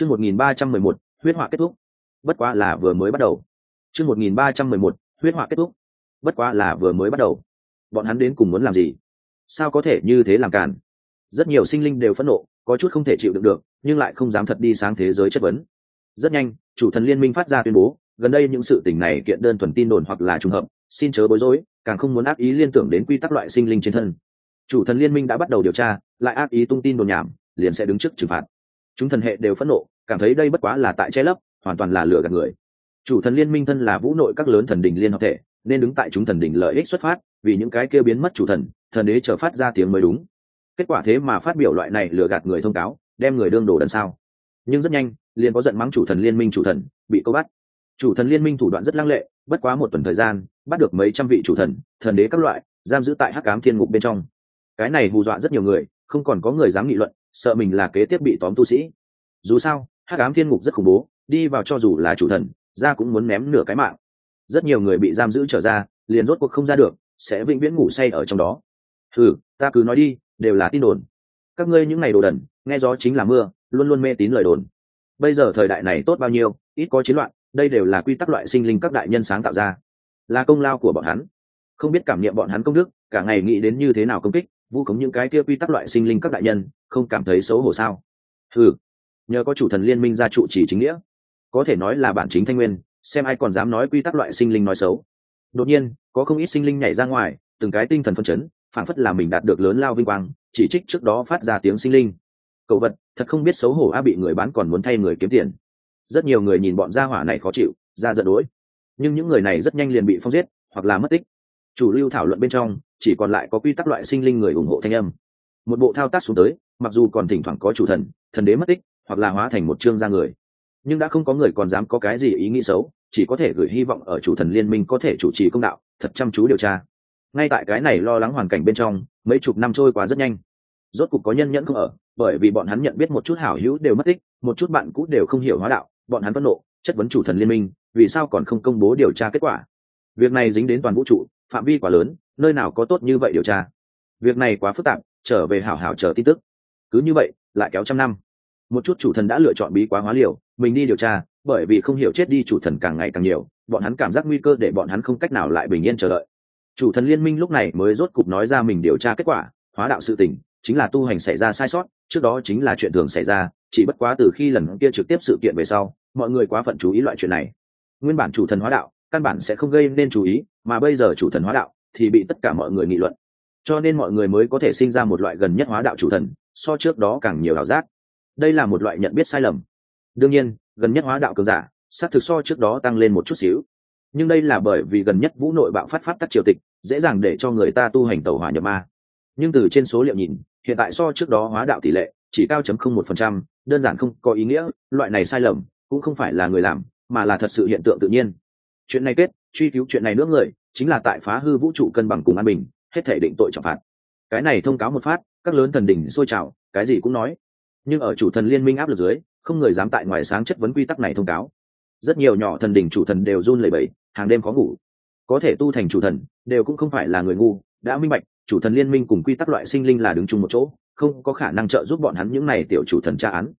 chương một nghìn ba trăm mười một, huyết họa kết thúc. Bất quá là vừa mới bắt đầu. Chương một nghìn ba trăm mười một, huyết họa kết thúc. Bất quá là vừa mới bắt đầu. Bọn hắn đến cùng muốn làm gì? Sao có thể như thế làm càn? Rất nhiều sinh linh đều phẫn nộ, có chút không thể chịu đựng được, nhưng lại không dám thật đi sáng thế giới chất vấn. Rất nhanh, chủ thần liên minh phát ra tuyên bố, gần đây những sự tình này kiện đơn thuần tin đồn hoặc là trùng hợp, xin chớ bối rối, càng không muốn ác ý liên tưởng đến quy tắc loại sinh linh trên thân. Chủ thần liên minh đã bắt đầu điều tra, lại ác ý tung tin đồn nhảm, liền sẽ đứng trước trừng phạt chúng thần hệ đều phẫn nộ, cảm thấy đây bất quá là tại che lấp, hoàn toàn là lừa gạt người. Chủ thần liên minh thân là vũ nội các lớn thần đình liên hợp thể, nên đứng tại chúng thần đình lợi ích xuất phát, vì những cái kia biến mất chủ thần thần đế chờ phát ra tiếng mới đúng. Kết quả thế mà phát biểu loại này lừa gạt người thông cáo, đem người đương đồ đần sao. Nhưng rất nhanh, liền có giận mắng chủ thần liên minh chủ thần, bị câu bắt. Chủ thần liên minh thủ đoạn rất lăng lệ, bất quá một tuần thời gian, bắt được mấy trăm vị chủ thần thần đế các loại, giam giữ tại hắc cám thiên ngục bên trong. Cái này hù dọa rất nhiều người, không còn có người dám nghị luận sợ mình là kế tiếp bị tóm tu sĩ. Dù sao hắc ám thiên ngục rất khủng bố đi vào cho dù là chủ thần ra cũng muốn ném nửa cái mạng. Rất nhiều người bị giam giữ trở ra liền rốt cuộc không ra được sẽ vĩnh viễn ngủ say ở trong đó. Thử, ta cứ nói đi đều là tin đồn. Các ngươi những ngày đồ đần nghe gió chính là mưa luôn luôn mê tín lời đồn. Bây giờ thời đại này tốt bao nhiêu ít có chiến loạn đây đều là quy tắc loại sinh linh các đại nhân sáng tạo ra. Là công lao của bọn hắn. Không biết cảm nghiệm bọn hắn công đức cả ngày nghĩ đến như thế nào công kích vu khống những cái kia quy tắc loại sinh linh các đại nhân, không cảm thấy xấu hổ sao? Ừ nhờ có chủ thần liên minh ra trụ chỉ chính nghĩa. Có thể nói là bản chính thanh nguyên, xem ai còn dám nói quy tắc loại sinh linh nói xấu. Đột nhiên, có không ít sinh linh nhảy ra ngoài, từng cái tinh thần phân chấn phản phất là mình đạt được lớn lao vinh quang, chỉ trích trước đó phát ra tiếng sinh linh. Cậu vật, thật không biết xấu hổ a bị người bán còn muốn thay người kiếm tiền. Rất nhiều người nhìn bọn gia hỏa này khó chịu, ra giận đỗi nhưng những người này rất nhanh liền bị phong giết, hoặc là mất tích chủ lưu thảo luận bên trong, chỉ còn lại có quy tắc loại sinh linh người ủng hộ thanh âm. Một bộ thao tác xuống tới, mặc dù còn thỉnh thoảng có chủ thần thần đế mất tích, hoặc là hóa thành một chương gia người. Nhưng đã không có người còn dám có cái gì ý nghĩ xấu, chỉ có thể gửi hy vọng ở chủ thần liên minh có thể chủ trì công đạo, thật chăm chú điều tra. Ngay tại cái này lo lắng hoàn cảnh bên trong, mấy chục năm trôi qua rất nhanh. Rốt cục có nhân nhẫn không ở, bởi vì bọn hắn nhận biết một chút hảo hữu đều mất tích, một chút bạn cũ đều không hiểu hóa đạo, bọn hắn phẫn nộ, chất vấn chủ thần liên minh, vì sao còn không công bố điều tra kết quả. Việc này dính đến toàn vũ trụ phạm vi quá lớn, nơi nào có tốt như vậy điều tra? Việc này quá phức tạp, trở về hảo hảo chờ tin tức. Cứ như vậy, lại kéo trăm năm. Một chút chủ thần đã lựa chọn bí quá hóa liều, mình đi điều tra, bởi vì không hiểu chết đi chủ thần càng ngày càng nhiều, bọn hắn cảm giác nguy cơ để bọn hắn không cách nào lại bình yên chờ đợi. Chủ thần liên minh lúc này mới rốt cục nói ra mình điều tra kết quả, hóa đạo sự tình, chính là tu hành xảy ra sai sót, trước đó chính là chuyện thường xảy ra, chỉ bất quá từ khi lần kia trực tiếp sự kiện về sau, mọi người quá phận chú ý loại chuyện này. Nguyên bản chủ thần hóa đạo, căn bản sẽ không gây nên chú ý mà bây giờ chủ thần hóa đạo thì bị tất cả mọi người nghị luận. Cho nên mọi người mới có thể sinh ra một loại gần nhất hóa đạo chủ thần, so trước đó càng nhiều ảo giác. Đây là một loại nhận biết sai lầm. Đương nhiên, gần nhất hóa đạo cường giả, xác thực so trước đó tăng lên một chút xíu. Nhưng đây là bởi vì gần nhất vũ nội bạo phát phát tắc triều tịch, dễ dàng để cho người ta tu hành tàu hỏa nhập ma. Nhưng từ trên số liệu nhìn, hiện tại so trước đó hóa đạo tỷ lệ chỉ cao chấm không một phần trăm, đơn giản không có ý nghĩa, loại này sai lầm cũng không phải là người làm, mà là thật sự hiện tượng tự nhiên chuyện này kết, truy cứu chuyện này nữa người, chính là tại phá hư vũ trụ cân bằng cùng an bình, hết thể định tội trọng phạt. Cái này thông cáo một phát, các lớn thần đỉnh sôi trào, cái gì cũng nói. Nhưng ở chủ thần liên minh áp lực dưới, không người dám tại ngoài sáng chất vấn quy tắc này thông cáo. Rất nhiều nhỏ thần đỉnh chủ thần đều run lẩy bẩy, hàng đêm khó ngủ. Có thể tu thành chủ thần, đều cũng không phải là người ngu, đã minh bạch, chủ thần liên minh cùng quy tắc loại sinh linh là đứng chung một chỗ, không có khả năng trợ giúp bọn hắn những này tiểu chủ thần tra án.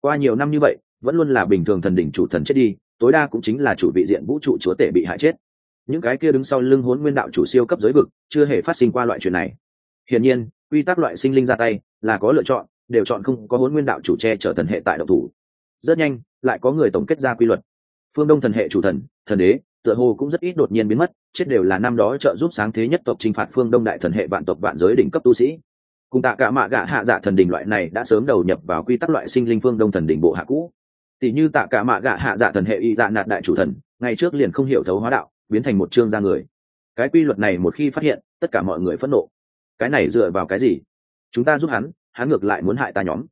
Qua nhiều năm như vậy, vẫn luôn là bình thường thần đỉnh chủ thần chết đi tối đa cũng chính là chủ vị diện vũ trụ chúa tể bị hại chết. Những cái kia đứng sau lưng hốn nguyên đạo chủ siêu cấp giới vực, chưa hề phát sinh qua loại chuyện này. Hiển nhiên, quy tắc loại sinh linh ra tay là có lựa chọn, đều chọn không có hốn nguyên đạo chủ che chở thần hệ tại độc thủ. Rất nhanh, lại có người tổng kết ra quy luật. Phương đông thần hệ chủ thần thần đế, tựa hồ cũng rất ít đột nhiên biến mất, chết đều là năm đó trợ giúp sáng thế nhất tộc chinh phạt phương đông đại thần hệ vạn tộc vạn giới đỉnh cấp tu sĩ. Cùng tạ cả mạ gạ hạ dạ thần đình loại này đã sớm đầu nhập vào quy tắc loại sinh linh phương đông thần đình bộ hạ cũ tỷ như tạ cả mạ gạ hạ dạ thần hệ y dạ nạt đại chủ thần, ngày trước liền không hiểu thấu hóa đạo, biến thành một chương ra người. Cái quy luật này một khi phát hiện, tất cả mọi người phẫn nộ. Cái này dựa vào cái gì? Chúng ta giúp hắn hắn ngược lại muốn hại ta nhóm.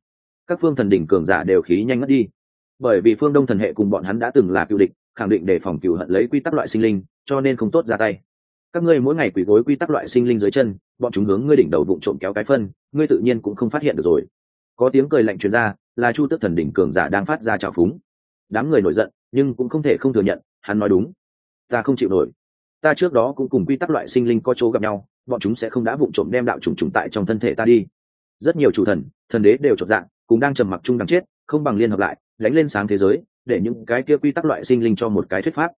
Các phương thần đỉnh cường giả đều khí nhanh ngất đi. Bởi vì phương đông thần hệ cùng bọn hắn đã từng là cựu địch, khẳng định để phòng cựu hận lấy quy tắc loại sinh linh, cho nên không tốt ra tay. Các ngươi mỗi ngày quỳ gối quy tắc loại sinh linh dưới chân, bọn chúng hướng ngươi đỉnh đầu vụng trộm kéo cái phân, ngươi tự nhiên cũng không phát hiện được rồi. Có tiếng cười lạnh truyền ra là chu Tước thần đỉnh cường giả đang phát ra trào phúng. Đám người nổi giận, nhưng cũng không thể không thừa nhận, hắn nói đúng. Ta không chịu nổi. Ta trước đó cũng cùng quy tắc loại sinh linh có chỗ gặp nhau, bọn chúng sẽ không đã vụng trộm đem đạo trùng trùng tại trong thân thể ta đi. Rất nhiều chủ thần thần đế đều trọn dạng, cũng đang trầm mặc chung đằng chết, không bằng liên hợp lại, đánh lên sáng thế giới, để những cái kia quy tắc loại sinh linh cho một cái thuyết pháp.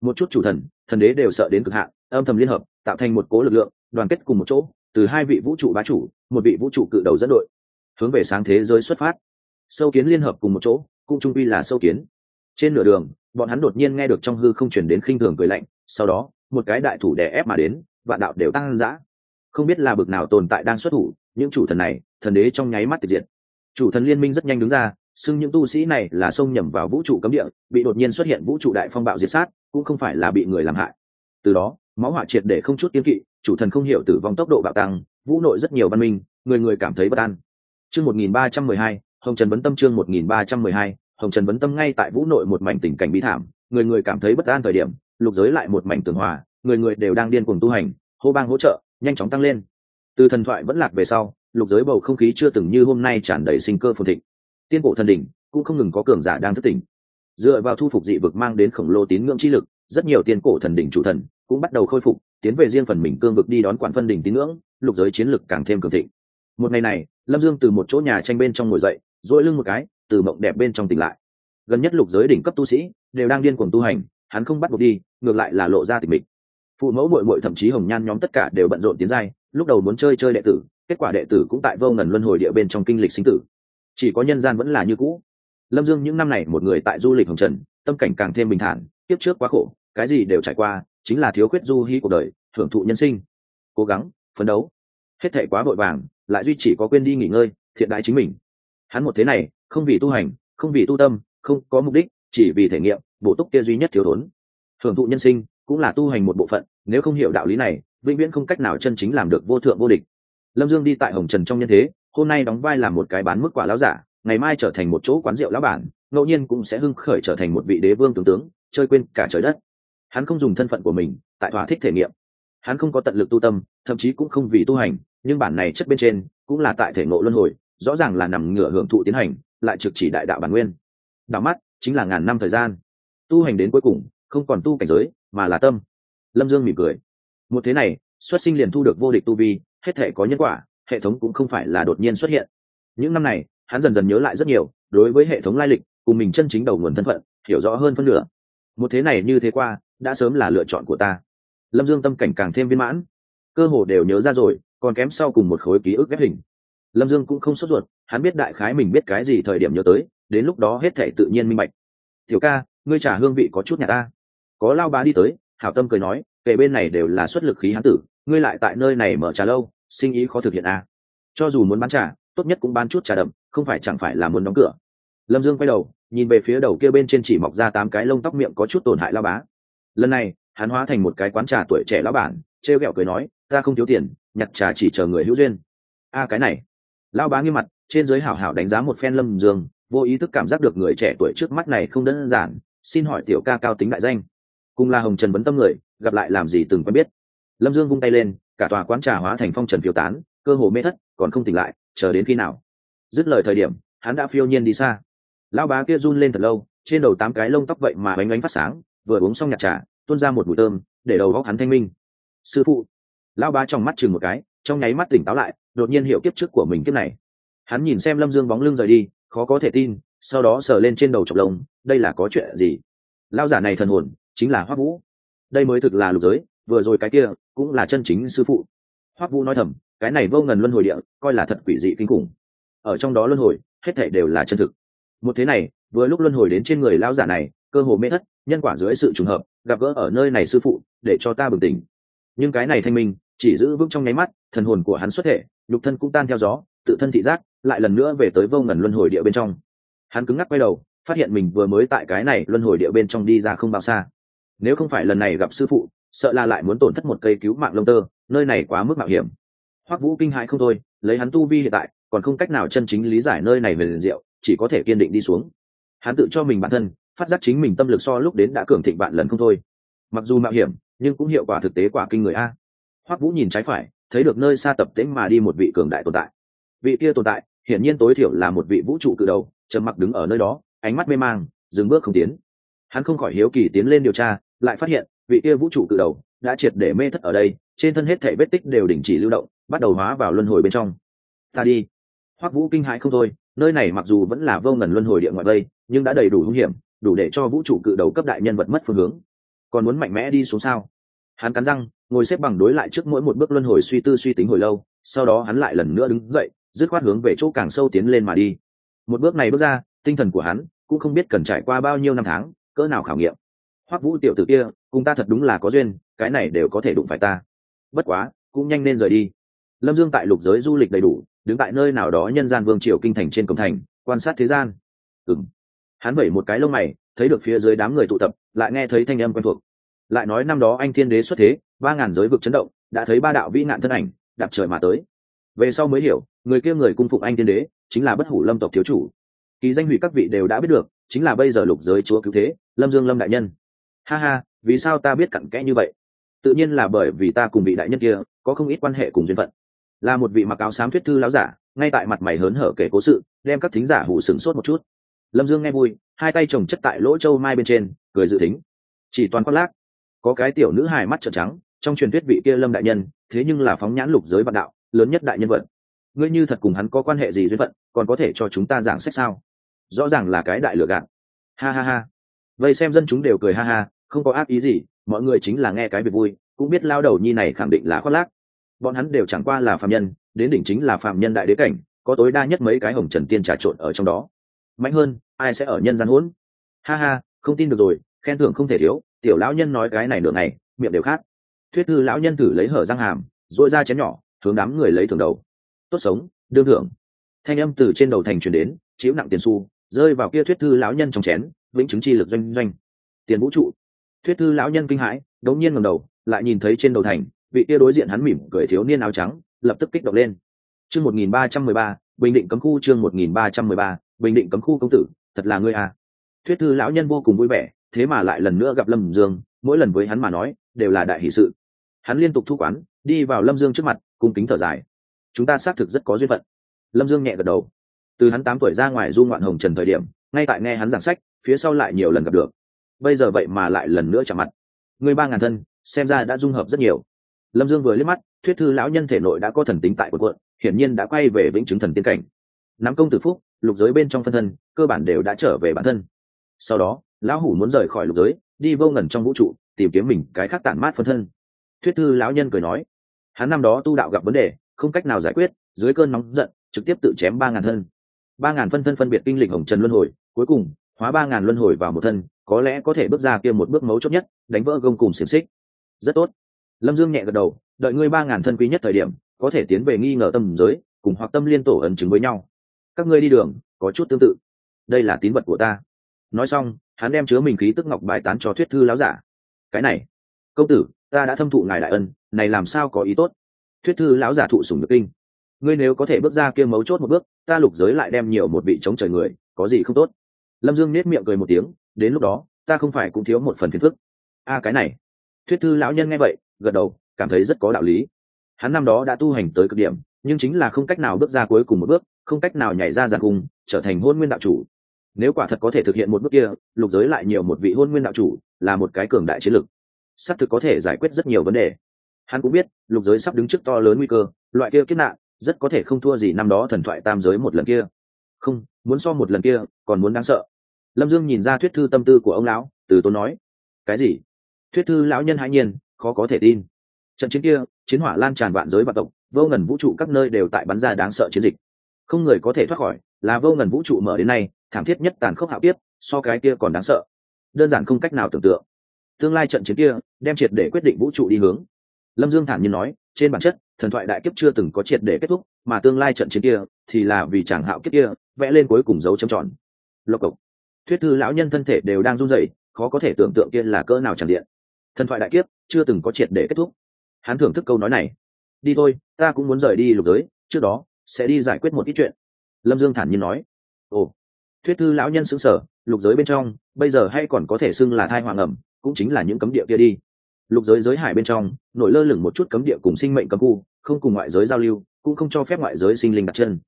Một chút chủ thần thần đế đều sợ đến cực hạn, âm thầm liên hợp, tạo thành một cố lực lượng, đoàn kết cùng một chỗ, từ hai vị vũ trụ bá chủ, một vị vũ trụ cự đầu dẫn đội, hướng về sáng thế giới xuất phát sâu kiến liên hợp cùng một chỗ, cũng trung quy là sâu kiến. Trên nửa đường, bọn hắn đột nhiên nghe được trong hư không chuyển đến khinh thường cười lạnh, sau đó, một cái đại thủ đè ép mà đến, vạn đạo đều tăng dã. Không biết là bực nào tồn tại đang xuất thủ, những chủ thần này, thần đế trong nháy mắt tiệt diệt. Chủ thần liên minh rất nhanh đứng ra, xưng những tu sĩ này là xông nhầm vào vũ trụ cấm địa, bị đột nhiên xuất hiện vũ trụ đại phong bạo diệt sát, cũng không phải là bị người làm hại. Từ đó, máu hỏa triệt để không chút kiên kỵ, chủ thần không hiểu tử vong tốc độ bạo tăng, vũ nội rất nhiều văn minh, người người cảm thấy bất an. Chương một nghìn ba trăm mười hai hồng trần vấn tâm chương một nghìn ba trăm mười hai, hồng trần vấn tâm ngay tại vũ nội một mảnh tình cảnh bí thảm, người người cảm thấy bất an thời điểm, lục giới lại một mảnh tường hòa, người người đều đang điên cuồng tu hành, hô bang hỗ trợ, nhanh chóng tăng lên. Từ thần thoại vẫn lạc về sau, lục giới bầu không khí chưa từng như hôm nay tràn đầy sinh cơ phồn thịnh. Tiên cổ thần đỉnh cũng không ngừng có cường giả đang thức tỉnh. Dựa vào thu phục dị vực mang đến khổng lồ tín ngưỡng chi lực, rất nhiều tiên cổ thần đỉnh chủ thần cũng bắt đầu khôi phục, tiến về riêng phần mình cương vực đi đón quản phân đỉnh tín ngưỡng, lục giới chiến lực càng thêm cường thịnh. Một ngày này, lâm dương từ một chỗ nhà tranh bên trong ngồi dậy dỗi lưng một cái, từ mộng đẹp bên trong tỉnh lại. Gần nhất lục giới đỉnh cấp tu sĩ, đều đang điên cuồng tu hành, hắn không bắt buộc đi, ngược lại là lộ ra tình mình phụ mẫu bội bội thậm chí hồng nhan nhóm tất cả đều bận rộn tiến giai, lúc đầu muốn chơi chơi đệ tử, kết quả đệ tử cũng tại vô ngần luân hồi địa bên trong kinh lịch sinh tử. Chỉ có nhân gian vẫn là như cũ. Lâm dương những năm này một người tại du lịch hồng trần, tâm cảnh càng thêm bình thản tiếp trước quá khổ, cái gì đều trải qua, chính là thiếu khuyết du hy cuộc đời, thưởng thụ nhân sinh. Cố gắng, phấn đấu. Hết thể quá vội vàng, lại duy chỉ có quên đi nghỉ ngơi, thiện đại chính mình hắn một thế này, không vì tu hành, không vì tu tâm, không có mục đích, chỉ vì thể nghiệm, bổ túc kia duy nhất thiếu thốn. Hưởng thụ nhân sinh cũng là tu hành một bộ phận, nếu không hiểu đạo lý này, vĩnh viễn không cách nào chân chính làm được vô thượng vô địch. Lâm dương đi tại hồng trần trong nhân thế, hôm nay đóng vai làm một cái bán mức quả láo giả, ngày mai trở thành một chỗ quán rượu lão bản, ngẫu nhiên cũng sẽ hưng khởi trở thành một vị đế vương tướng tướng, chơi quên cả trời đất. Hắn không dùng thân phận của mình, tại thỏa thích thể nghiệm. Hắn không có tận lực tu tâm, thậm chí cũng không vì tu hành, nhưng bản này chất bên trên cũng là tại thể ngộ luân hồi rõ ràng là nằm ngửa hưởng thụ tiến hành, lại trực chỉ đại đạo bản nguyên. Đảo mắt, chính là ngàn năm thời gian. Tu hành đến cuối cùng, không còn tu cảnh giới, mà là tâm. Lâm dương mỉm cười. Một thế này, xuất sinh liền thu được vô địch tu vi, hết thể có nhân quả, hệ thống cũng không phải là đột nhiên xuất hiện. Những năm này, hắn dần dần nhớ lại rất nhiều, đối với hệ thống lai lịch, cùng mình chân chính đầu nguồn thân phận, hiểu rõ hơn phân nửa. Một thế này như thế qua, đã sớm là lựa chọn của ta. Lâm dương tâm cảnh càng thêm viên mãn. Cơ hồ đều nhớ ra rồi, còn kém sau cùng một khối ký ức ghép hình lâm dương cũng không sốt ruột, hắn biết đại khái mình biết cái gì thời điểm nhớ tới, đến lúc đó hết thể tự nhiên minh bạch. Tiểu ca, ngươi trả hương vị có chút nhà ta. Có lao bá đi tới, hảo tâm cười nói kể bên này đều là xuất lực khí hán tử, ngươi lại tại nơi này mở trà lâu, sinh ý khó thực hiện à. cho dù muốn bán trà, tốt nhất cũng bán chút trà đậm, không phải chẳng phải là muốn đóng cửa. Lâm dương quay đầu, nhìn về phía đầu kia bên trên chỉ mọc ra tám cái lông tóc miệng có chút tổn hại lao bá. Lần này, hắn hóa thành một cái quán trà tuổi trẻ lão bản t r e o g ẹ o cười nói, ta không thiếu tiền, nhặt trà chỉ chờ người hữu duyên. A, cái này lao bá nghiêm mặt, trên giới hảo hảo đánh giá một phen lâm dương, vô ý thức cảm giác được người trẻ tuổi trước mắt này không đơn giản, xin hỏi tiểu ca cao tính đại danh. Cùng là hồng trần vấn tâm người, gặp lại làm gì từng quen biết. Lâm dương vung tay lên, cả tòa quán trà hóa thành phong trần phiêu tán, cơ hồ mê thất, còn không tỉnh lại, chờ đến khi nào? Dứt lời thời điểm, hắn đã phiêu nhiên đi xa. Lao bá kia run lên thật lâu, trên đầu tám cái lông tóc vậy mà bánh bánh phát sáng, vừa uống xong nhạt trà, tuôn ra một mùi thơm, để đầu góc hắn thanh minh. Sư phụ. Lao bá trong mắt chừng một cái, trong nháy mắt tỉnh táo lại đột nhiên hiểu kiếp trước của mình kiếp này. Hắn nhìn xem lâm dương bóng lưng rời đi, khó có thể tin, sau đó sờ lên trên đầu trọc lông, đây là có chuyện gì? Lao giả này thần hồn, chính là hoác vũ. Đây mới thực là lục giới, vừa rồi cái kia cũng là chân chính sư phụ. Hoắc vũ nói thầm, cái này vô ngần luân hồi địa, coi là thật quỷ dị kinh khủng. Ở trong đó luân hồi, hết thể đều là chân thực. Một thế này, vừa lúc luân hồi đến trên người lão giả này, cơ hồ mê thất, nhân quả dưới sự trùng hợp, gặp gỡ ở nơi này sư phụ, để cho ta bừng tỉnh. Nhưng cái này thanh minh, chỉ giữ vững trong nháy mắt, thần hồn của hắn xuất thể nhục thân cũng tan theo gió, tự thân thị giác lại lần nữa về tới vô ngần luân hồi địa bên trong. Hắn cứng ngắc quay đầu, phát hiện mình vừa mới tại cái này luân hồi địa bên trong đi ra không bao xa. Nếu không phải lần này gặp sư phụ, sợ là lại muốn tổn thất một cây cứu mạng lông tơ, nơi này quá mức mạo hiểm. Hoắc vũ kinh hãi không thôi, lấy hắn tu vi hiện tại, còn không cách nào chân chính lý giải nơi này về liền diệu, chỉ có thể kiên định đi xuống. Hắn tự cho mình bản thân, phát giác chính mình tâm lực so lúc đến đã cường thịnh bạn lần không thôi. Mặc dù mạo hiểm, nhưng cũng hiệu quả thực tế quả kinh người a. Hoắc vũ nhìn trái phải thấy được nơi xa tập tễnh mà đi một vị cường đại tồn tại. Vị kia tồn tại, hiển nhiên tối thiểu là một vị vũ trụ cự đầu, trầm mặc đứng ở nơi đó, ánh mắt mê mang, dừng bước không tiến. Hắn không khỏi hiếu kỳ tiến lên điều tra, lại phát hiện, vị kia vũ trụ cự đầu đã triệt để mê thất ở đây, trên thân hết thể vết tích đều đình chỉ lưu động, bắt đầu hóa vào luân hồi bên trong. Ta đi. Hoắc vũ kinh hãi không thôi, nơi này mặc dù vẫn là vô ngần luân hồi địa ngoại vây nhưng đã đầy đủ hung hiểm, đủ để cho vũ trụ cự đầu cấp đại nhân vật mất phương hướng. Còn muốn mạnh mẽ đi xuống sao? Hắn cắn răng ngồi xếp bằng đối lại trước mỗi một bước luân hồi suy tư suy tính hồi lâu, sau đó hắn lại lần nữa đứng dậy, dứt khoát hướng về chỗ càng sâu tiến lên mà đi. Một bước này bước ra, tinh thần của hắn cũng không biết cần trải qua bao nhiêu năm tháng, cỡ nào khảo nghiệm. Hoắc vũ tiểu tử kia, cùng ta thật đúng là có duyên, cái này đều có thể đụng phải ta. Bất quá, cũng nhanh nên rời đi. Lâm dương tại lục giới du lịch đầy đủ, đứng tại nơi nào đó nhân gian vương triều kinh thành trên cổng thành, quan sát thế gian. Ừng hắn vẩy một cái lông mày, thấy được phía dưới đám người tụ tập, lại nghe thấy thanh âm quen thuộc lại nói năm đó anh thiên đế xuất thế, ba ngàn giới vực chấn động, đã thấy ba đạo vĩ nạn thân ảnh, đạp trời mà tới. Về sau mới hiểu, người kia người cung phụng anh thiên đế, chính là bất hủ lâm tộc thiếu chủ. Kỳ danh hủy các vị đều đã biết được, chính là bây giờ lục giới chúa cứu thế, lâm dương lâm đại nhân. Ha ha, vì sao ta biết cặn kẽ như vậy? Tự nhiên là bởi vì ta cùng vị đại nhân kia, có không ít quan hệ cùng duyên phận. Là một vị mặc áo xám thuyết thư láo giả, ngay tại mặt mày hớn hở kể cố sự, đem các thính giả hủ sửng sốt một chút. Lâm dương nghe vui, hai tay chồng chất tại lỗ châu mai bên trên, cười dự tính. Chỉ toàn khoác lác có cái tiểu nữ hài mắt trợn trắng, trong truyền thuyết vị kia lâm đại nhân, thế nhưng là phóng nhãn lục giới vạn đạo, lớn nhất đại nhân vật. Ngươi như thật cùng hắn có quan hệ gì duyên phận, còn có thể cho chúng ta giảng sách sao? Rõ ràng là cái đại lừa gạt. Ha ha ha. Vậy xem dân chúng đều cười ha ha, không có ác ý gì, mọi người chính là nghe cái việc vui, cũng biết lao đầu nhi này khẳng định là khoác lác. Bọn hắn đều chẳng qua là phạm nhân, đến đỉnh chính là phạm nhân đại đế cảnh, có tối đa nhất mấy cái hồng trần tiên trà trộn ở trong đó. Mạnh hơn, ai sẽ ở nhân gian hỗn? Ha ha, không tin được rồi, khen thưởng không thể thiếu tiểu lão nhân nói cái này nửa ngày, miệng đều khác. Thuyết thư lão nhân thử lấy hở răng hàm dội ra chén nhỏ, hướng đám người lấy thường đầu. Tốt sống, đương thưởng. Thanh âm từ trên đầu thành truyền đến, chiếu nặng tiền xu, rơi vào kia thuyết thư lão nhân trong chén, vĩnh chứng chi lực doanh doanh. Tiền vũ trụ. Thuyết thư lão nhân kinh hãi, đống nhiên ngầm đầu, lại nhìn thấy trên đầu thành, vị kia đối diện hắn mỉm cười thiếu niên áo trắng, lập tức kích động lên. Chương một nghìn ba trăm mười ba, bình định cấm khu chương một nghìn ba trăm mười ba, bình định cấm khu công tử, thật là ngươi à. Thuyết thư lão nhân vô cùng vui vẻ thế mà lại lần nữa gặp lâm dương, mỗi lần với hắn mà nói, đều là đại hỷ sự. Hắn liên tục thu quán, đi vào lâm dương trước mặt, cung kính thở dài. Chúng ta xác thực rất có duyên phận. Lâm dương nhẹ gật đầu. Từ hắn tám tuổi ra ngoài du ngoạn hồng trần thời điểm, ngay tại nghe hắn giảng sách, phía sau lại nhiều lần gặp được. Bây giờ vậy mà lại lần nữa chạm mặt. Người ba ngàn thân, xem ra đã dung hợp rất nhiều. Lâm dương vừa liếc mắt, thuyết thư lão nhân thể nội đã có thần tính tại quận quận, hiển nhiên đã quay về vĩnh chứng thần tiên cảnh. Nắm công tử phúc, lục giới bên trong phân thân, cơ bản đều đã trở về bản thân. Sau đó lão hủ muốn rời khỏi lục giới, đi vô ngần trong vũ trụ, tìm kiếm mình cái khác tản mát phân thân. Thuyết thư lão nhân cười nói, hắn năm đó tu đạo gặp vấn đề, không cách nào giải quyết, dưới cơn nóng giận, trực tiếp tự chém ba ngàn thân. Ba ngàn phân thân phân biệt kinh lịch hồng trần luân hồi, cuối cùng, hóa ba ngàn luân hồi vào một thân, có lẽ có thể bước ra kia một bước mấu chốt nhất, đánh vỡ gông cùng xiềng xích. Rất tốt. Lâm dương nhẹ gật đầu, đợi ngươi ba ngàn thân quý nhất thời điểm, có thể tiến về nghi ngờ tâm giới, cùng hoặc tâm liên tổ ẩn chứng với nhau. Các ngươi đi đường, có chút tương tự. Đây là tín vật của ta. Nói xong hắn đem chứa mình khí tức ngọc bài tán cho thuyết thư láo giả. Cái này, công tử, ta đã thâm thụ ngài đại ân, này làm sao có ý tốt? Thuyết thư lão giả thụ sùng nhược kinh. Ngươi nếu có thể bước ra kia mấu chốt một bước, ta lục giới lại đem nhiều một vị chống trời người, có gì không tốt? Lâm dương nết miệng cười một tiếng, đến lúc đó, ta không phải cũng thiếu một phần phiền phức. A, cái này. Thuyết thư lão nhân nghe vậy, gật đầu, cảm thấy rất có đạo lý. Hắn năm đó đã tu hành tới cực điểm, nhưng chính là không cách nào bước ra cuối cùng một bước, không cách nào nhảy ra giàn hùng trở thành hôn nguyên đạo chủ nếu quả thật có thể thực hiện một bước kia, lục giới lại nhiều một vị hôn nguyên đạo chủ, là một cái cường đại chiến lược. Xác thực có thể giải quyết rất nhiều vấn đề. Hắn cũng biết, lục giới sắp đứng trước to lớn nguy cơ, loại kia kiếp nạn, rất có thể không thua gì năm đó thần thoại tam giới một lần kia. Không, muốn so một lần kia, còn muốn đáng sợ. Lâm dương nhìn ra thuyết thư tâm tư của ông lão, từ tốn nói, cái gì? Thuyết thư lão nhân hãi nhiên, khó có thể tin. Trận chiến kia, chiến hỏa lan tràn vạn giới vạn tộc, vô ngần vũ trụ các nơi đều tại bắn ra đáng sợ chiến dịch không người có thể thoát khỏi, là vô ngần vũ trụ mở đến nay, thảm thiết nhất tàn khốc hạo tiếp so cái kia còn đáng sợ. Đơn giản không cách nào tưởng tượng. Tương lai trận chiến kia, đem triệt để quyết định vũ trụ đi hướng. Lâm dương thản nhiên nói, trên bản chất, thần thoại đại kiếp chưa từng có triệt để kết thúc, mà tương lai trận chiến kia, thì là vì chàng hạo kiếp kia, vẽ lên cuối cùng dấu trầm tròn. Lộc cộc. Thuyết thư lão nhân thân thể đều đang run rẩy, khó có thể tưởng tượng kia là cỡ nào tràn diện. Thần thoại đại kiếp, chưa từng có triệt để kết thúc. Hắn thưởng thức câu nói này. Đi thôi, ta cũng muốn rời đi lục giới, trước đó sẽ đi giải quyết một ít chuyện. Lâm dương thản nhiên nói. Ồ, thuyết thư lão nhân xứng sở lục giới bên trong, bây giờ hay còn có thể xưng là thai hoàng ẩm, cũng chính là những cấm địa kia đi. Lục giới giới hải bên trong, nổi lơ lửng một chút cấm địa cùng sinh mệnh cấm khu, không cùng ngoại giới giao lưu, cũng không cho phép ngoại giới sinh linh đặt chân.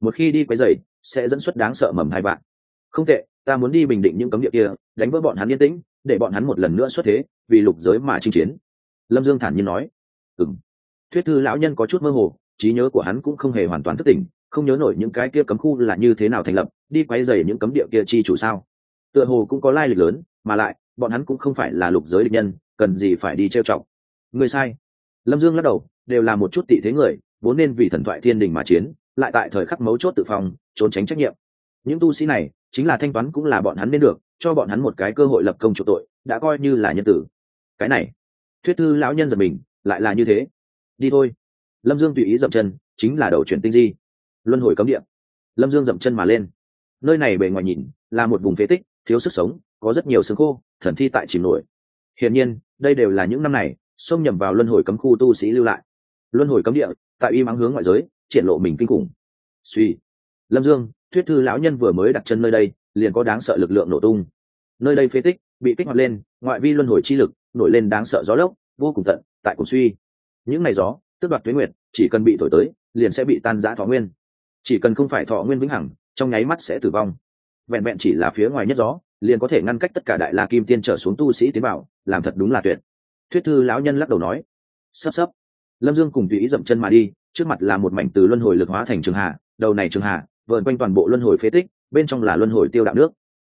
Một khi đi quấy dày sẽ dẫn xuất đáng sợ mầm hai bạn không tệ, ta muốn đi bình định những cấm địa kia, đánh vỡ bọn hắn yên tĩnh, để bọn hắn một lần nữa xuất thế, vì lục giới mà chinh chiến. Lâm dương thản nhiên nói. Ừng thuyết thư lão nhân có chút mơ hồ trí nhớ của hắn cũng không hề hoàn toàn thức tỉnh không nhớ nổi những cái kia cấm khu là như thế nào thành lập, đi quay dày những cấm địa kia chi chủ sao. Tựa hồ cũng có lai lịch lớn, mà lại, bọn hắn cũng không phải là lục giới địch nhân, cần gì phải đi trêu chọc. Người sai. Lâm dương lắc đầu, đều là một chút tị thế người, vốn nên vì thần thoại thiên đình mà chiến, lại tại thời khắc mấu chốt tự phòng, trốn tránh trách nhiệm. Những tu sĩ này, chính là thanh toán cũng là bọn hắn nên được, cho bọn hắn một cái cơ hội lập công chủ tội, đã coi như là nhân tử. Cái này, thuyết thư lão nhân giật mình, lại là như thế. Đi thôi lâm dương tùy ý dậm chân, chính là đầu chuyển tinh di. Luân hồi cấm địa. Lâm dương dậm chân mà lên. Nơi này bề ngoài nhìn, là một vùng phế tích, thiếu sức sống, có rất nhiều xương khô, thần thi tại chìm nổi. Hiển nhiên, đây đều là những năm này, xông nhầm vào luân hồi cấm khu tu sĩ lưu lại. Luân hồi cấm địa, tại y mắng hướng ngoại giới, triển lộ mình kinh khủng. Suy. Lâm dương, thuyết thư lão nhân vừa mới đặt chân nơi đây, liền có đáng sợ lực lượng nổ tung. Nơi đây phế tích, bị kích hoạt lên, ngoại vi luân hồi chi lực, nổi lên đáng sợ gió lốc, vô cùng tận, tại cùng suy. Những ngày gió tước đoạt tuyến nguyệt, chỉ cần bị thổi tới, liền sẽ bị tan giã thọ nguyên. Chỉ cần không phải thọ nguyên vĩnh hằng, trong nháy mắt sẽ tử vong. Vẹn vẹn chỉ là phía ngoài nhất gió, liền có thể ngăn cách tất cả đại la kim tiên trở xuống tu sĩ tiến bảo làm thật đúng là tuyệt. Thuyết thư lão nhân lắc đầu nói, sắp sắp. Lâm dương cùng tùy ý dậm chân mà đi, trước mặt là một mảnh từ luân hồi lực hóa thành trường hạ, đầu này trường hạ vợn quanh toàn bộ luân hồi phế tích, bên trong là luân hồi tiêu đạo nước.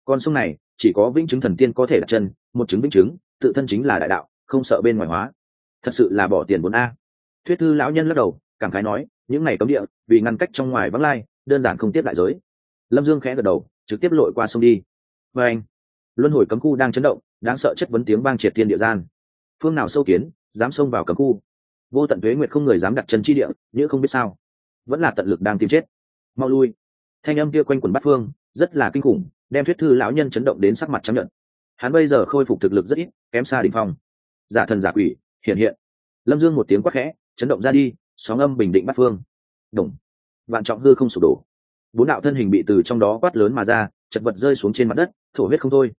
Con sông này, chỉ có vĩnh chứng thần tiên có thể đặt chân, một chứng vĩnh chứng, tự thân chính là đại đạo, không sợ bên ngoài hóa. Thật sự là bỏ tiền bốn a thuyết thư lão nhân lắc đầu, cảm khái nói, những ngày cấm địa, vì ngăn cách trong ngoài vắng lai, đơn giản không tiếp đại giới. Lâm dương khẽ gật đầu, trực tiếp lội qua sông đi. Và anh, luân hồi cấm khu đang chấn động, đáng sợ chất vấn tiếng vang triệt thiên địa gian. Phương nào sâu kiến, dám xông vào cấm khu. Vô tận tuế nguyệt không người dám đặt chân chi địa như không biết sao. Vẫn là tận lực đang tìm chết. Mau lui. Thanh âm kia quanh quần bát phương, rất là kinh khủng, đem thuyết thư lão nhân chấn động đến sắc mặt chấp nhận hắn bây giờ khôi phục thực lực rất ít, kém xa đ ỉ n h phong. Giả thần giả quỷ, hiện hiện. Lâm dương một tiếng quắc khẽ chấn động ra đi, sóng âm bình định bát phương. Đồng vạn trọng hư không sụp đổ. Bốn đạo thân hình bị từ trong đó quát lớn mà ra, chật vật rơi xuống trên mặt đất, thổ huyết không thôi.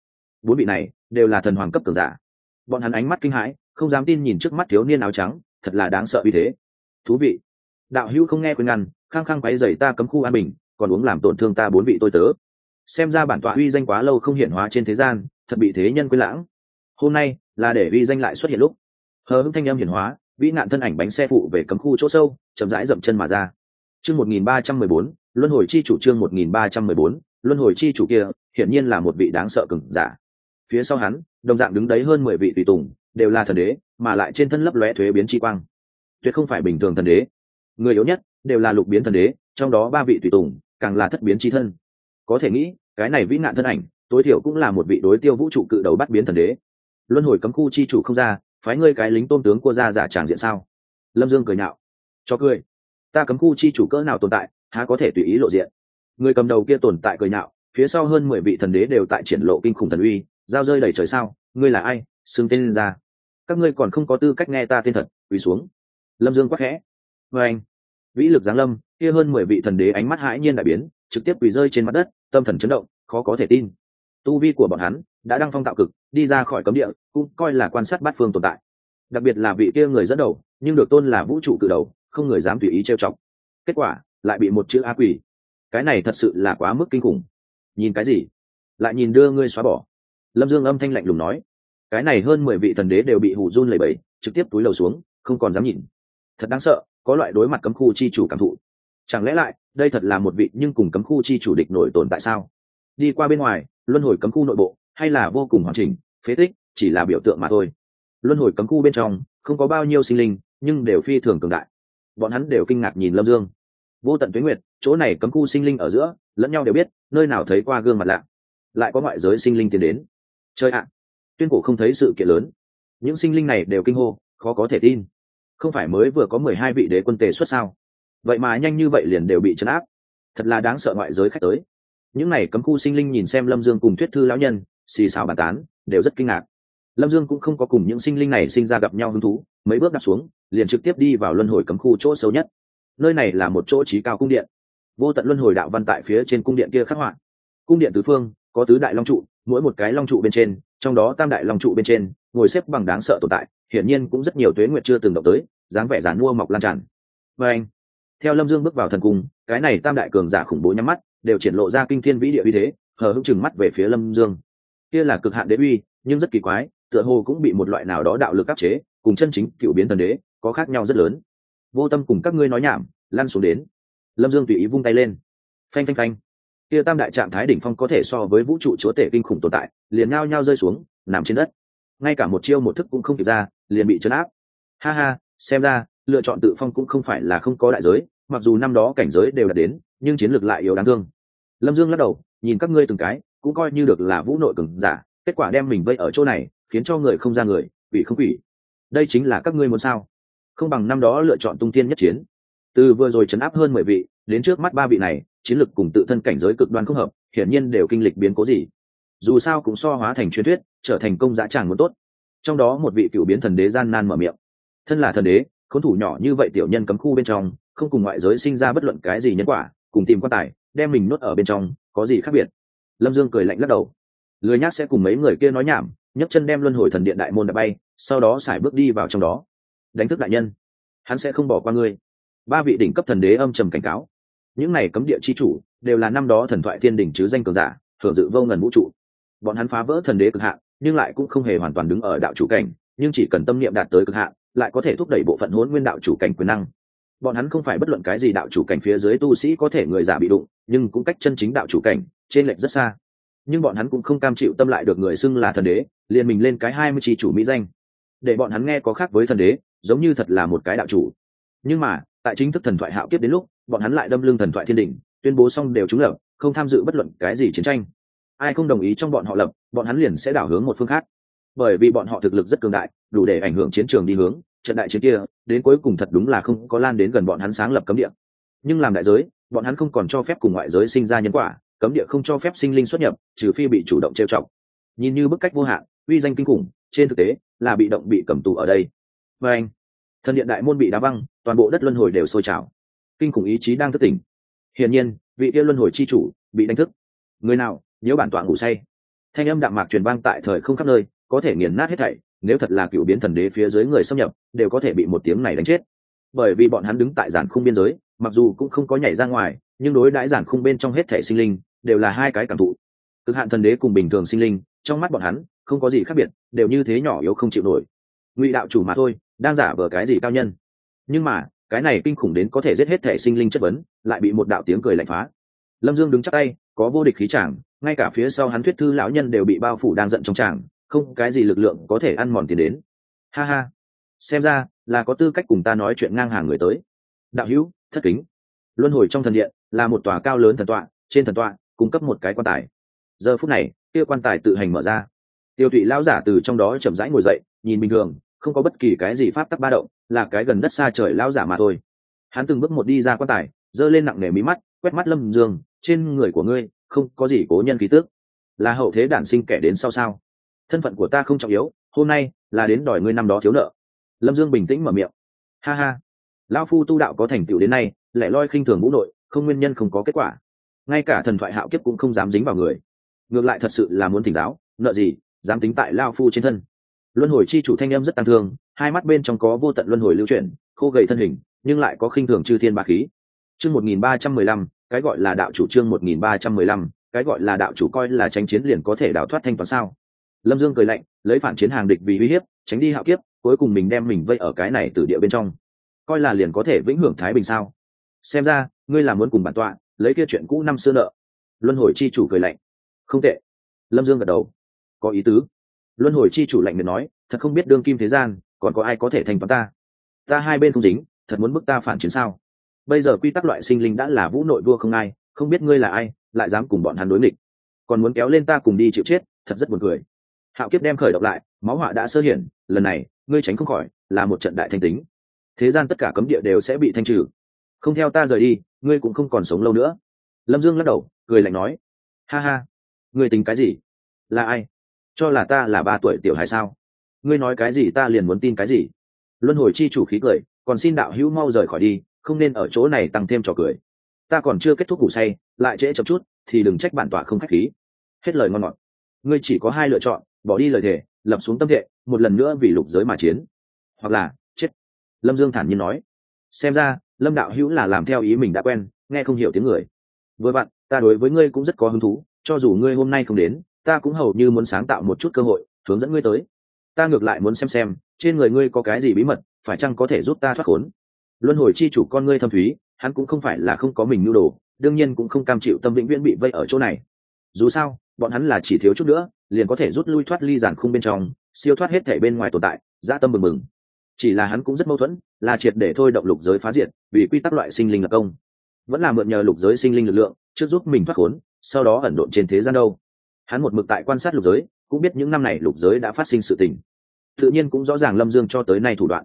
Bốn vị này đều là thần hoàng cấp cường giả. Bọn hắn ánh mắt kinh hãi, không dám tin nhìn trước mắt thiếu niên áo trắng, thật là đáng sợ vì thế. Thú vị. Đạo hữu không nghe khuyên ngăn, khăng khăng quáy dày ta cấm khu an bình, còn uống làm tổn thương ta bốn vị tôi tớ. Xem ra bản tọa uy danh quá lâu không hiện hóa trên thế gian, thật bị thế nhân quên lãng. Hôm nay là để uy danh lại xuất hiện lúc. Hờ hững thanh âm hiển hóa vĩ nạn thân ảnh bánh xe phụ về cấm khu chỗ sâu, chậm rãi dậm chân mà ra. Chương một nghìn ba trăm mười bốn, luân hồi chi chủ trương một nghìn ba trăm mười bốn, luân hồi chi chủ kia, hiển nhiên là một vị đáng sợ cừng giả. Phía sau hắn, đồng dạng đứng đấy hơn mười vị tùy tùng, đều là thần đế, mà lại trên thân lấp lóe thuế biến chi quang. Tuyệt không phải bình thường thần đế. Người yếu nhất, đều là lục biến thần đế, trong đó ba vị tùy tùng, càng là thất biến chi thân. Có thể nghĩ, cái này vĩ nạn thân ảnh, tối thiểu cũng là một vị đối tiêu vũ trụ cự đầu bắt biến thần đế. Luân hồi cấm khu chi chủ không ra phái ngươi cái lính tôn tướng của ra giả tràng diện sao? Lâm dương cười nhạo. Cho cười. Ta cấm khu chi chủ cỡ nào tồn tại, há có thể tùy ý lộ diện. Người cầm đầu kia tồn tại cười nhạo, phía sau hơn mười vị thần đế đều tại triển lộ kinh khủng thần uy, giao rơi đầy trời sao? Ngươi là ai? Xưng tên lên ra. Các ngươi còn không có tư cách nghe ta tên thật, quỳ xuống. Lâm dương quắc khẽ. Vê anh, vĩ lực giáng lâm, kia hơn mười vị thần đế ánh mắt hãi nhiên đại biến, trực tiếp quỳ rơi trên mặt đất, tâm thần chấn động, khó có thể tin tu vi của bọn hắn đã đăng phong tạo cực đi ra khỏi cấm địa cũng coi là quan sát bát phương tồn tại. Đặc biệt là vị kia người dẫn đầu nhưng được tôn là vũ trụ cử đầu không người dám tùy ý trêu chọc. Kết quả lại bị một chữ a quỷ. Cái này thật sự là quá mức kinh khủng. Nhìn cái gì? Lại nhìn đưa ngươi xóa bỏ. Lâm dương âm thanh lạnh lùng nói. Cái này hơn mười vị thần đế đều bị hủ run lẩy bẩy, trực tiếp túi lầu xuống không còn dám nhìn. Thật đáng sợ có loại đối mặt cấm khu chi chủ cảm thụ. Chẳng lẽ lại đây thật là một vị nhưng cùng cấm khu chi chủ địch nổi tồn tại sao? Đi qua bên ngoài luân hồi cấm khu nội bộ, hay là vô cùng hoàn chỉnh, phế tích, chỉ là biểu tượng mà thôi. Luân hồi cấm khu bên trong, không có bao nhiêu sinh linh, nhưng đều phi thường cường đại. Bọn hắn đều kinh ngạc nhìn lâm dương. Vô tận tuyến nguyệt, chỗ này cấm khu sinh linh ở giữa, lẫn nhau đều biết, nơi nào thấy qua gương mặt lạ. Lại có ngoại giới sinh linh tiến đến. Chơi ạ! Tuyên cổ không thấy sự kiện lớn. Những sinh linh này đều kinh hô, khó có thể tin. Không phải mới vừa có mười hai vị đế quân tề xuất sao? Vậy mà nhanh như vậy liền đều bị chấn áp. Thật là đáng sợ ngoại giới khách tới những n à y cấm khu sinh linh nhìn xem lâm dương cùng thuyết thư lão nhân, xì xào bàn tán, đều rất kinh ngạc. Lâm dương cũng không có cùng những sinh linh này sinh ra gặp nhau hứng thú, mấy bước đặt xuống, liền trực tiếp đi vào luân hồi cấm khu chỗ sâu nhất. Nơi này là một chỗ trí cao cung điện. Vô tận luân hồi đạo văn tại phía trên cung điện kia khắc họa. Cung điện tứ phương, có tứ đại long trụ, mỗi một cái long trụ bên trên, trong đó tam đại long trụ bên trên, ngồi xếp bằng đáng sợ tồn tại, hiển nhiên cũng rất nhiều tuế nguyệt chưa từng động tới, dáng vẻ dàn mua mọc lan tràn. Và anh, theo lâm dương bước vào thần cung cái này tam đại cường giả khủng bố nhắm mắt, đều triển lộ ra kinh thiên vĩ địa uy thế, hờ hững chừng mắt về phía lâm dương. Kia là cực hạn đế uy, nhưng rất kỳ quái, tựa hồ cũng bị một loại nào đó đạo lực áp chế, cùng chân chính cựu biến thần đế, có khác nhau rất lớn. Vô tâm cùng các ngươi nói nhảm, lăn xuống đến. Lâm dương tùy ý vung tay lên. Phanh phanh phanh. Kia tam đại trạng thái đỉnh phong có thể so với vũ trụ chúa tể kinh khủng tồn tại, liền ngao nhau rơi xuống, nằm trên đất. Ngay cả một chiêu một thức cũng không kịp ra, liền bị chấn áp. Ha ha, xem ra, lựa chọn tự phong cũng không phải là không có đại giới mặc dù năm đó cảnh giới đều đạt đến, nhưng chiến lược lại yếu đáng thương. Lâm dương lắc đầu, nhìn các ngươi từng cái, cũng coi như được là vũ nội cường giả, kết quả đem mình vây ở chỗ này, khiến cho người không ra người, quỷ không quỷ. Đây chính là các ngươi muốn sao? Không bằng năm đó lựa chọn tung tiên nhất chiến. Từ vừa rồi chấn áp hơn mười vị, đến trước mắt ba vị này, chiến lược cùng tự thân cảnh giới cực đoan không hợp, hiển nhiên đều kinh lịch biến cố gì. Dù sao cũng so hóa thành truyền thuyết, trở thành công dã tràng muốn tốt. Trong đó một vị cựu biến thần đế gian nan mở miệng. Thân là thần đế khốn thủ nhỏ như vậy tiểu nhân cấm khu bên trong, không cùng ngoại giới sinh ra bất luận cái gì nhân quả, cùng tìm quan tài, đem mình nuốt ở bên trong, có gì khác biệt? Lâm dương cười lạnh lắc đầu. Lười nhác sẽ cùng mấy người kia nói nhảm, nhấc chân đem luân hồi thần điện đại môn đã bay, sau đó xài bước đi vào trong đó. Đánh thức đại nhân. Hắn sẽ không bỏ qua ngươi. Ba vị đỉnh cấp thần đế âm trầm cảnh cáo. Những này cấm địa chi chủ, đều là năm đó thần thoại thiên đỉnh chứ danh cường giả hưởng dự vô ngần vũ trụ. Bọn hắn phá vỡ thần đế cực hạn, nhưng lại cũng không hề hoàn toàn đứng ở đạo chủ cảnh, nhưng chỉ cần tâm niệm đạt tới cực hạn lại có thể thúc đẩy bộ phận hỗn nguyên đạo chủ cảnh quyền năng. Bọn hắn không phải bất luận cái gì đạo chủ cảnh phía dưới tu sĩ có thể người giả bị đụng, nhưng cũng cách chân chính đạo chủ cảnh, trên lệch rất xa. Nhưng bọn hắn cũng không cam chịu tâm lại được người xưng là thần đế, liền mình lên cái hai mươi tri chủ mỹ danh. Để bọn hắn nghe có khác với thần đế, giống như thật là một cái đạo chủ. Nhưng mà, tại chính thức thần thoại hạo kiếp đến lúc, bọn hắn lại đâm lưng thần thoại thiên đình tuyên bố xong đều trúng lập, không tham dự bất luận cái gì chiến tranh. Ai không đồng ý trong bọn họ lập, bọn hắn liền sẽ đảo hướng một phương khác. Bởi vì bọn họ thực lực rất cường đại đủ để ảnh hưởng chiến trường đi hướng, trận đại chiến kia, đến cuối cùng thật đúng là không có lan đến gần bọn hắn sáng lập cấm địa. Nhưng làm đại giới, bọn hắn không còn cho phép cùng ngoại giới sinh ra nhân quả, cấm địa không cho phép sinh linh xuất nhập, trừ phi bị chủ động trêu chọc. Nhìn như bức cách vô hạn, uy danh kinh khủng, trên thực tế, là bị động bị cầm tù ở đây. Và anh, thần điện đại môn bị đá văng, toàn bộ đất luân hồi đều sôi trào. Kinh khủng ý chí đang thức tỉnh. Hiển nhiên, vị kia luân hồi chi chủ bị đánh thức. Người nào, nhớ bản tọa ngủ say. Thanh âm đạm mạc truyền vang tại thời không khắp nơi, có thể nghiền nát hết thảy nếu thật là cựu biến thần đế phía dưới người xâm nhập, đều có thể bị một tiếng này đánh chết. Bởi vì bọn hắn đứng tại giản khung biên giới, mặc dù cũng không có nhảy ra ngoài, nhưng đối đãi giản khung bên trong hết thể sinh linh, đều là hai cái cảm thụ. Cực hạn thần đế cùng bình thường sinh linh, trong mắt bọn hắn, không có gì khác biệt, đều như thế nhỏ yếu không chịu nổi. Ngụy đạo chủ mà thôi, đang giả vờ cái gì cao nhân? Nhưng mà, cái này kinh khủng đến có thể giết hết thể sinh linh chất vấn, lại bị một đạo tiếng cười lạnh phá. Lâm dương đứng chắc tay, có vô địch khí chàng, ngay cả phía sau hắn thuyết thư lão nhân đều bị bao phủ đang giận trong tràng không cái gì lực lượng có thể ăn mòn tiền đến. Ha ha. Xem ra, là có tư cách cùng ta nói chuyện ngang hàng người tới. Đạo hữu, thất kính. Luân hồi trong thần điện, là một tòa cao lớn thần tọa, trên thần tọa, cung cấp một cái quan tài. Giờ phút này, kia quan tài tự hành mở ra. Tiêu tụy lão giả từ trong đó chậm rãi ngồi dậy, nhìn bình thường, không có bất kỳ cái gì pháp tắc ba động, là cái gần đất xa trời lão giả mà thôi. Hắn từng bước một đi ra quan tài, giơ lên nặng nề mí mắt, quét mắt lâm dương, trên người của ngươi, không có gì cố nhân khí tước là hậu thế đản sinh kẻ đến sau sao? Thân phận của ta không trọng yếu, hôm nay là đến đòi ngươi năm đó thiếu nợ. Lâm dương bình tĩnh mở miệng. Ha ha. Lão phu tu đạo có thành tựu đến nay, lại loi khinh thường ngũ nội, không nguyên nhân không có kết quả. Ngay cả thần thoại hạo kiếp cũng không dám dính vào người. Ngược lại thật sự là muốn thỉnh giáo, nợ gì, dám tính tại lao phu trên thân. Luân hồi chi chủ thanh em rất tăng thương, hai mắt bên trong có vô tận luân hồi lưu chuyển, khô gầy thân hình, nhưng lại có khinh thường chư thiên ba khí. Chương một nghìn ba trăm mười lăm, cái gọi là đạo chủ trương một nghìn ba trăm mười lăm, cái gọi là đạo chủ coi là tranh chiến liền có thể đào thoát thanh toán sao? Lâm dương cười lạnh, lấy phản chiến hàng địch vì uy hiếp, tránh đi hạo kiếp, cuối cùng mình đem mình vây ở cái này từ địa bên trong. Coi là liền có thể vĩnh hưởng thái bình sao? Xem ra, ngươi là muốn cùng bản tọa, lấy kia chuyện cũ năm xưa nợ. Luân hồi chi chủ cười lạnh. Không tệ. Lâm dương gật đầu. Có ý tứ. Luân hồi chi chủ lạnh miệng nói, thật không biết đương kim thế gian, còn có ai có thể thành toán ta? Ta hai bên không dính, thật muốn bức ta phản chiến sao? Bây giờ quy tắc loại sinh linh đã là vũ nội vua không ai, không biết ngươi là ai, lại dám cùng bọn hắn đối nghịch. Còn muốn kéo lên ta cùng đi chịu chết, thật rất buồn cười hạo kiếp đem khởi động lại, máu họa đã sơ hiển, lần này, ngươi tránh không khỏi, là một trận đại thanh tính. Thế gian tất cả cấm địa đều sẽ bị thanh trừ. Không theo ta rời đi, ngươi cũng không còn sống lâu nữa. Lâm dương lắc đầu, cười lạnh nói, ha ha, ngươi tính cái gì? Là ai? Cho là ta là ba tuổi tiểu hài sao? Ngươi nói cái gì ta liền muốn tin cái gì? Luân hồi chi chủ khí cười, còn xin đạo hữu mau rời khỏi đi, không nên ở chỗ này tăng thêm trò cười. Ta còn chưa kết thúc ngủ say, lại trễ chậm chút, thì đừng trách bản tọa không khách khí. Hết lời ngon ngọt. Ngươi chỉ có hai lựa chọn bỏ đi lời thề, lập xuống tâm thệ một lần nữa vì lục giới mà chiến. Hoặc là, chết. Lâm dương thản nhiên nói. Xem ra, lâm đạo hữu là làm theo ý mình đã quen, nghe không hiểu tiếng người. Với bạn ta đối với ngươi cũng rất có hứng thú, cho dù ngươi hôm nay không đến, ta cũng hầu như muốn sáng tạo một chút cơ hội, hướng dẫn ngươi tới. Ta ngược lại muốn xem xem, trên người ngươi có cái gì bí mật, phải chăng có thể giúp ta thoát khốn. Luân hồi chi chủ con ngươi thâm thúy, hắn cũng không phải là không có mình nhu đồ, đương nhiên cũng không cam chịu tâm vĩnh viễn bị vây ở chỗ này. Dù sao bọn hắn là chỉ thiếu chút nữa, liền có thể rút lui thoát ly giàn khung bên trong, siêu thoát hết thể bên ngoài tồn tại, dã tâm mừng mừng chỉ là hắn cũng rất mâu thuẫn, là triệt để thôi động lục giới phá diệt, vì quy tắc loại sinh linh lập công. Vẫn là mượn nhờ lục giới sinh linh lực lượng, trước giúp mình thoát khốn, sau đó ẩn độn trên thế gian đâu. Hắn một mực tại quan sát lục giới, cũng biết những năm này lục giới đã phát sinh sự tình. Tự nhiên cũng rõ ràng lâm dương cho tới nay thủ đoạn.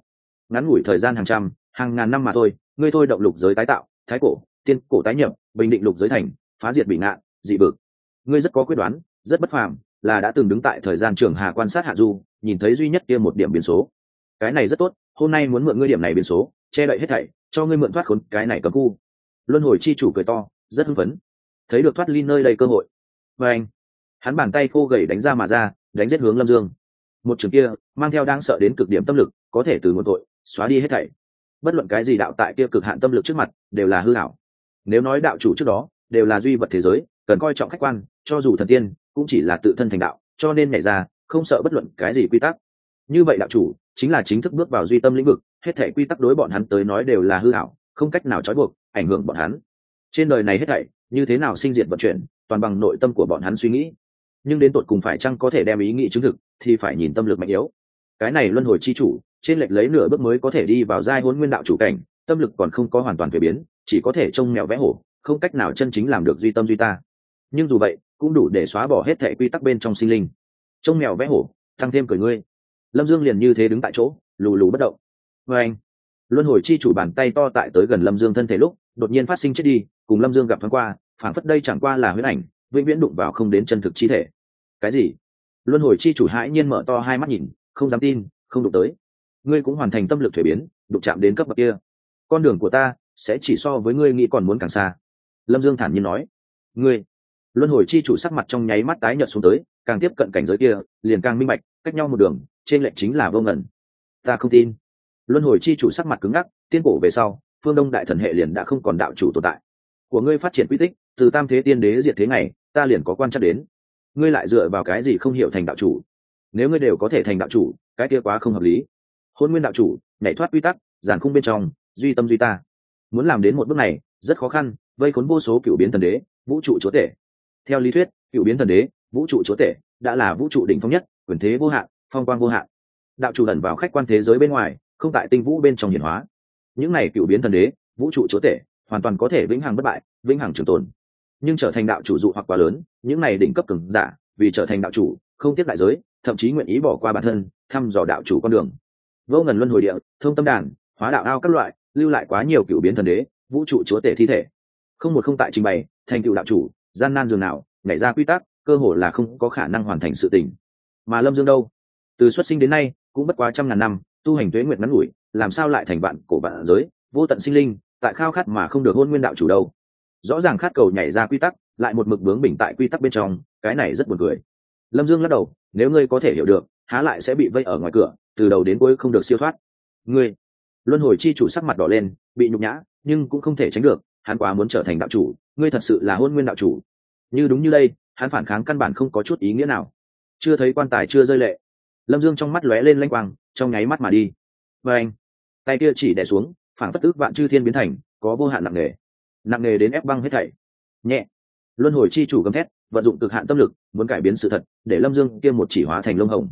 Ngắn ngủi thời gian hàng trăm, hàng ngàn năm mà thôi, ngươi thôi động lục giới tái tạo, thái cổ, tiên cổ tái nhập, bình định lục giới thành, phá diệt bị ngạn dị bực ngươi rất có quyết đoán, rất bất phàm, là đã từng đứng tại thời gian trường hà quan sát hạ du, nhìn thấy duy nhất kia một điểm biến số. Cái này rất tốt, hôm nay muốn mượn ngươi điểm này biến số, che đậy hết thảy, cho ngươi mượn thoát khốn cái này cấm khu. Luân hồi chi chủ cười to, rất hưng phấn. Thấy được thoát ly nơi đây cơ hội. Và anh, hắn bàn tay khô gầy đánh ra mà ra, đánh giết hướng lâm dương. Một trường kia, mang theo đang sợ đến cực điểm tâm lực, có thể từ nguồn tội, xóa đi hết thảy. Bất luận cái gì đạo tại kia cực hạn tâm lực trước mặt, đều là hư hảo nếu nói đạo chủ trước đó, đều là duy vật thế giới, cần coi trọng khách quan cho dù thần tiên cũng chỉ là tự thân thành đạo, cho nên nhảy ra, không sợ bất luận cái gì quy tắc. Như vậy đạo chủ chính là chính thức bước vào duy tâm lĩnh vực, hết thể quy tắc đối bọn hắn tới nói đều là hư hảo không cách nào trói buộc, ảnh hưởng bọn hắn. Trên đời này hết thảy, như thế nào sinh diệt vận chuyển, toàn bằng nội tâm của bọn hắn suy nghĩ. Nhưng đến tột cùng phải chăng có thể đem ý nghĩ chứng thực, thì phải nhìn tâm lực mạnh yếu. Cái này luân hồi chi chủ, trên lệch lấy nửa bước mới có thể đi vào giai huấn nguyên đạo chủ cảnh, tâm lực còn không có hoàn toàn thuế biến, chỉ có thể trông mèo vẽ hổ, không cách nào chân chính làm được duy tâm duy ta. Nhưng dù vậy cũng đủ để xóa bỏ hết thệ quy tắc bên trong sinh linh. Trông mèo vẽ hổ, tăng thêm cười ngươi. Lâm dương liền như thế đứng tại chỗ, lù lù bất động. Vê anh, luân hồi chi chủ bàn tay to tại tới gần lâm dương thân thể lúc, đột nhiên phát sinh chết đi, cùng lâm dương gặp thoáng qua phản phất đây chẳng qua là huyết ảnh, vĩnh viễn đụng vào không đến chân thực chi thể. Cái gì? Luân hồi chi chủ hãi nhiên mở to hai mắt nhìn, không dám tin, không đụng tới. Ngươi cũng hoàn thành tâm lực thuế biến, đụng chạm đến cấp bậc kia. Con đường của ta sẽ chỉ so với ngươi nghĩ còn muốn càng xa. Lâm dương thản nhiên nói. Ngươi luân hồi chi chủ sắc mặt trong nháy mắt tái nhợt xuống tới, càng tiếp cận cảnh giới kia, liền càng minh bạch, cách nhau một đường, trên lệnh chính là vô ngẩn ta không tin. Luân hồi chi chủ sắc mặt cứng ngắc, tiên cổ về sau, phương đông đại thần hệ liền đã không còn đạo chủ tồn tại. Của ngươi phát triển quy tích, từ tam thế tiên đế diệt thế này, ta liền có quan chắc đến. Ngươi lại dựa vào cái gì không hiểu thành đạo chủ? Nếu ngươi đều có thể thành đạo chủ, cái kia quá không hợp lý. Hôn nguyên đạo chủ, nhảy thoát quy tắc, giàn khung bên trong, duy tâm duy ta. Muốn làm đến một bước này, rất khó khăn, vây khốn vô số cựu biến thần đế, vũ trụ chúa tể theo lý thuyết, cựu biến thần đế, vũ trụ chúa tể, đã là vũ trụ đỉnh phong nhất, quyền thế vô hạn, phong quang vô hạn. Đạo chủ ẩn vào khách quan thế giới bên ngoài, không tại tinh vũ bên trong hiển hóa. Những này cựu biến thần đế, vũ trụ chúa tể, hoàn toàn có thể vĩnh hằng bất bại, vĩnh hằng trường tồn. Nhưng trở thành đạo chủ dụ hoặc quá lớn, những này đỉnh cấp cường giả, vì trở thành đạo chủ, không tiếp đại giới, thậm chí nguyện ý bỏ qua bản thân, thăm dò đạo chủ con đường. Vô ngần luân hồi địa, thông tâm đàn, hóa đạo ao các loại, lưu lại quá nhiều cựu biến thần đế, vũ trụ chúa tể thi thể. Không một không tại trình bày, thành cựu đạo chủ gian nan dường nào, nhảy ra quy tắc, cơ hội là không có khả năng hoàn thành sự tình. Mà lâm dương đâu? Từ xuất sinh đến nay, cũng bất quá trăm ngàn năm, tu hành tuế nguyệt ngắn ngủi, làm sao lại thành bạn cổ bạn giới, vô tận sinh linh, tại khao khát mà không được hôn nguyên đạo chủ đâu? Rõ ràng khát cầu nhảy ra quy tắc, lại một mực bướng bình tại quy tắc bên trong, cái này rất buồn cười. Lâm dương lắc đầu, nếu ngươi có thể hiểu được, há lại sẽ bị vây ở ngoài cửa, từ đầu đến cuối không được siêu thoát. Ngươi, luân hồi chi chủ sắc mặt đỏ lên, bị nhục nhã, nhưng cũng không thể tránh được hắn quá muốn trở thành đạo chủ, ngươi thật sự là hôn nguyên đạo chủ. Như đúng như đây, hắn phản kháng căn bản không có chút ý nghĩa nào. Chưa thấy quan tài chưa rơi lệ. Lâm dương trong mắt lóe lên lanh quang, trong nháy mắt mà đi. Và anh, tay kia chỉ đè xuống, phản phất ước vạn chư thiên biến thành, có vô hạn nặng nề. Nặng nề đến ép băng hết thảy. Nhẹ. Luân hồi chi chủ gầm thét, vận dụng cực hạn tâm lực, muốn cải biến sự thật, để lâm dương kia một chỉ hóa thành lông hồng.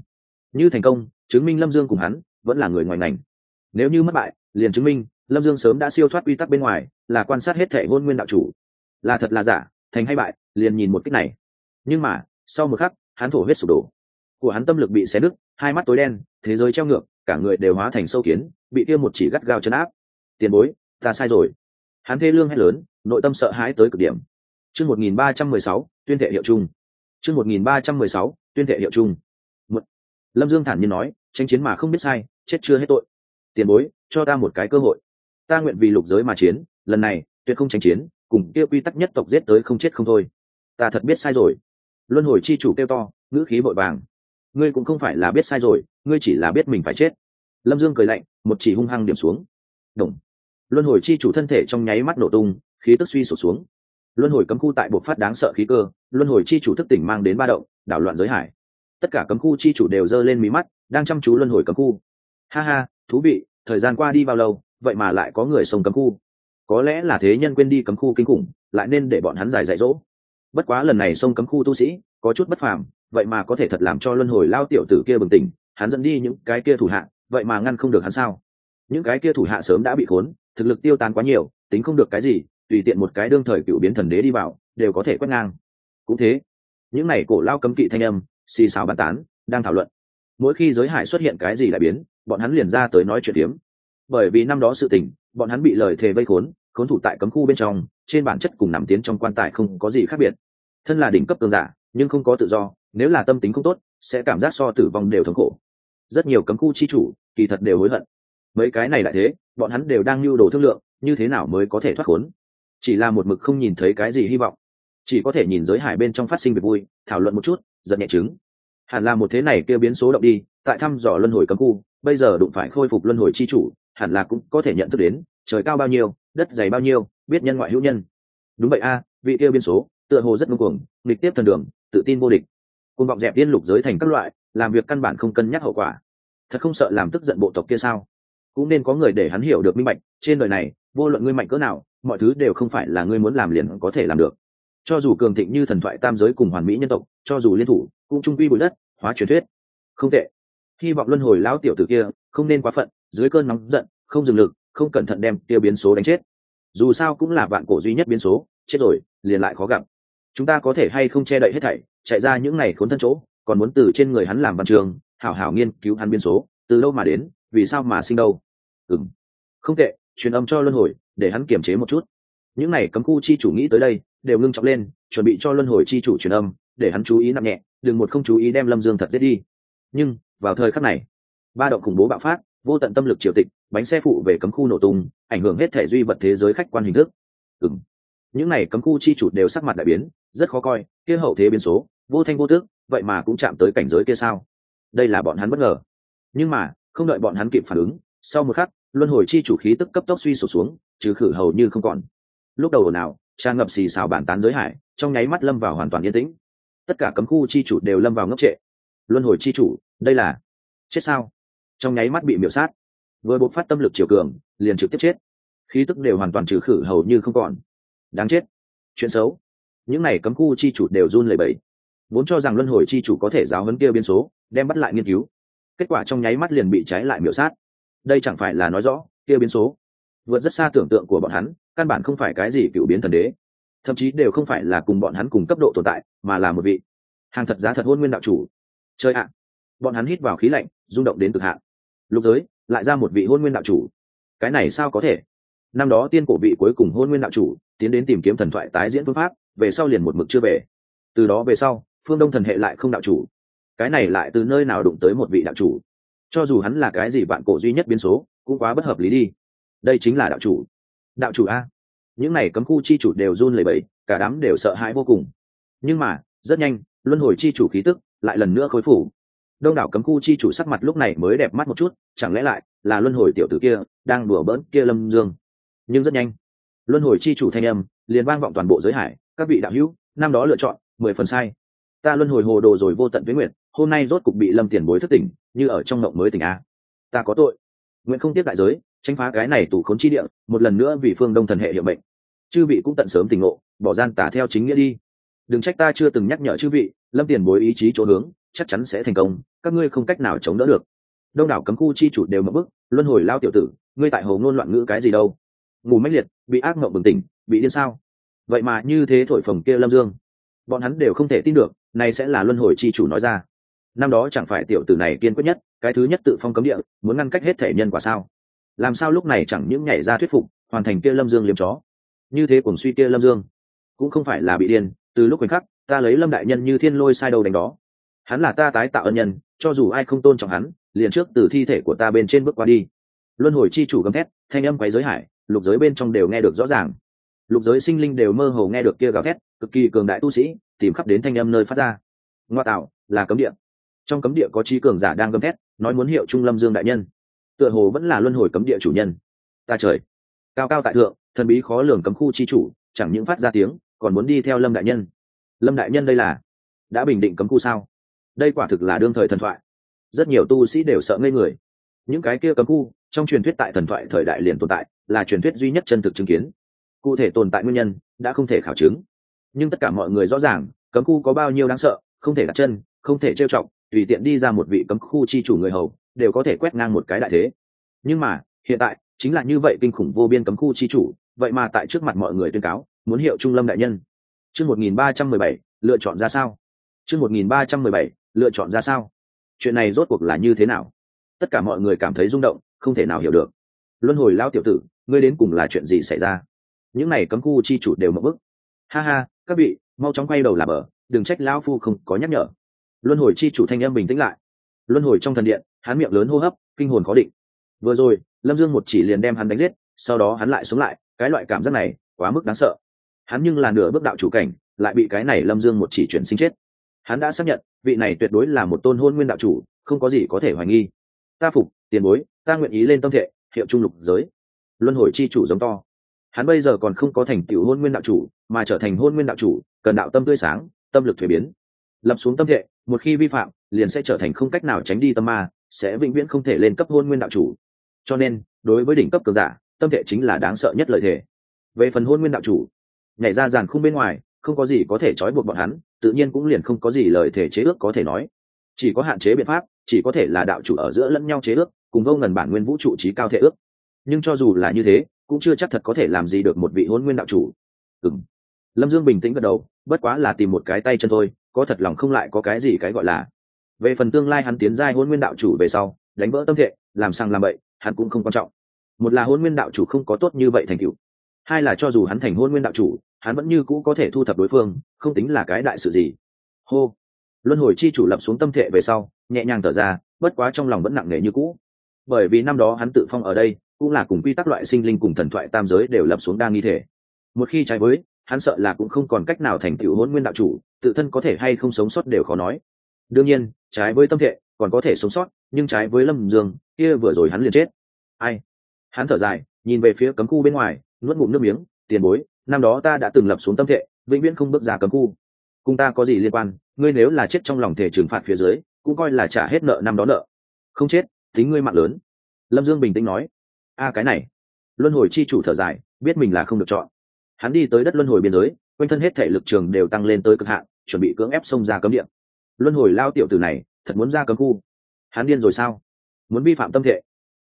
Như thành công, chứng minh lâm dương cùng hắn, vẫn là người ngoài ngành. Nếu như mất bại, liền chứng minh lâm dương sớm đã siêu thoát quy tắc bên ngoài, là quan sát hết thể ngôn nguyên đạo chủ. Là thật là giả, thành hay bại, liền nhìn một cách này. Nhưng mà, sau một khắc, hắn thổ huyết sụp đổ. Của hắn tâm lực bị xé nứt, hai mắt tối đen, thế giới treo ngược, cả người đều hóa thành sâu kiến, bị kia một chỉ gắt gao chấn áp. Tiền bối, ta sai rồi. Hắn thê lương hay lớn, nội tâm sợ hãi tới cực điểm. Chương một nghìn ba trăm mười sáu, tuyên thệ hiệu chung. Chương một nghìn ba trăm mười sáu, tuyên thệ hiệu chung. Lâm dương thản nhiên nói tranh chiến mà không biết sai, chết chưa hết tội. Tiền bối, cho ta một cái cơ hội ta nguyện vì lục giới mà chiến, lần này, tuyệt không tranh chiến, cùng kia quy tắc nhất tộc giết tới không chết không thôi. Ta thật biết sai rồi. Luân hồi chi chủ kêu to, ngữ khí vội vàng. Ngươi cũng không phải là biết sai rồi, ngươi chỉ là biết mình phải chết. Lâm dương cười lạnh, một chỉ hung hăng điểm xuống. Đúng. luân hồi chi chủ thân thể trong nháy mắt nổ tung, khí tức suy sụp xuống. Luân hồi cấm khu tại bộ phát đáng sợ khí cơ, luân hồi chi chủ thức tỉnh mang đến ba động, đảo loạn giới hải. Tất cả cấm khu chi chủ đều giơ lên mí mắt, đang chăm chú luân hồi cấm khu. Ha ha, thú vị, thời gian qua đi bao lâu? Vậy mà lại có người sông cấm khu. Có lẽ là thế nhân quên đi cấm khu kinh khủng, lại nên để bọn hắn giải dạy dỗ. Bất quá lần này sông cấm khu tu sĩ có chút bất phàm, vậy mà có thể thật làm cho luân hồi lao tiểu tử kia bừng tỉnh, hắn dẫn đi những cái kia thủ hạ, vậy mà ngăn không được hắn sao? Những cái kia thủ hạ sớm đã bị khốn, thực lực tiêu tan quá nhiều, tính không được cái gì, tùy tiện một cái đương thời cựu biến thần đế đi vào, đều có thể quét ngang. Cũng thế, những này cổ lao cấm kỵ thanh âm, xì xào bàn tán, đang thảo luận. Mỗi khi giới hải xuất hiện cái gì lại biến, bọn hắn liền ra tới nói chuyện tiếm bởi vì năm đó sự tình, bọn hắn bị lời thề vây khốn khốn thủ tại cấm khu bên trong, trên bản chất cùng nằm tiến trong quan tài không có gì khác biệt. Thân là đỉnh cấp cường giả, nhưng không có tự do, nếu là tâm tính không tốt, sẽ cảm giác so tử vong đều thống khổ. Rất nhiều cấm khu chi chủ, kỳ thật đều hối hận. Mấy cái này lại thế, bọn hắn đều đang lưu đồ thương lượng, như thế nào mới có thể thoát khốn? Chỉ là một mực không nhìn thấy cái gì hy vọng. Chỉ có thể nhìn giới hải bên trong phát sinh việc vui, thảo luận một chút, giận nhẹ chứng hẳn là một thế này kêu biến số động đi, tại thăm dò luân hồi cấm khu, bây giờ đụng phải khôi phục luân hồi chi chủ hẳn là cũng có thể nhận thức đến, trời cao bao nhiêu, đất dày bao nhiêu, biết nhân ngoại hữu nhân. Đúng vậy a, vị tiêu biên số, tựa hồ rất ngông cuồng, nghịch tiếp thần đường, tự tin vô địch. Côn vọng dẹp điên lục giới thành các loại, làm việc căn bản không cân nhắc hậu quả. Thật không sợ làm tức giận bộ tộc kia sao? Cũng nên có người để hắn hiểu được minh bạch, trên đời này, vô luận ngươi mạnh cỡ nào, mọi thứ đều không phải là ngươi muốn làm liền có thể làm được. Cho dù cường thịnh như thần thoại tam giới cùng hoàn mỹ nhân tộc, cho dù liên thủ, cũng trung quy bụi đất, hóa truyền thuyết. Không tệ. Hy vọng luân hồi lão tiểu tử kia, không nên quá phận dưới cơn nóng giận không dừng lực không cẩn thận đem tiêu biến số đánh chết. Dù sao cũng là vạn cổ duy nhất biến số chết rồi liền lại khó gặp. Chúng ta có thể hay không che đậy hết thảy chạy ra những ngày khốn thân chỗ còn muốn từ trên người hắn làm văn trường hảo hảo nghiên cứu hắn biến số từ đâu mà đến vì sao mà sinh đâu? Ừm, không tệ truyền âm cho luân hồi để hắn kiềm chế một chút. Những n à y cấm khu chi chủ nghĩ tới đây đều ngưng trọng lên chuẩn bị cho luân hồi chi chủ truyền âm để hắn chú ý nặng nhẹ đừng một không chú ý đem lâm dương thật giết đi. Nhưng vào thời khắc này ba động khủng bố bạo phát vô tận tâm lực triều tịch, bánh xe phụ về cấm khu nổ tung, ảnh hưởng hết thể duy vật thế giới khách quan hình thức. Ừ m những n à y cấm khu chi chủ đều sắc mặt đại biến, rất khó coi, kia hậu thế biến số, vô thanh vô tước vậy mà cũng chạm tới cảnh giới kia sao? Đây là bọn hắn bất ngờ. Nhưng mà, không đợi bọn hắn kịp phản ứng, sau một khắc, luân hồi chi chủ khí tức cấp tốc suy sụp xuống, trừ khử hầu như không còn. Lúc đầu ồn ào, tràn ngập xì xào bản tán giới hải, trong nháy mắt lâm vào hoàn toàn yên tĩnh. Tất cả cấm khu chi chủ đều lâm vào ngốc trệ. Luân hồi chi chủ, đây là chết sao? Trong nháy mắt bị miểu sát. Vừa bộc phát tâm lực chiều cường, liền trực tiếp chết. Khí tức đều hoàn toàn trừ khử hầu như không còn. Đáng chết. Chuyện xấu. Những n à y cấm khu chi chủ đều run lẩy bẩy. Vốn cho rằng luân hồi chi chủ có thể giáo hấn kia biên số, đem bắt lại nghiên cứu. Kết quả trong nháy mắt liền bị cháy lại miểu sát. Đây chẳng phải là nói rõ, kia biến số. Vượt rất xa tưởng tượng của bọn hắn, căn bản không phải cái gì cựu biến thần đế. Thậm chí đều không phải là cùng bọn hắn cùng cấp độ tồn tại, mà là một vị. Hàng thật giá thật hôn nguyên đạo chủ. Chơi ạ. Bọn hắn hít vào khí lạnh, rung động đến cực hạn lục giới, lại ra một vị hôn nguyên đạo chủ. Cái này sao có thể? Năm đó tiên cổ vị cuối cùng hôn nguyên đạo chủ, tiến đến tìm kiếm thần thoại tái diễn phương pháp, về sau liền một mực chưa về. Từ đó về sau, phương đông thần hệ lại không đạo chủ. Cái này lại từ nơi nào đụng tới một vị đạo chủ? Cho dù hắn là cái gì bạn cổ duy nhất biến số, cũng quá bất hợp lý đi. Đây chính là đạo chủ. Đạo chủ a. Những này cấm khu chi chủ đều run lẩy bẩy, cả đám đều sợ hãi vô cùng. Nhưng mà, rất nhanh, luân hồi chi chủ khí tức lại lần nữa khối phủ đông đảo cấm khu chi chủ sắc mặt lúc này mới đẹp mắt một chút, chẳng lẽ lại là luân hồi tiểu tử kia đang đùa bỡn kia lâm dương? Nhưng rất nhanh, luân hồi chi chủ thanh âm liền vang vọng toàn bộ giới hải, các vị đạo hữu, năm đó lựa chọn, mười phần sai. Ta luân hồi hồ đồ rồi vô tận với nguyện, hôm nay rốt cục bị lâm tiền bối thất tỉnh, như ở trong mộng mới tỉnh a. Ta có tội. Nguyện không tiếp đại giới tranh phá cái này tủ khốn chi địa, một lần nữa vì phương đông thần hệ hiệu mệnh. Chư vị cũng tận sớm tỉnh ngộ, bỏ gian tả theo chính nghĩa đi. Đừng trách ta chưa từng nhắc nhở chư vị, lâm tiền bối ý chí chỗ hướng chắc chắn sẽ thành công, các ngươi không cách nào chống đỡ được. Đông đảo cấm khu chi chủ đều mất bức luân hồi lao tiểu tử, ngươi tại hồ ngôn loạn ngữ cái gì đâu? Ngủ mách liệt, bị ác mộng bừng tỉnh, bị điên sao? Vậy mà như thế thổi phồng kia lâm dương. Bọn hắn đều không thể tin được, này sẽ là luân hồi chi chủ nói ra. Năm đó chẳng phải tiểu tử này kiên quyết nhất, cái thứ nhất tự phong cấm địa, muốn ngăn cách hết thể nhân quả sao? Làm sao lúc này chẳng những nhảy ra thuyết phục, hoàn thành kia lâm dương liếm chó? Như thế cùng suy kia lâm dương, cũng không phải là bị điên, từ lúc khoảnh khắc, ta lấy lâm đại nhân như thiên lôi sai đầu đánh đó hắn là ta tái tạo ân nhân, cho dù ai không tôn trọng hắn, liền trước từ thi thể của ta bên trên bước qua đi. Luân hồi chi chủ gầm thét, thanh âm quấy giới hải, lục giới bên trong đều nghe được rõ ràng. Lục giới sinh linh đều mơ hồ nghe được kia gào thét, cực kỳ cường đại tu sĩ, tìm khắp đến thanh âm nơi phát ra. Ngoa tạo, là cấm địa. Trong cấm địa có chi cường giả đang gầm thét, nói muốn hiệu trung lâm dương đại nhân. Tựa hồ vẫn là luân hồi cấm địa chủ nhân. Ta trời. Cao cao tại thượng, thần bí khó lường cấm khu chi chủ, chẳng những phát ra tiếng, còn muốn đi theo lâm đại nhân. Lâm đại nhân đây là đã bình định cấm khu sao? đây quả thực là đương thời thần thoại. Rất nhiều tu sĩ đều sợ ngây người. Những cái kia cấm khu trong truyền thuyết tại thần thoại thời đại liền tồn tại là truyền thuyết duy nhất chân thực chứng kiến. Cụ thể tồn tại nguyên nhân đã không thể khảo chứng. Nhưng tất cả mọi người rõ ràng cấm khu có bao nhiêu đáng sợ không thể đặt chân không thể trêu chọc tùy tiện đi ra một vị cấm khu chi chủ người hầu đều có thể quét ngang một cái đại thế. Nhưng mà hiện tại chính là như vậy kinh khủng vô biên cấm khu chi chủ vậy mà tại trước mặt mọi người tuyên cáo muốn hiệu trung lâm đại nhân. Chương 1317, lựa chọn ra sao? Chương 1317, lựa chọn ra sao? Chuyện này rốt cuộc là như thế nào? Tất cả mọi người cảm thấy rung động, không thể nào hiểu được. Luân hồi lao tiểu tử, ngươi đến cùng là chuyện gì xảy ra? Những này cấm khu chi chủ đều mập bức. Ha ha, các vị, mau chóng quay đầu làm ở đừng trách lão phu không có nhắc nhở. Luân hồi chi chủ thanh âm bình tĩnh lại. Luân hồi trong thần điện, hắn miệng lớn hô hấp, kinh hồn khó định. Vừa rồi, lâm dương một chỉ liền đem hắn đánh giết, sau đó hắn lại xuống lại, cái loại cảm giác này quá mức đáng sợ. Hắn nhưng là nửa bước đạo chủ cảnh, lại bị cái này lâm dương một chỉ chuyển sinh chết hắn đã xác nhận, vị này tuyệt đối là một tôn hôn nguyên đạo chủ, không có gì có thể hoài nghi. Ta phục, tiền bối, ta nguyện ý lên tâm thệ, hiệu trung lục giới. Luân hồi chi chủ giống to. Hắn bây giờ còn không có thành tựu hôn nguyên đạo chủ, mà trở thành hôn nguyên đạo chủ, cần đạo tâm tươi sáng, tâm lực thuế biến. Lập xuống tâm thệ, một khi vi phạm, liền sẽ trở thành không cách nào tránh đi tâm ma, sẽ vĩnh viễn không thể lên cấp hôn nguyên đạo chủ. Cho nên, đối với đỉnh cấp cường giả, tâm thệ chính là đáng sợ nhất lợi thể về phần hôn nguyên đạo chủ, nhảy ra dàn khung bên ngoài không có gì có thể trói buộc bọn hắn, tự nhiên cũng liền không có gì lời thể chế ước có thể nói. Chỉ có hạn chế biện pháp, chỉ có thể là đạo chủ ở giữa lẫn nhau chế ước, cùng vô ngần bản nguyên vũ trụ trí cao thể ước. Nhưng cho dù là như thế, cũng chưa chắc thật có thể làm gì được một vị hôn nguyên đạo chủ. Ừng lâm dương bình tĩnh gật đầu, bất quá là tìm một cái tay chân thôi, có thật lòng không lại có cái gì cái gọi là. Về phần tương lai hắn tiến giai hôn nguyên đạo chủ về sau, đánh vỡ tâm thệ làm sang làm bậy, hắn cũng không quan trọng. Một là hôn nguyên đạo chủ không có tốt như vậy thành cựu hai là cho dù hắn thành hôn nguyên đạo chủ, hắn vẫn như cũ có thể thu thập đối phương, không tính là cái đại sự gì. Hô. Luân hồi chi chủ lập xuống tâm thệ về sau, nhẹ nhàng thở ra, bất quá trong lòng vẫn nặng nề như cũ. Bởi vì năm đó hắn tự phong ở đây, cũng là cùng quy tắc loại sinh linh cùng thần thoại tam giới đều lập xuống đa nghi thể. Một khi trái với, hắn sợ là cũng không còn cách nào thành tựu hôn nguyên đạo chủ, tự thân có thể hay không sống sót đều khó nói. Đương nhiên, trái với tâm thệ, còn có thể sống sót, nhưng trái với lâm dương, kia vừa rồi hắn liền chết. Ai? Hắn thở dài, nhìn về phía cấm khu bên ngoài nuốt ngụm nước miếng, tiền bối, năm đó ta đã từng lập xuống tâm thệ, vĩnh viễn không bước ra cấm khu. Cùng ta có gì liên quan? Ngươi nếu là chết trong lòng thể trừng phạt phía dưới, cũng coi là trả hết nợ năm đó nợ. Không chết, tính ngươi mạng lớn. Lâm dương bình tĩnh nói. A, cái này. Luân hồi chi chủ thở dài, biết mình là không được chọn. Hắn đi tới đất luân hồi biên giới, quanh thân hết thể lực trường đều tăng lên tới cực hạn, chuẩn bị cưỡng ép xông ra cấm điện luân hồi lao tiểu tử này, thật muốn ra cấm khu. Hắn điên rồi sao? Muốn vi phạm tâm thệ?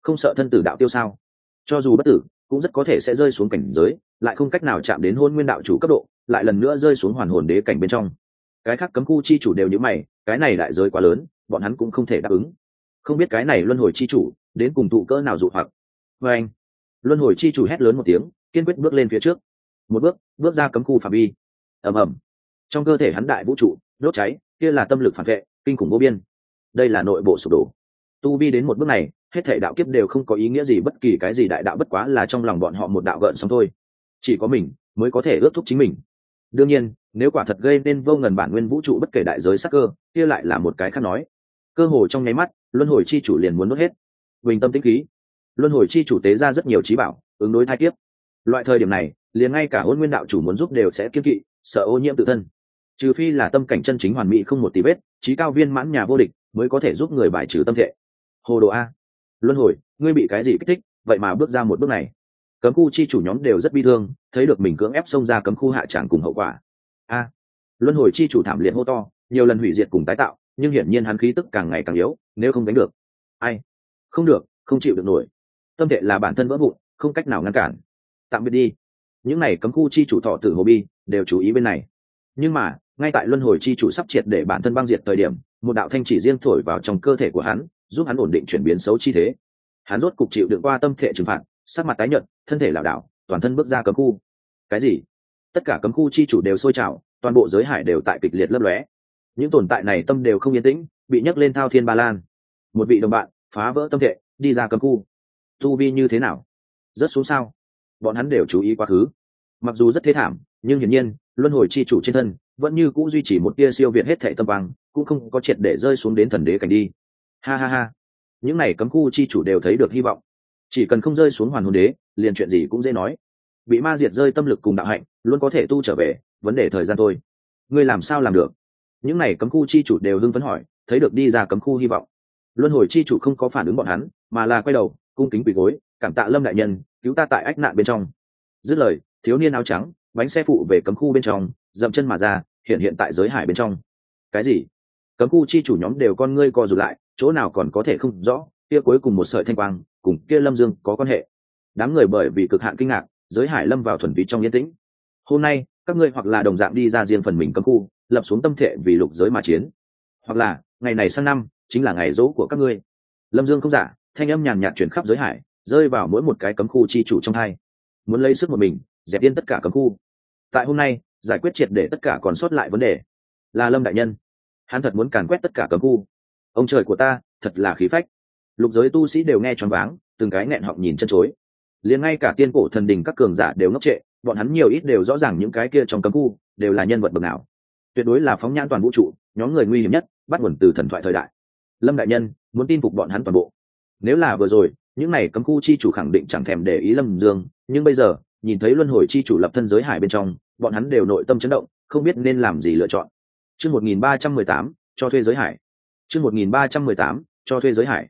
Không sợ thân tử đạo tiêu sao? Cho dù bất tử cũng rất có thể sẽ rơi xuống cảnh giới, lại không cách nào chạm đến hôn nguyên đạo chủ cấp độ, lại lần nữa rơi xuống hoàn hồn đế cảnh bên trong. Cái khác cấm khu chi chủ đều như mày, cái này đại giới quá lớn, bọn hắn cũng không thể đáp ứng. Không biết cái này luân hồi chi chủ đến cùng tụ cỡ nào dụ hoặc. Vê anh, luân hồi chi chủ hét lớn một tiếng, kiên quyết bước lên phía trước. Một bước bước ra cấm khu phạm vi. Ầm ầm. Trong cơ thể hắn đại vũ trụ, đốt cháy, kia là tâm lực phản vệ, kinh khủng vô biên. Đây là nội bộ sụp đổ. Tu vi đến một bước này hết thể đạo kiếp đều không có ý nghĩa gì, bất kỳ cái gì đại đạo bất quá là trong lòng bọn họ một đạo gợn xong thôi. Chỉ có mình mới có thể ước thúc chính mình. Đương nhiên, nếu quả thật gây nên vô ngần bản nguyên vũ trụ bất kể đại giới sắc cơ, kia lại là một cái khác nói. Cơ hồ trong nháy mắt, luân hồi chi chủ liền muốn nuốt hết. Bình tâm tĩnh khí. Luân hồi chi chủ tế ra rất nhiều trí bảo, ứng đối thai kiếp. Loại thời điểm này, liền ngay cả hôn nguyên đạo chủ muốn giúp đều sẽ kiên kỵ, sợ ô nhiễm tự thân. Trừ phi là tâm cảnh chân chính hoàn mỹ không một tí vết, trí cao viên mãn nhà vô địch mới có thể giúp người bài trừ tâm thệ. Hồ đồ a luân hồi, ngươi bị cái gì kích thích, vậy mà bước ra một bước này. Cấm khu chi chủ nhóm đều rất bi thương, thấy được mình cưỡng ép xông ra cấm khu hạ tràng cùng hậu quả. A. Luân hồi chi chủ thảm liệt hô to, nhiều lần hủy diệt cùng tái tạo, nhưng hiển nhiên hắn khí tức càng ngày càng yếu, nếu không đánh được. Ai? Không được, không chịu được nổi. Tâm thể là bản thân vỡ vụn, không cách nào ngăn cản. Tạm biệt đi. Những này cấm khu chi chủ thọ tử hồ bi, đều chú ý bên này. Nhưng mà, ngay tại luân hồi chi chủ sắp triệt để bản thân băng diệt thời điểm, một đạo thanh chỉ riêng thổi vào trong cơ thể của hắn giúp hắn ổn định chuyển biến xấu chi thế. Hắn rốt cục chịu đựng qua tâm thể trừng phạt, sắc mặt tái nhợt, thân thể lảo đảo, toàn thân bước ra cấm khu. Cái gì? Tất cả cấm khu chi chủ đều sôi trào, toàn bộ giới hải đều tại kịch liệt lấp lóe. Những tồn tại này tâm đều không yên tĩnh, bị nhấc lên thao thiên ba lan. Một vị đồng bạn, phá vỡ tâm thể, đi ra cấm khu. Tu vi như thế nào? Rất xuống sao? Bọn hắn đều chú ý quá khứ. Mặc dù rất thế thảm, nhưng hiển nhiên, luân hồi chi chủ trên thân vẫn như cũ duy trì một tia siêu việt hết thệ tâm vang cũng không có triệt để rơi xuống đến thần đế cảnh đi ha ha ha. Những này cấm khu chi chủ đều thấy được hy vọng. Chỉ cần không rơi xuống hoàn hồn đế, liền chuyện gì cũng dễ nói. Bị ma diệt rơi tâm lực cùng đạo hạnh, luôn có thể tu trở về, vấn đề thời gian thôi. Ngươi làm sao làm được? Những này cấm khu chi chủ đều hưng phấn hỏi, thấy được đi ra cấm khu hy vọng. Luân hồi chi chủ không có phản ứng bọn hắn, mà là quay đầu, cung kính quỳ gối, cảm tạ lâm đại nhân, cứu ta tại ách nạn bên trong. Dứt lời, thiếu niên áo trắng, bánh xe phụ về cấm khu bên trong, dậm chân mà ra, hiện hiện tại giới hải bên trong. Cái gì? Cấm khu chi chủ nhóm đều con ngươi co rụt lại chỗ nào còn có thể không rõ, kia cuối cùng một sợi thanh quang, cùng kia lâm dương có quan hệ. Đám người bởi vì cực hạn kinh ngạc, giới hải lâm vào thuần vị trong yên tĩnh. Hôm nay, các ngươi hoặc là đồng dạng đi ra riêng phần mình cấm khu, lập xuống tâm thể vì lục giới mà chiến. Hoặc là, ngày này sang năm, chính là ngày dỗ của các ngươi. Lâm dương không giả, thanh âm nhàn nhạt chuyển khắp giới hải, rơi vào mỗi một cái cấm khu chi chủ trong hai. Muốn lấy sức một mình, dẹp yên tất cả cấm khu. Tại hôm nay, giải quyết triệt để tất cả còn sót lại vấn đề. Là lâm đại nhân. Hắn thật muốn càn quét tất cả cấm khu ông trời của ta, thật là khí phách. Lục giới tu sĩ đều nghe choáng váng, từng cái nghẹn họng nhìn chân chối. Liền ngay cả tiên cổ thần đình các cường giả đều ngốc trệ, bọn hắn nhiều ít đều rõ ràng những cái kia trong cấm khu, đều là nhân vật bậc nào. Tuyệt đối là phóng nhãn toàn vũ trụ, nhóm người nguy hiểm nhất, bắt nguồn từ thần thoại thời đại. Lâm đại nhân, muốn tin phục bọn hắn toàn bộ. Nếu là vừa rồi, những này cấm khu chi chủ khẳng định chẳng thèm để ý lâm dương, nhưng bây giờ, nhìn thấy luân hồi chi chủ lập thân giới hải bên trong, bọn hắn đều nội tâm chấn động, không biết nên làm gì lựa chọn. Chương một nghìn ba trăm mười tám, cho thuê giới hải chương một nghìn ba trăm mười tám, cho thuê giới hải.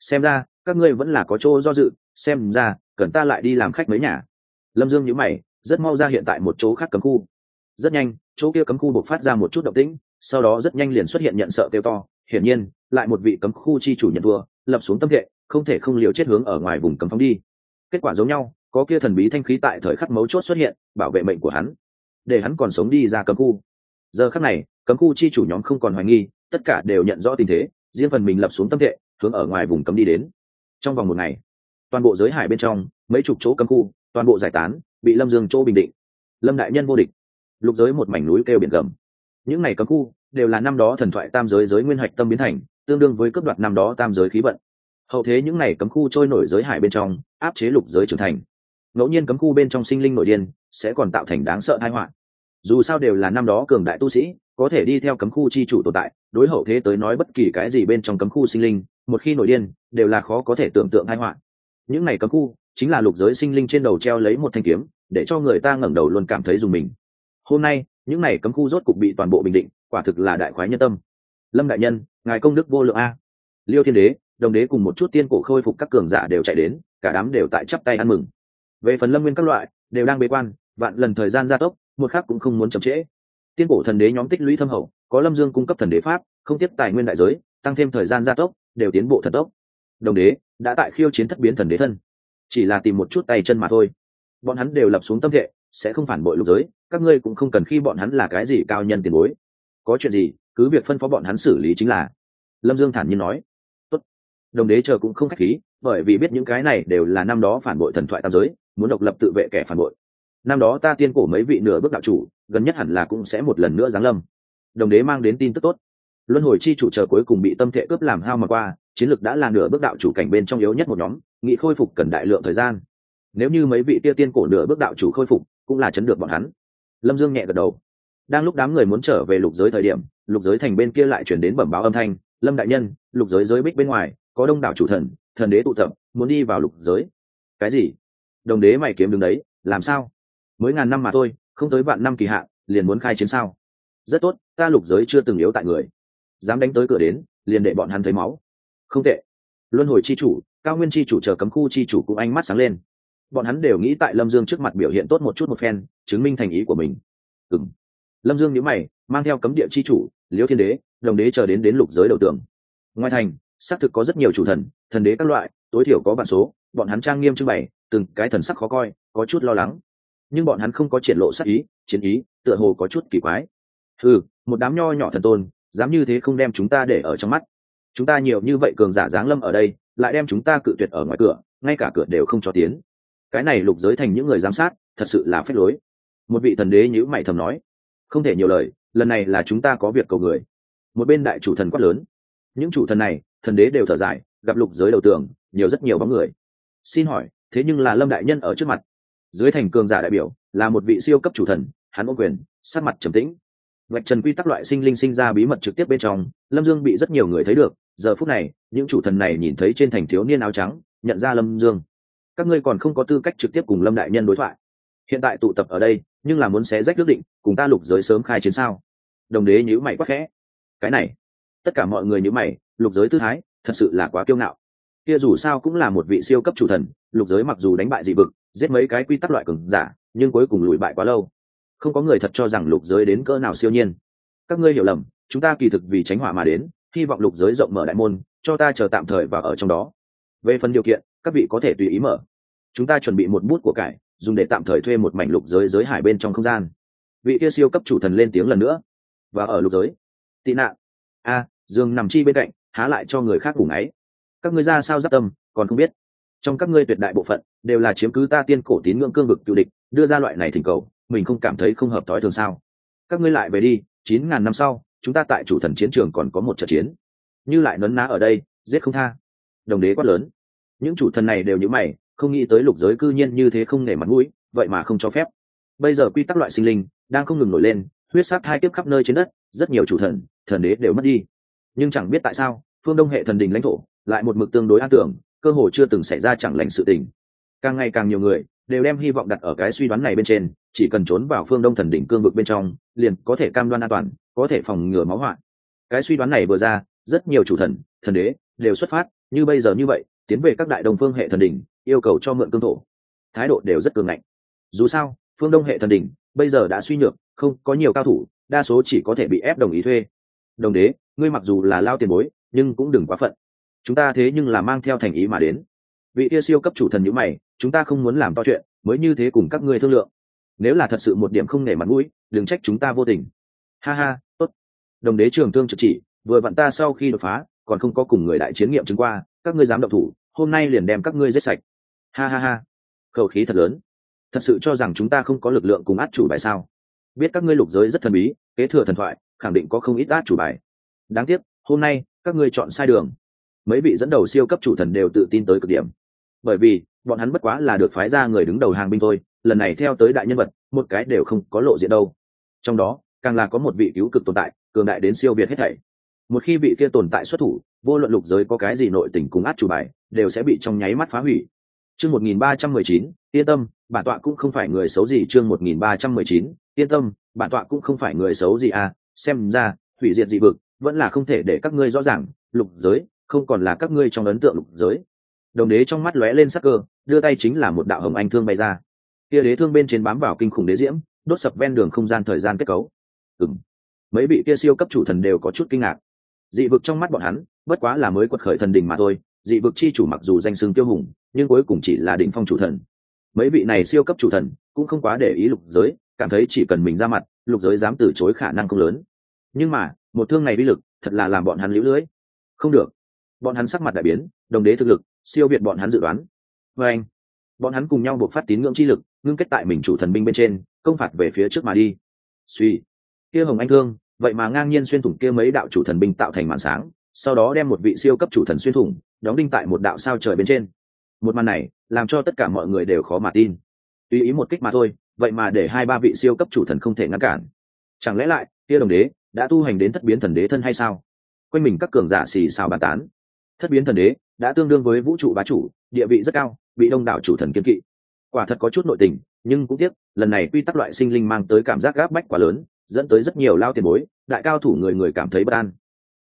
Xem ra, các ngươi vẫn là có chỗ do dự, xem ra, cần ta lại đi làm khách mấy nhà. Lâm dương nhữ mày, rất mau ra hiện tại một chỗ khác cấm khu. Rất nhanh, chỗ kia cấm khu buộc phát ra một chút động tĩnh, sau đó rất nhanh liền xuất hiện nhận sợ kêu to. Hiển nhiên, lại một vị cấm khu chi chủ nhận thua, lập xuống tâm hệ, không thể không liều chết hướng ở ngoài vùng cấm phóng đi. Kết quả giống nhau, có kia thần bí thanh khí tại thời khắc mấu chốt xuất hiện, bảo vệ mệnh của hắn. Để hắn còn sống đi ra cấm khu. Giờ khắc này, cấm khu chi chủ nhóm không còn hoài nghi tất cả đều nhận rõ tình thế, riêng phần mình lập xuống tâm thệ, hướng ở ngoài vùng cấm đi đến. Trong vòng một ngày, toàn bộ giới hải bên trong, mấy chục chỗ cấm khu, toàn bộ giải tán, bị lâm dương chỗ bình định. Lâm đại nhân vô địch. Lục giới một mảnh núi kêu biển gầm. Những ngày cấm khu đều là năm đó thần thoại tam giới giới nguyên hạch tâm biến thành, tương đương với cấp đoạt năm đó tam giới khí vận. Hậu thế những ngày cấm khu trôi nổi giới hải bên trong, áp chế lục giới trưởng thành. Ngẫu nhiên cấm khu bên trong sinh linh nội điên, sẽ còn tạo thành đáng sợ tai họa. Dù sao đều là năm đó cường đại tu sĩ, có thể đi theo cấm khu chi chủ tồn tại đối hậu thế tới nói bất kỳ cái gì bên trong cấm khu sinh linh, một khi nổi điên, đều là khó có thể tưởng tượng tai họa. Những này cấm khu chính là lục giới sinh linh trên đầu treo lấy một thanh kiếm, để cho người ta ngẩng đầu luôn cảm thấy dùng mình. Hôm nay, những này cấm khu rốt cục bị toàn bộ bình định, quả thực là đại khoái nhân tâm. Lâm đại nhân, ngài công đức vô lượng a. Liêu thiên đế, đồng đế cùng một chút tiên cổ khôi phục các cường giả đều chạy đến, cả đám đều tại chắp tay ăn mừng. Về phần lâm nguyên các loại, đều đang bế quan, vạn lần thời gian gia tốc, một khác cũng không muốn chậm trễ. Tiên cổ thần đế nhóm tích lũy thâm hậu có lâm dương cung cấp thần đế pháp, không tiếp tài nguyên đại giới, tăng thêm thời gian gia tốc, đều tiến bộ thần tốc đồng đế đã tại khiêu chiến thất biến thần đế thân. Chỉ là tìm một chút tay chân mà thôi. Bọn hắn đều lập xuống tâm hệ, sẽ không phản bội lục giới, các ngươi cũng không cần khi bọn hắn là cái gì cao nhân tiền bối. Có chuyện gì, cứ việc phân phó bọn hắn xử lý chính là. Lâm dương thản nhiên nói. Tốt. đồng đế chờ cũng không khách khí, bởi vì biết những cái này đều là năm đó phản bội thần thoại tam giới, muốn độc lập tự vệ kẻ phản bội. Năm đó ta tiên cổ mấy vị nửa bước đạo chủ, gần nhất hẳn là cũng sẽ một lần nữa giáng lâm đồng đế mang đến tin tức tốt. Luân hồi chi chủ chờ cuối cùng bị tâm thể cướp làm hao mà qua, chiến lược đã là nửa bước đạo chủ cảnh bên trong yếu nhất một nhóm, nghị khôi phục cần đại lượng thời gian. Nếu như mấy vị tia tiên cổ nửa bước đạo chủ khôi phục, cũng là chấn được bọn hắn. Lâm dương nhẹ gật đầu. Đang lúc đám người muốn trở về lục giới thời điểm, lục giới thành bên kia lại chuyển đến bẩm báo âm thanh, lâm đại nhân, lục giới giới bích bên ngoài, có đông đảo chủ thần thần đế tụ tập, muốn đi vào lục giới. Cái gì? Đồng đế mày kiếm đứng đấy, làm sao? Mới ngàn năm mà thôi, không tới vạn năm kỳ hạn liền muốn khai chiến sao? Rất tốt, ta lục giới chưa từng yếu tại người. Dám đánh tới cửa đến, liền để bọn hắn thấy máu. Không tệ. Luân hồi chi chủ, cao nguyên chi chủ chờ cấm khu chi chủ cũng ánh mắt sáng lên. Bọn hắn đều nghĩ tại lâm dương trước mặt biểu hiện tốt một chút một phen, chứng minh thành ý của mình. Ừ m lâm dương nhớ mày, mang theo cấm địa chi chủ liễu thiên đế, đồng đế chờ đến đến lục giới đầu tường. Ngoài thành, xác thực có rất nhiều chủ thần thần đế các loại, tối thiểu có vạn số, bọn hắn trang nghiêm trưng bày, từng cái thần sắc khó coi, có chút lo lắng. Nhưng bọn hắn không có triển lộ sắc ý, chiến ý, tựa hồ có chút kỳ quái ừ một đám nho nhỏ thần tôn, dám như thế không đem chúng ta để ở trong mắt. Chúng ta nhiều như vậy cường giả giáng lâm ở đây, lại đem chúng ta cự tuyệt ở ngoài cửa, ngay cả cửa đều không cho tiến. Cái này lục giới thành những người giám sát, thật sự là phép lối. Một vị thần đế nhữ mày thầm nói, không thể nhiều lời, lần này là chúng ta có việc cầu người. Một bên đại chủ thần quát lớn, những chủ thần này, thần đế đều thở dài, gặp lục giới đầu tường, nhiều rất nhiều bóng người. Xin hỏi, thế nhưng là lâm đại nhân ở trước mặt. Dưới thành cường giả đại biểu, là một vị siêu cấp chủ thần, hắn ô quyền sát mặt trầm tĩnh vạch trần quy tắc loại sinh linh sinh ra bí mật trực tiếp bên trong, lâm dương bị rất nhiều người thấy được. Giờ phút này, những chủ thần này nhìn thấy trên thành thiếu niên áo trắng, nhận ra lâm dương. Các ngươi còn không có tư cách trực tiếp cùng lâm đại nhân đối thoại. Hiện tại tụ tập ở đây, nhưng là muốn xé rách quyết định, cùng ta lục giới sớm khai chiến sao? Đồng đế nhữ mày quắc khẽ. Cái này, tất cả mọi người nhữ mày, lục giới tư thái, thật sự là quá kiêu ngạo. Kia dù sao cũng là một vị siêu cấp chủ thần, lục giới mặc dù đánh bại dị vực, giết mấy cái quy tắc loại cường giả, nhưng cuối cùng lùi bại quá lâu không có người thật cho rằng lục giới đến cỡ nào siêu nhiên. Các ngươi hiểu lầm, chúng ta kỳ thực vì tránh hỏa mà đến, hy vọng lục giới rộng mở đại môn, cho ta chờ tạm thời và ở trong đó. Về phần điều kiện, các vị có thể tùy ý mở. Chúng ta chuẩn bị một bút của cải, dùng để tạm thời thuê một mảnh lục giới giới hải bên trong không gian. Vị kia siêu cấp chủ thần lên tiếng lần nữa. Và ở lục giới. Tị nạn. A, dương nằm chi bên cạnh, há lại cho người khác cùng ấy. Các ngươi ra sao giáp tâm, còn không biết. Trong các ngươi tuyệt đại bộ phận, đều là chiếm cứ ta tiên cổ tín ngưỡng cương vực cựu địch, đưa ra loại này thỉnh cầu mình không cảm thấy không hợp thói thường sao? Các ngươi lại về đi, chín ngàn năm sau, chúng ta tại chủ thần chiến trường còn có một trận chiến. Như lại nấn ná ở đây, giết không tha. Đồng đế quát lớn. Những chủ thần này đều như mày, không nghĩ tới lục giới cư nhiên như thế không nể mặt mũi, vậy mà không cho phép. Bây giờ quy tắc loại sinh linh đang không ngừng nổi lên, huyết sắc hai tiếp khắp nơi trên đất, rất nhiều chủ thần thần đế đều mất đi. Nhưng chẳng biết tại sao, phương đông hệ thần đình lãnh thổ lại một mực tương đối an tưởng, cơ hồ chưa từng xảy ra chẳng lành sự tình. Càng ngày càng nhiều người đều đem hy vọng đặt ở cái suy đoán này bên trên, chỉ cần trốn vào phương đông thần đỉnh cương vực bên trong, liền có thể cam đoan an toàn, có thể phòng ngừa máu hoạn. Cái suy đoán này vừa ra, rất nhiều chủ thần thần đế đều xuất phát, như bây giờ như vậy, tiến về các đại đồng phương hệ thần đỉnh, yêu cầu cho mượn cương thổ. Thái độ đều rất cường ngạnh. Dù sao, phương đông hệ thần đỉnh bây giờ đã suy nhược, không có nhiều cao thủ, đa số chỉ có thể bị ép đồng ý thuê. Đồng đế, ngươi mặc dù là lao tiền bối, nhưng cũng đừng quá phận. Chúng ta thế nhưng là mang theo thành ý mà đến. Vị kia siêu cấp chủ thần như mày chúng ta không muốn làm to chuyện, mới như thế cùng các ngươi thương lượng. Nếu là thật sự một điểm không nể mặt mũi, đừng trách chúng ta vô tình. Ha ha, tốt. Đồng đế trường thương trực chỉ, vừa vặn ta sau khi đột phá, còn không có cùng người đại chiến nghiệm chứng qua, các ngươi dám động thủ, hôm nay liền đem các ngươi giết sạch. Ha ha ha. Khẩu khí thật lớn. Thật sự cho rằng chúng ta không có lực lượng cùng át chủ bài sao? Biết các ngươi lục giới rất thần bí, kế thừa thần thoại, khẳng định có không ít át chủ bài. Đáng tiếc, hôm nay, các ngươi chọn sai đường. Mấy vị dẫn đầu siêu cấp chủ thần đều tự tin tới cực điểm. Bởi vì bọn hắn bất quá là được phái ra người đứng đầu hàng binh thôi, lần này theo tới đại nhân vật, một cái đều không có lộ diện đâu. Trong đó, càng là có một vị cứu cực tồn tại, cường đại đến siêu việt hết thảy. Một khi vị kia tồn tại xuất thủ, vô luận lục giới có cái gì nội tình cùng át chủ bài, đều sẽ bị trong nháy mắt phá hủy. Chương một nghìn ba trăm mười chín, yên tâm, bản tọa cũng không phải người xấu gì. Chương một nghìn ba trăm mười chín, yên tâm, bản tọa cũng không phải người xấu gì à. Xem ra, hủy diệt dị vực vẫn là không thể để các ngươi rõ ràng, lục giới không còn là các ngươi trong ấn tượng lục giới. Đồng đế trong mắt lóe lên sắc cơ đưa tay chính là một đạo hồng anh thương bay ra. Kia đế thương bên trên bám vào kinh khủng đế diễm, đốt sập ven đường không gian thời gian kết cấu. Ừng mấy vị kia siêu cấp chủ thần đều có chút kinh ngạc. Dị vực trong mắt bọn hắn, bất quá là mới quật khởi thần đình mà thôi, dị vực chi chủ mặc dù danh xưng tiêu hùng, nhưng cuối cùng chỉ là đỉnh phong chủ thần. Mấy vị này siêu cấp chủ thần cũng không quá để ý lục giới, cảm thấy chỉ cần mình ra mặt, lục giới dám từ chối khả năng không lớn. Nhưng mà, một thương này uy lực, thật là làm bọn hắn lũ lưỡi không được. Bọn hắn sắc mặt đại biến, đồng đế thực lực, siêu việt bọn hắn dự đoán và anh, bọn hắn cùng nhau buộc phát tín ngưỡng chi lực, ngưng kết tại mình chủ thần binh bên trên, công phạt về phía trước mà đi. Suy kia hồng anh thương, vậy mà ngang nhiên xuyên thủng kia mấy đạo chủ thần binh tạo thành màn sáng, sau đó đem một vị siêu cấp chủ thần xuyên thủng, đóng đinh tại một đạo sao trời bên trên. Một màn này, làm cho tất cả mọi người đều khó mà tin. Tùy ý một kích mà thôi, vậy mà để hai ba vị siêu cấp chủ thần không thể ngăn cản. Chẳng lẽ lại, kia đồng đế, đã tu hành đến thất biến thần đế thân hay sao? Quanh mình các cường giả xì xào bàn tán. Thất biến thần đế đã tương đương với vũ trụ bá chủ, địa vị rất cao, bị đông đảo chủ thần kiên kỵ. Quả thật có chút nội tình, nhưng cũng tiếc, lần này quy tắc loại sinh linh mang tới cảm giác gáp bách quá lớn, dẫn tới rất nhiều lao tiền bối, đại cao thủ người người cảm thấy bất an.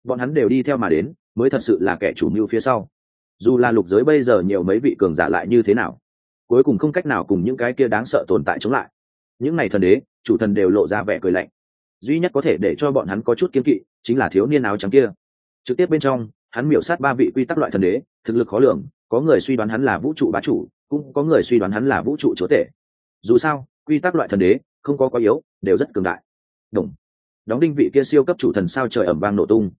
Bọn hắn đều đi theo mà đến, mới thật sự là kẻ chủ mưu phía sau. Dù là lục giới bây giờ nhiều mấy vị cường giả lại như thế nào, cuối cùng không cách nào cùng những cái kia đáng sợ tồn tại chống lại. Những này thần đế, chủ thần đều lộ ra vẻ cười lạnh. Duy nhất có thể để cho bọn hắn có chút kiên kỵ, chính là thiếu niên áo trắng kia. Trực tiếp bên trong hắn miểu sát ba vị quy tắc loại thần đế, thực lực khó lường, có người suy đoán hắn là vũ trụ bá chủ, cũng có người suy đoán hắn là vũ trụ chúa tể. Dù sao, quy tắc loại thần đế, không có quá yếu, đều rất cường đại. Đúng. đóng đinh vị kia siêu cấp chủ thần sao trời ẩm vang nổ tung.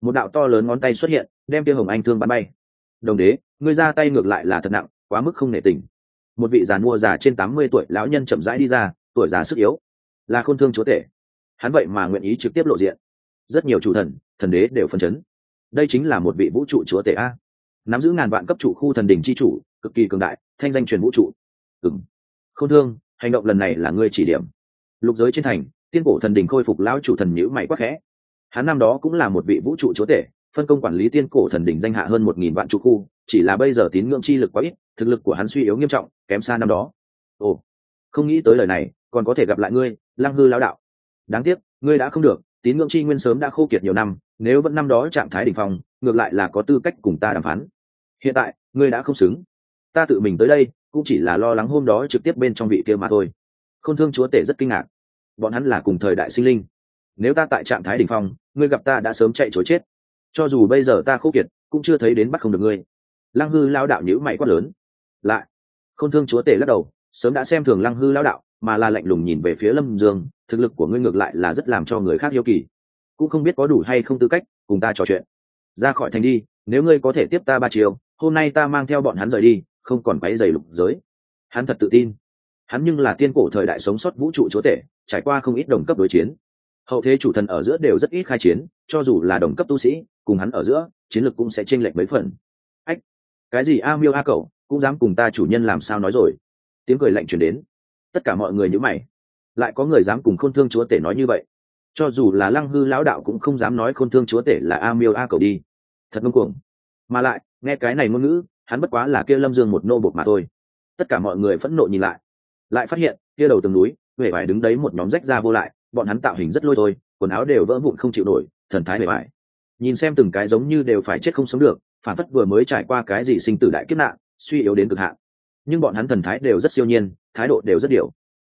Một đạo to lớn ngón tay xuất hiện, đem kia hồng anh thương bắn bay. Đồng đế, ngươi ra tay ngược lại là thật nặng, quá mức không nể tình. Một vị già mua già trên tám mươi tuổi, lão nhân chậm rãi đi ra, tuổi già sức yếu, là khôn thương chúa tể. Hắn vậy mà nguyện ý trực tiếp lộ diện. Rất nhiều chủ thần thần đế đều phân chấn đây chính là một vị vũ trụ chúa tể a. Nắm giữ ngàn vạn cấp chủ khu thần đình c h i chủ, cực kỳ cường đại, thanh danh truyền vũ trụ. Ừng không thương, hành động lần này là ngươi chỉ điểm. Lục giới trên thành, tiên cổ thần đình khôi phục lão chủ thần nhữ mày quắc khẽ. Hắn năm đó cũng là một vị vũ trụ chúa tể, phân công quản lý tiên cổ thần đình danh hạ hơn một nghìn vạn trụ khu, chỉ là bây giờ tín ngưỡng chi lực quá ít, thực lực của hắn suy yếu nghiêm trọng, kém xa năm đó. Ồ. Không nghĩ tới lời này, còn có thể gặp lại ngươi, lăng hư lão đạo. Đáng tiếc, ngươi đã không được tín ngưỡng chi nguyên sớm đã khô kiệt nhiều năm, nếu vẫn năm đó trạng thái đỉnh phong, ngược lại là có tư cách cùng ta đàm phán. Hiện tại, ngươi đã không xứng. Ta tự mình tới đây, cũng chỉ là lo lắng hôm đó trực tiếp bên trong vị kia mà thôi. Khôn thương chúa tể rất kinh ngạc. Bọn hắn là cùng thời đại sinh linh. Nếu ta tại trạng thái đ ỉ n h phong, ngươi gặp ta đã sớm chạy chối chết. Cho dù bây giờ ta khô kiệt, cũng chưa thấy đến bắt không được ngươi. Lăng hư lao đạo nhữ mày quát lớn. Lại, khôn thương chúa tể lắc đầu, sớm đã xem thường lăng hư lao đạo mà là lạnh lùng nhìn về phía lâm dương, thực lực của ngươi ngược lại là rất làm cho người khác yêu kỳ. Cũng không biết có đủ hay không tư cách cùng ta trò chuyện. Ra khỏi thành đi, nếu ngươi có thể tiếp ta ba chiều, hôm nay ta mang theo bọn hắn rời đi, không còn váy dày lục giới. Hắn thật tự tin. Hắn nhưng là tiên cổ thời đại sống sót vũ trụ chúa tể, trải qua không ít đồng cấp đối chiến. Hậu thế chủ thần ở giữa đều rất ít khai chiến, cho dù là đồng cấp tu sĩ, cùng hắn ở giữa, chiến lược cũng sẽ chênh lệch mấy phần. Ách, cái gì a miêu a cậu cũng dám cùng ta chủ nhân làm sao nói rồi? Tiếng cười lạnh chuyển đến tất cả mọi người nhữ mày. Lại có người dám cùng khôn thương chúa tể nói như vậy. Cho dù là lăng hư lão đạo cũng không dám nói khôn thương chúa tể là a miêu a cầu đi. Thật ngông cuồng. Mà lại, nghe cái này ngôn ngữ, hắn bất quá là kia lâm dương một nô bột mà thôi. Tất cả mọi người phẫn nộ nhìn lại. Lại phát hiện, kia đầu từng núi, huệ vải đứng đấy một nhóm rách ra vô lại, bọn hắn tạo hình rất lôi thôi, quần áo đều vỡ vụn không chịu nổi, thần thái huệ vải. Nhìn xem từng cái giống như đều phải chết không sống được, phản phất vừa mới trải qua cái gì sinh tử đại kiếp nạn, suy yếu đến cực hạn. Nhưng bọn hắn thần thái đều rất siêu nhiên thái độ đều rất điều.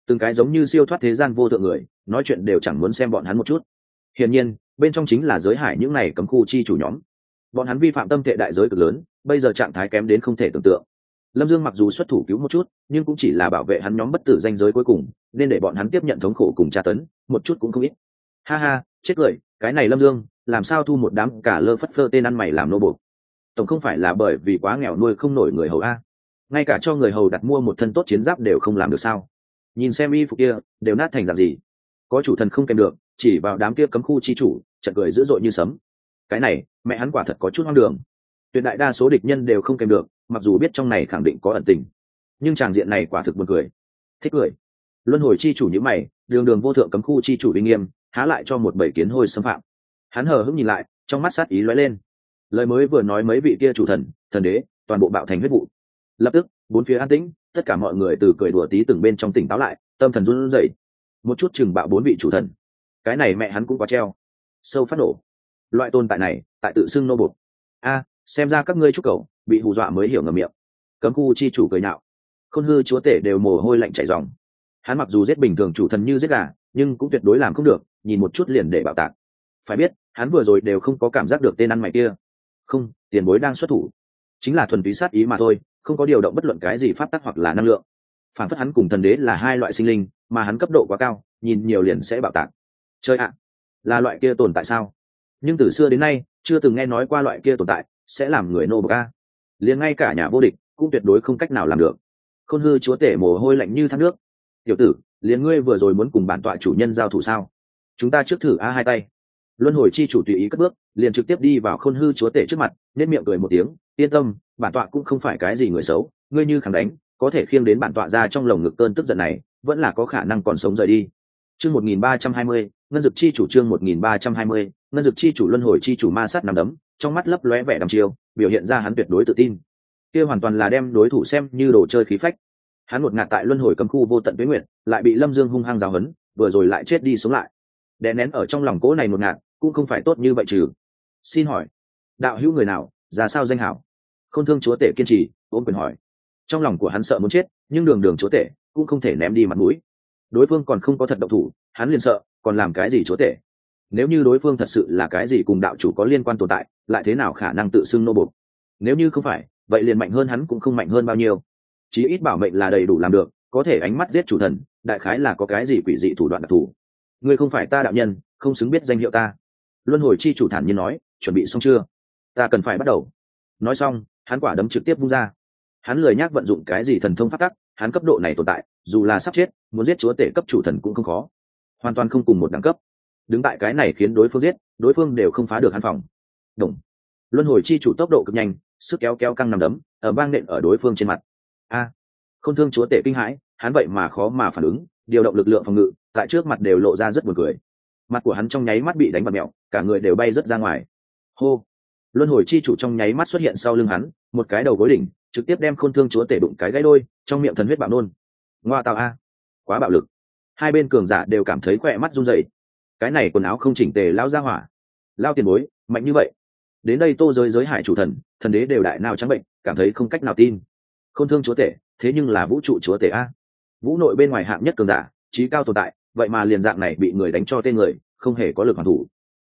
Từng cái giống như siêu thoát thế gian vô thượng người, nói chuyện đều chẳng muốn xem bọn hắn một chút. Hiển nhiên, bên trong chính là giới hải những này cấm khu chi chủ nhóm. Bọn hắn vi phạm tâm tệ đại giới cực lớn, bây giờ trạng thái kém đến không thể tưởng tượng. Lâm dương mặc dù xuất thủ cứu một chút, nhưng cũng chỉ là bảo vệ hắn nhóm bất tử danh giới cuối cùng, nên để bọn hắn tiếp nhận thống khổ cùng tra tấn, một chút cũng không ít. Ha ha, chết cười, cái này lâm dương, làm sao thu một đám cả lơ phất phơ tên ăn mày làm nô bột tổng không phải là bởi vì quá nghèo nuôi không nổi người hầu a ngay cả cho người hầu đặt mua một thân tốt chiến giáp đều không làm được sao? Nhìn xem y phục kia, đều nát thành dạng gì? Có chủ thần không kèm được, chỉ vào đám kia cấm khu chi chủ chật cười dữ dội như sấm. Cái này, mẹ hắn quả thật có chút hoang đường. Tuyệt đại đa số địch nhân đều không kèm được, mặc dù biết trong này khẳng định có ẩn tình. Nhưng tràng diện này quả thực buồn cười. Thích cười. Luân hồi chi chủ như mày, đường đường vô thượng cấm khu chi chủ uy nghiêm, há lại cho một bảy kiến hôi xâm phạm. Hắn hờ hững nhìn lại, trong mắt sát ý lóe lên. Lời mới vừa nói mấy vị kia chủ thần thần đế, toàn bộ bạo thành huyết vụ lập tức, bốn phía an tĩnh, tất cả mọi người từ cười đùa tí từng bên trong tỉnh táo lại, tâm thần run rẩy. Một chút chừng bạo bốn vị chủ thần. Cái này mẹ hắn cũng quá treo. Sâu phát nổ. Loại tồn tại này, tại tự xưng nô bột. A, xem ra các ngươi chúc cầu bị hù dọa mới hiểu ngầm miệng. Cấm khu chi chủ cười nạo khôn hư chúa tể đều mồ hôi lạnh chảy dòng hắn mặc dù giết bình thường chủ thần như giết gà, nhưng cũng tuyệt đối làm không được, nhìn một chút liền để bảo tạc. Phải biết, hắn vừa rồi đều không có cảm giác được tên ăn mày kia. Không, tiền bối đang xuất thủ. Chính là thuần túy sát ý mà thôi không có điều động bất luận cái gì pháp tắc hoặc là năng lượng. Phản phất hắn cùng thần đế là hai loại sinh linh, mà hắn cấp độ quá cao, nhìn nhiều liền sẽ bạo tạc. Chơi ạ, là loại kia tồn tại sao? Nhưng từ xưa đến nay, chưa từng nghe nói qua loại kia tồn tại, sẽ làm người nô bờ ca liền ngay cả nhà vô địch, cũng tuyệt đối không cách nào làm được. Khôn hư chúa tể mồ hôi lạnh như thác nước. Tiểu tử, liền ngươi vừa rồi muốn cùng bản tọa chủ nhân giao thủ sao? Chúng ta trước thử a hai tay. Luân hồi chi chủ tùy ý cất bước, liền trực tiếp đi vào khôn hư chúa tể trước mặt nên miệng cười một tiếng, yên tâm bản tọa cũng không phải cái gì người xấu, ngươi như khẳng đánh, có thể khiêng đến bản tọa ra trong lồng ngực cơn tức giận này, vẫn là có khả năng còn sống rời đi. Chương một nghìn ba trăm hai mươi, ngân dực chi chủ trương một nghìn ba trăm hai mươi, ngân dực chi chủ luân hồi chi chủ ma sát nằm đấm, trong mắt lấp lóe vẻ đăm chiêu, biểu hiện ra hắn tuyệt đối tự tin. Kia hoàn toàn là đem đối thủ xem như đồ chơi khí phách. Hắn một ngạt tại luân hồi cấm khu vô tận tuế nguyện lại bị lâm dương hung hăng giáo hấn vừa rồi lại chết đi sống lại. Đè nén ở trong lòng cỗ này một ngạt, cũng không phải tốt như vậy trừ. Xin hỏi, đạo hữu người nào, ra sao danh hảo? Không thương chúa tể kiên trì, ôm quyền hỏi. Trong lòng của hắn sợ muốn chết, nhưng đường đường chúa tể cũng không thể ném đi mặt mũi. Đối phương còn không có thật độc thủ, hắn liền sợ, còn làm cái gì chúa tể? Nếu như đối phương thật sự là cái gì cùng đạo chủ có liên quan tồn tại, lại thế nào khả năng tự xưng nô bộc. nếu như không phải, vậy liền mạnh hơn hắn cũng không mạnh hơn bao nhiêu. Chí ít bảo mệnh là đầy đủ làm được, có thể ánh mắt giết chủ thần, đại khái là có cái gì quỷ dị thủ đoạn đặc thù. Ngươi không phải ta đạo nhân, không xứng biết danh hiệu ta. Luân hồi chi chủ thản nhiên nói, chuẩn bị xong chưa? Ta cần phải bắt đầu. Nói xong hắn quả đấm trực tiếp bung ra. Hắn lười nhác vận dụng cái gì thần thông phát tắc, hắn cấp độ này tồn tại, dù là sắp chết, muốn giết chúa tể cấp chủ thần cũng không khó. Hoàn toàn không cùng một đẳng cấp. Đứng tại cái này khiến đối phương giết, đối phương đều không phá được hắn phòng. Đúng. luân hồi chi chủ tốc độ cực nhanh, sức kéo kéo căng nằm đấm, ở vang nện ở đối phương trên mặt. A. Không thương chúa tể kinh hãi, hắn vậy mà khó mà phản ứng, điều động lực lượng phòng ngự, tại trước mặt đều lộ ra rất buồn cười. Mặt của hắn trong nháy mắt bị đánh bật mẹo, cả người đều bay rất ra ngoài. Hô luân hồi chi chủ trong nháy mắt xuất hiện sau lưng hắn, một cái đầu gối đỉnh, trực tiếp đem khôn thương chúa tể đụng cái gãy đôi, trong miệng thần huyết bạo nôn. Ngoa tạo a, quá bạo lực. Hai bên cường giả đều cảm thấy khỏe mắt run rẩy. Cái này quần áo không chỉnh tề lao ra hỏa. Lao tiền bối, mạnh như vậy. Đến đây tô giới giới hải chủ thần thần đế đều đại nào trắng bệnh, cảm thấy không cách nào tin. Khôn thương chúa tể, thế nhưng là vũ trụ chúa tể a. Vũ nội bên ngoài hạng nhất cường giả, trí cao tồn tại, vậy mà liền dạng này bị người đánh cho tên người, không hề có lực hoàn thủ.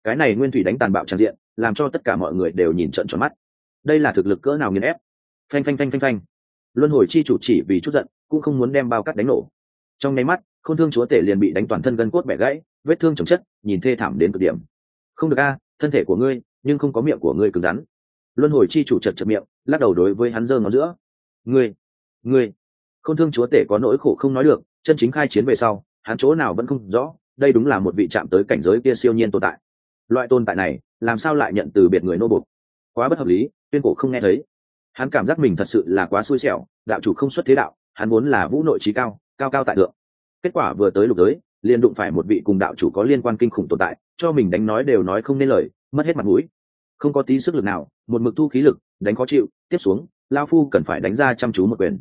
Cái này nguyên thủy đánh tàn bạo tràn diện làm cho tất cả mọi người đều nhìn trận tròn mắt. Đây là thực lực cỡ nào nghiền ép? Phanh phanh phanh phanh phanh. Luân hồi chi chủ chỉ vì chút giận, cũng không muốn đem bao cắt đánh nổ. Trong nháy mắt, khôn thương chúa tể liền bị đánh toàn thân gân cốt bẻ gãy, vết thương chồng chất, nhìn thê thảm đến cực điểm. Không được a, thân thể của ngươi, nhưng không có miệng của ngươi cứng rắn. Luân hồi chi chủ chật chật miệng, lắc đầu đối với hắn dơ ngón giữa. Ngươi ngươi. Khôn thương chúa tể có nỗi khổ không nói được, chân chính khai chiến về sau, hắn chỗ nào vẫn không rõ, đây đúng là một vị chạm tới cảnh giới kia siêu nhiên tồn tại loại tồn tại này, làm sao lại nhận từ biệt người nô bục quá bất hợp lý, tuyên cổ không nghe thấy. Hắn cảm giác mình thật sự là quá xui xẻo, đạo chủ không xuất thế đạo, hắn vốn là vũ nội trí cao cao cao tại thượng. Kết quả vừa tới lục giới, liền đụng phải một vị cùng đạo chủ có liên quan kinh khủng tồn tại, cho mình đánh nói đều nói không nên lời, mất hết mặt mũi. Không có tí sức lực nào, một mực thu khí lực, đánh khó chịu, tiếp xuống, lao phu cần phải đánh ra chăm chú một quyền.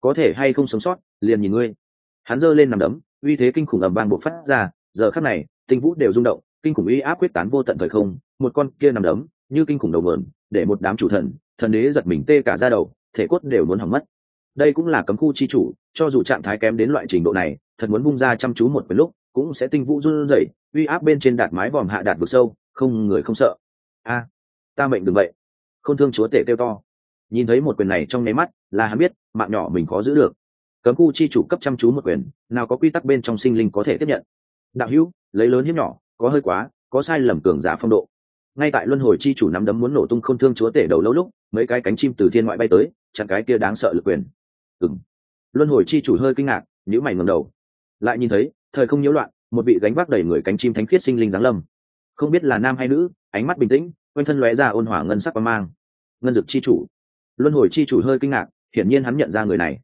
Có thể hay không sống sót, liền nhìn ngươi. Hắn giơ lên nằm đấm, uy thế kinh khủng ầm vang bộc phát ra, giờ khắc này, tinh vũ đều rung động kinh khủng uy áp quyết tán vô tận thời không, một con kia nằm đấm, như kinh khủng đầu mượn, để một đám chủ thần thần đế giật mình tê cả ra đầu, thể cốt đều muốn hỏng mất. Đây cũng là cấm khu chi chủ, cho dù trạng thái kém đến loại trình độ này, thật muốn bung ra chăm chú một cái lúc, cũng sẽ tinh vũ run rẩy, uy áp bên trên đạt mái vòm hạ đạt vực sâu, không người không sợ. A, ta mệnh đừng vậy. Không thương chúa tể kêu to. Nhìn thấy một quyền này trong nháy mắt, là hắn biết, mạng nhỏ mình khó giữ được. Cấm khu chi chủ cấp chăm chú một quyền, nào có quy tắc bên trong sinh linh có thể tiếp nhận. Đạo hữu, lấy lớn hiếp nhỏ có hơi quá, có sai lầm cường giả phong độ. Ngay tại luân hồi chi chủ nắm đấm muốn nổ tung không thương chúa tể đầu lâu lúc, mấy cái cánh chim từ thiên ngoại bay tới, chặn cái kia đáng sợ lực quyền. Ừng luân hồi chi chủ hơi kinh ngạc nhữ mày ngầm đầu. Lại nhìn thấy, thời không nhiễu loạn, một vị gánh vác đầy người cánh chim thánh khiết sinh linh giáng lâm. Không biết là nam hay nữ, ánh mắt bình tĩnh, quanh thân lóe ra ôn hỏa ngân sắc và mang. Ngân dực chi chủ. Luân hồi chi chủ hơi kinh ngạc, hiển nhiên hắn nhận ra người này.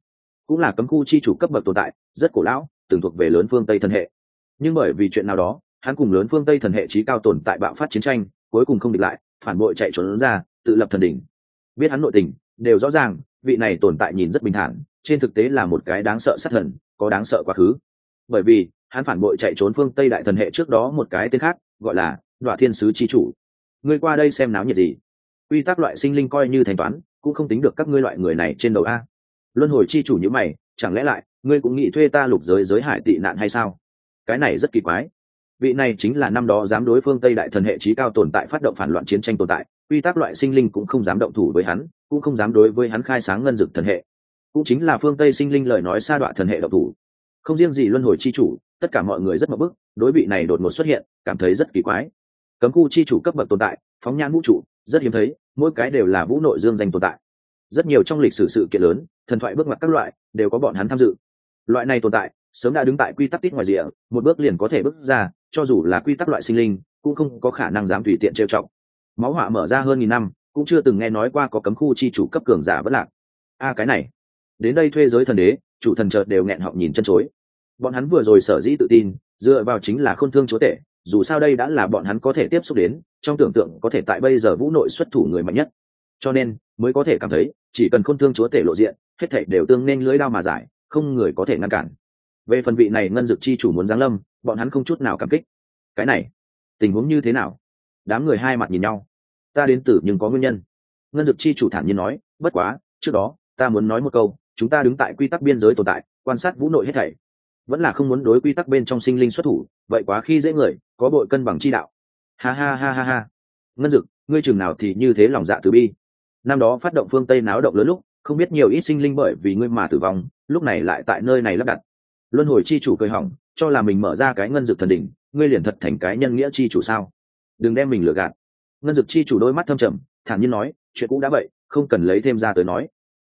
Cũng là cấm khu chi chủ cấp bậc tồn tại, rất cổ lão, từng thuộc về lớn phương tây thần hệ. Nhưng bởi vì chuyện nào đó hắn cùng lớn phương tây thần hệ trí cao tồn tại bạo phát chiến tranh, cuối cùng không địch lại, phản bội chạy trốn ra, tự lập thần đỉnh. Biết hắn nội tình, đều rõ ràng, vị này tồn tại nhìn rất bình thản, trên thực tế là một cái đáng sợ sát thần, có đáng sợ quá khứ. Bởi vì, hắn phản bội chạy trốn phương tây đại thần hệ trước đó một cái tên khác, gọi là đoạ thiên sứ chi chủ. Ngươi qua đây xem náo nhiệt gì? Quy tắc loại sinh linh coi như thanh toán, cũng không tính được các ngươi loại người này trên đầu a. Luân hồi chi chủ như mày, chẳng lẽ lại, ngươi cũng nghĩ thuê ta lục giới giới hải tị nạn hay sao? Cái này rất kỳ quái vị này chính là năm đó dám đối phương tây đại thần hệ trí cao tồn tại phát động phản loạn chiến tranh tồn tại, quy tắc loại sinh linh cũng không dám động thủ với hắn, cũng không dám đối với hắn khai sáng ngân dực thần hệ. Cũng chính là phương tây sinh linh lời nói sa đoạn thần hệ động thủ. Không riêng gì luân hồi chi chủ, tất cả mọi người rất mập bức, đối vị này đột ngột xuất hiện, cảm thấy rất kỳ quái. Cấm khu chi chủ cấp bậc tồn tại, phóng nhãn vũ trụ, rất hiếm thấy, mỗi cái đều là vũ nội dương danh tồn tại. Rất nhiều trong lịch sử sự kiện lớn, thần thoại bước ngoặt các loại, đều có bọn hắn tham dự. Loại này tồn tại, sớm đã đứng tại quy tắc tít ngoài rìa, một bước liền có thể bước ra cho dù là quy tắc loại sinh linh, cũng không có khả năng dám tùy tiện trêu trọng máu họa mở ra hơn nghìn năm, cũng chưa từng nghe nói qua có cấm khu chi chủ cấp cường giả vẫn lạc. A, cái này. Đến đây thuê giới thần đế, chủ thần chợt đều nghẹn họng nhìn chân chối. Bọn hắn vừa rồi sở dĩ tự tin, dựa vào chính là khôn thương chúa tể, dù sao đây đã là bọn hắn có thể tiếp xúc đến, trong tưởng tượng có thể tại bây giờ vũ nội xuất thủ người mạnh nhất. Cho nên, mới có thể cảm thấy, chỉ cần khôn thương chúa tể lộ diện, hết thảy đều tương nên lưới đao mà giải, không người có thể ngăn cản về phần vị này ngân dực chi chủ muốn giáng lâm, bọn hắn không chút nào cảm kích. Cái này, tình huống như thế nào? Đám người hai mặt nhìn nhau. Ta đến tử nhưng có nguyên nhân. Ngân dực chi chủ thản nhiên nói, bất quá, trước đó, ta muốn nói một câu, chúng ta đứng tại quy tắc biên giới tồn tại, quan sát vũ nội hết thảy. Vẫn là không muốn đối quy tắc bên trong sinh linh xuất thủ, vậy quá khi dễ người, có bội cân bằng chi đạo. Ha ha ha ha ha. Ngân dực ngươi chừng nào thì như thế lòng dạ từ bi. Năm đó phát động phương tây náo động lớn lúc, không biết nhiều ít sinh linh bởi vì ngươi mà tử vong, lúc này lại tại nơi này lắp đặt luân hồi chi chủ cười hỏng, cho là mình mở ra cái ngân dực thần đỉnh, ngươi liền thật thành cái nhân nghĩa chi chủ sao? Đừng đem mình lừa gạt. Ngân dực chi chủ đôi mắt thâm trầm, thản nhiên nói, chuyện cũng đã vậy, không cần lấy thêm ra tới nói.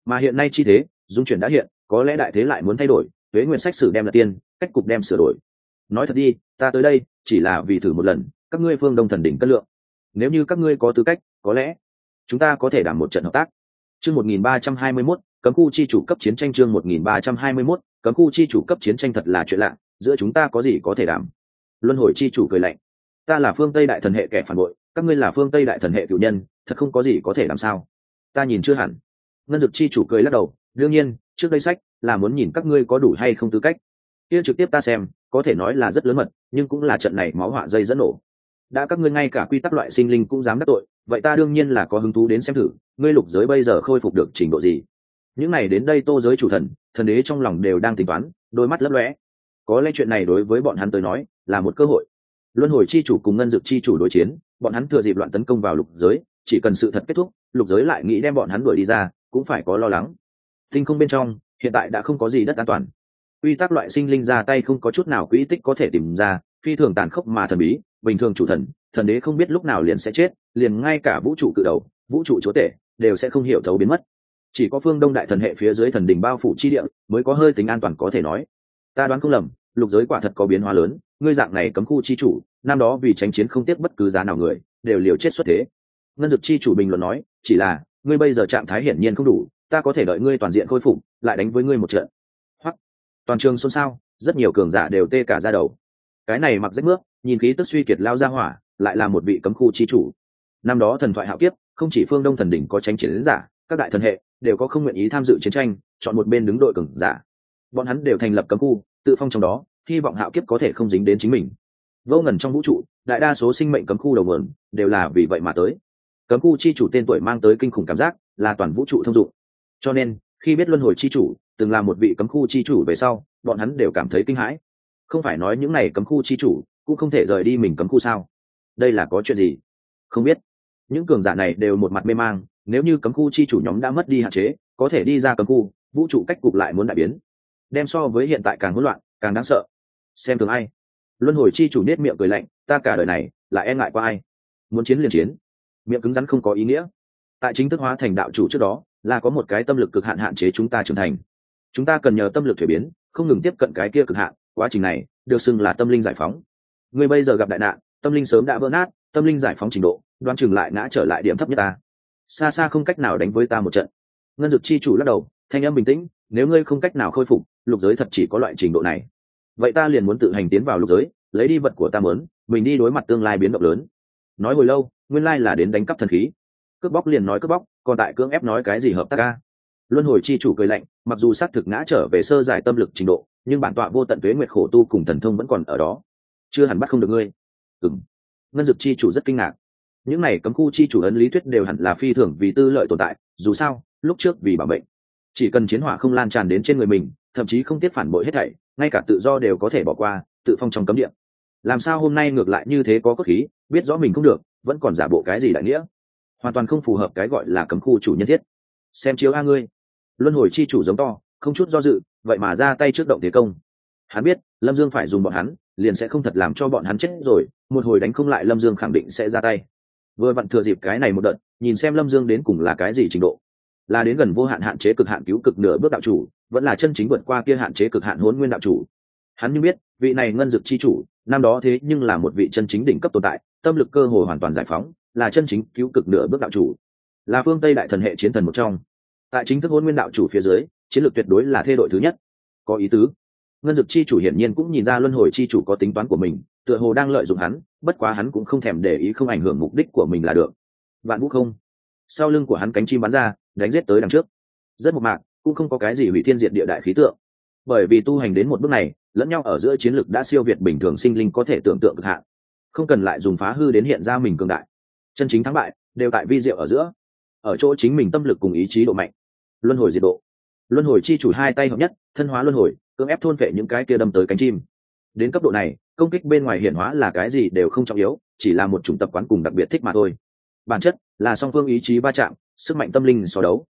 Mà hiện nay chi thế, dung chuyển đã hiện, có lẽ đại thế lại muốn thay đổi thuế nguyên sách sử đem là tiên, cách cục đem sửa đổi. Nói thật đi, ta tới đây, chỉ là vì thử một lần, các ngươi phương đông thần đỉnh cân lượng. Nếu như các ngươi có tư cách, có lẽ chúng ta có thể đảm một trận hợp tác. Chương một nghìn ba trăm hai mươi mốt cấm khu chi chủ cấp chiến tranh chương một nghìn ba trăm hai mươi 1321, cấm khu chi chủ cấp chiến tranh thật là chuyện lạ giữa chúng ta có gì có thể đảm? Luân hồi chi chủ cười lạnh. Ta là phương tây đại thần hệ kẻ phản bội các ngươi là phương tây đại thần hệ cựu nhân thật không có gì có thể làm sao? Ta nhìn chưa hẳn. Ngân dực chi chủ cười lắc đầu đương nhiên trước đây sách là muốn nhìn các ngươi có đủ hay không tư cách. Kia trực tiếp ta xem có thể nói là rất lớn mật nhưng cũng là trận này máu họa dây dẫn nổ. Đã các ngươi ngay cả quy tắc loại sinh linh cũng dám đắc tội vậy ta đương nhiên là có hứng thú đến xem thử ngươi lục giới bây giờ khôi phục được trình độ gì? Những này đến đây tô giới chủ thần thần đế trong lòng đều đang tính toán, đôi mắt lấp lóe. Có lẽ chuyện này đối với bọn hắn tới nói là một cơ hội. Luân hồi chi chủ cùng ngân dực chi chủ đối chiến, bọn hắn thừa dịp loạn tấn công vào lục giới, chỉ cần sự thật kết thúc, lục giới lại nghĩ đem bọn hắn đuổi đi ra, cũng phải có lo lắng. Tinh không bên trong, hiện tại đã không có gì đất an toàn. Quy tắc loại sinh linh ra tay không có chút nào quỹ tích có thể tìm ra, phi thường tàn khốc mà thần bí, bình thường chủ thần thần đế không biết lúc nào liền sẽ chết, liền ngay cả vũ trụ cự đầu, vũ trụ chúa tể, đều sẽ không hiểu thấu biến mất chỉ có phương đông đại thần hệ phía dưới thần đình bao phủ chi địa mới có hơi tính an toàn có thể nói. Ta đoán không lầm, lục giới quả thật có biến hóa lớn, ngươi dạng này cấm khu chi chủ, năm đó vì tranh chiến không tiếc bất cứ giá nào người, đều liều chết xuất thế. Ngân dực chi chủ bình luận nói, chỉ là, ngươi bây giờ trạng thái hiển nhiên không đủ, ta có thể đợi ngươi toàn diện khôi phục, lại đánh với ngươi một trận. Hoặc toàn trường xôn xao, rất nhiều cường giả đều tê cả ra đầu. Cái này mặc rách nước, nhìn khí tức suy kiệt lao ra hỏa, lại là một vị cấm khu chi chủ. Năm đó thần thoại hạo kiếp, không chỉ phương đông thần đỉnh có tranh chiến giả, các đại thần hệ đều có không nguyện ý tham dự chiến tranh, chọn một bên đứng đội cường giả. Bọn hắn đều thành lập cấm khu, tự phong trong đó, hy vọng hạo kiếp có thể không dính đến chính mình. Vô ngần trong vũ trụ, đại đa số sinh mệnh cấm khu đầu nguồn đều là vì vậy mà tới. Cấm khu chi chủ tên tuổi mang tới kinh khủng cảm giác là toàn vũ trụ thông dụng. Cho nên, khi biết luân hồi chi chủ từng là một vị cấm khu chi chủ về sau, bọn hắn đều cảm thấy kinh hãi. Không phải nói những n à y cấm khu chi chủ cũng không thể rời đi mình cấm khu sao? Đây là có chuyện gì? Không biết. Những cường giả này đều một mặt mê mang nếu như cấm khu chi chủ nhóm đã mất đi hạn chế, có thể đi ra cấm khu, vũ trụ cách cục lại muốn đại biến. Đem so với hiện tại càng hỗn loạn, càng đáng sợ. Xem thường ai? Luân hồi chi chủ nết miệng cười lạnh, ta cả đời này là e ngại qua ai? Muốn chiến liền chiến. Miệng cứng rắn không có ý nghĩa. Tại chính thức hóa thành đạo chủ trước đó, là có một cái tâm lực cực hạn hạn chế chúng ta trưởng thành. Chúng ta cần nhờ tâm lực thuế biến, không ngừng tiếp cận cái kia cực hạn, quá trình này được xưng là tâm linh giải phóng. Người bây giờ gặp đại nạn, tâm linh sớm đã vỡ nát, tâm linh giải phóng trình độ đoan chừng lại ngã trở lại điểm thấp nhất ta xa xa không cách nào đánh với ta một trận. Ngân dực chi chủ lắc đầu, thanh âm bình tĩnh, nếu ngươi không cách nào khôi phục, lục giới thật chỉ có loại trình độ này. Vậy ta liền muốn tự hành tiến vào lục giới, lấy đi vật của ta mớn mình đi đối mặt tương lai biến động lớn. Nói hồi lâu, nguyên lai là đến đánh cắp thần khí. Cướp bóc liền nói cướp bóc, còn tại cưỡng ép nói cái gì hợp tác ca luân hồi chi chủ cười lạnh, mặc dù xác thực ngã trở về sơ giải tâm lực trình độ, nhưng bản tọa vô tận tuế nguyệt khổ tu cùng thần thông vẫn còn ở đó. Chưa hẳn bắt không được ngươi. Ừng ngân dực chi chủ rất kinh ngạc những này cấm khu chi chủ ấn lý thuyết đều hẳn là phi thường vì tư lợi tồn tại, dù sao, lúc trước vì bảo bệnh chỉ cần chiến hỏa không lan tràn đến trên người mình, thậm chí không tiếp phản bội hết thảy, ngay cả tự do đều có thể bỏ qua, tự phong trong cấm địa. Làm sao hôm nay ngược lại như thế có cốt khí, biết rõ mình không được, vẫn còn giả bộ cái gì đại nghĩa? Hoàn toàn không phù hợp cái gọi là cấm khu chủ nhân thiết. Xem chiếu a ngươi. Luân hồi chi chủ giống to, không chút do dự, vậy mà ra tay trước động thế công. Hắn biết, lâm dương phải dùng bọn hắn, liền sẽ không thật làm cho bọn hắn chết rồi, một hồi đánh không lại lâm dương khẳng định sẽ ra tay vừa vặn thừa dịp cái này một đợt, nhìn xem lâm dương đến cùng là cái gì trình độ. Là đến gần vô hạn hạn chế cực hạn cứu cực nửa bước đạo chủ, vẫn là chân chính vượt qua kia hạn chế cực hạn hôn nguyên đạo chủ. Hắn như biết, vị này ngân dực chi chủ, năm đó thế nhưng là một vị chân chính đỉnh cấp tồn tại, tâm lực cơ hồ hoàn toàn giải phóng, là chân chính cứu cực nửa bước đạo chủ. Là phương tây đại thần hệ chiến thần một trong. Tại chính thức hôn nguyên đạo chủ phía dưới, chiến lược tuyệt đối là thê đội thứ nhất. Có ý tứ. Ngân dực chi chủ hiển nhiên cũng nhìn ra luân hồi chi chủ có tính toán của mình tựa hồ đang lợi dụng hắn, bất quá hắn cũng không thèm để ý không ảnh hưởng mục đích của mình là được. Vạn vũ không. Sau lưng của hắn cánh chim bắn ra, đánh giết tới đằng trước. Rất một mạng cũng không có cái gì hủy thiên diệt địa đại khí tượng. Bởi vì tu hành đến một bước này, lẫn nhau ở giữa chiến lược đã siêu việt bình thường sinh linh có thể tưởng tượng cực hạn. Không cần lại dùng phá hư đến hiện ra mình cường đại. Chân chính thắng bại, đều tại vi diệu ở giữa. Ở chỗ chính mình tâm lực cùng ý chí độ mạnh. Luân hồi diệt độ. Luân hồi chi chủ hai tay hợp nhất, thân hóa luân hồi, cưỡng ép thôn vệ những cái kia đâm tới cánh chim. Đến cấp độ này công kích bên ngoài hiển hóa là cái gì đều không trọng yếu, chỉ là một chủng tập quán cùng đặc biệt thích mà thôi. Bản chất là song phương ý chí va chạm, sức mạnh tâm linh so đấu.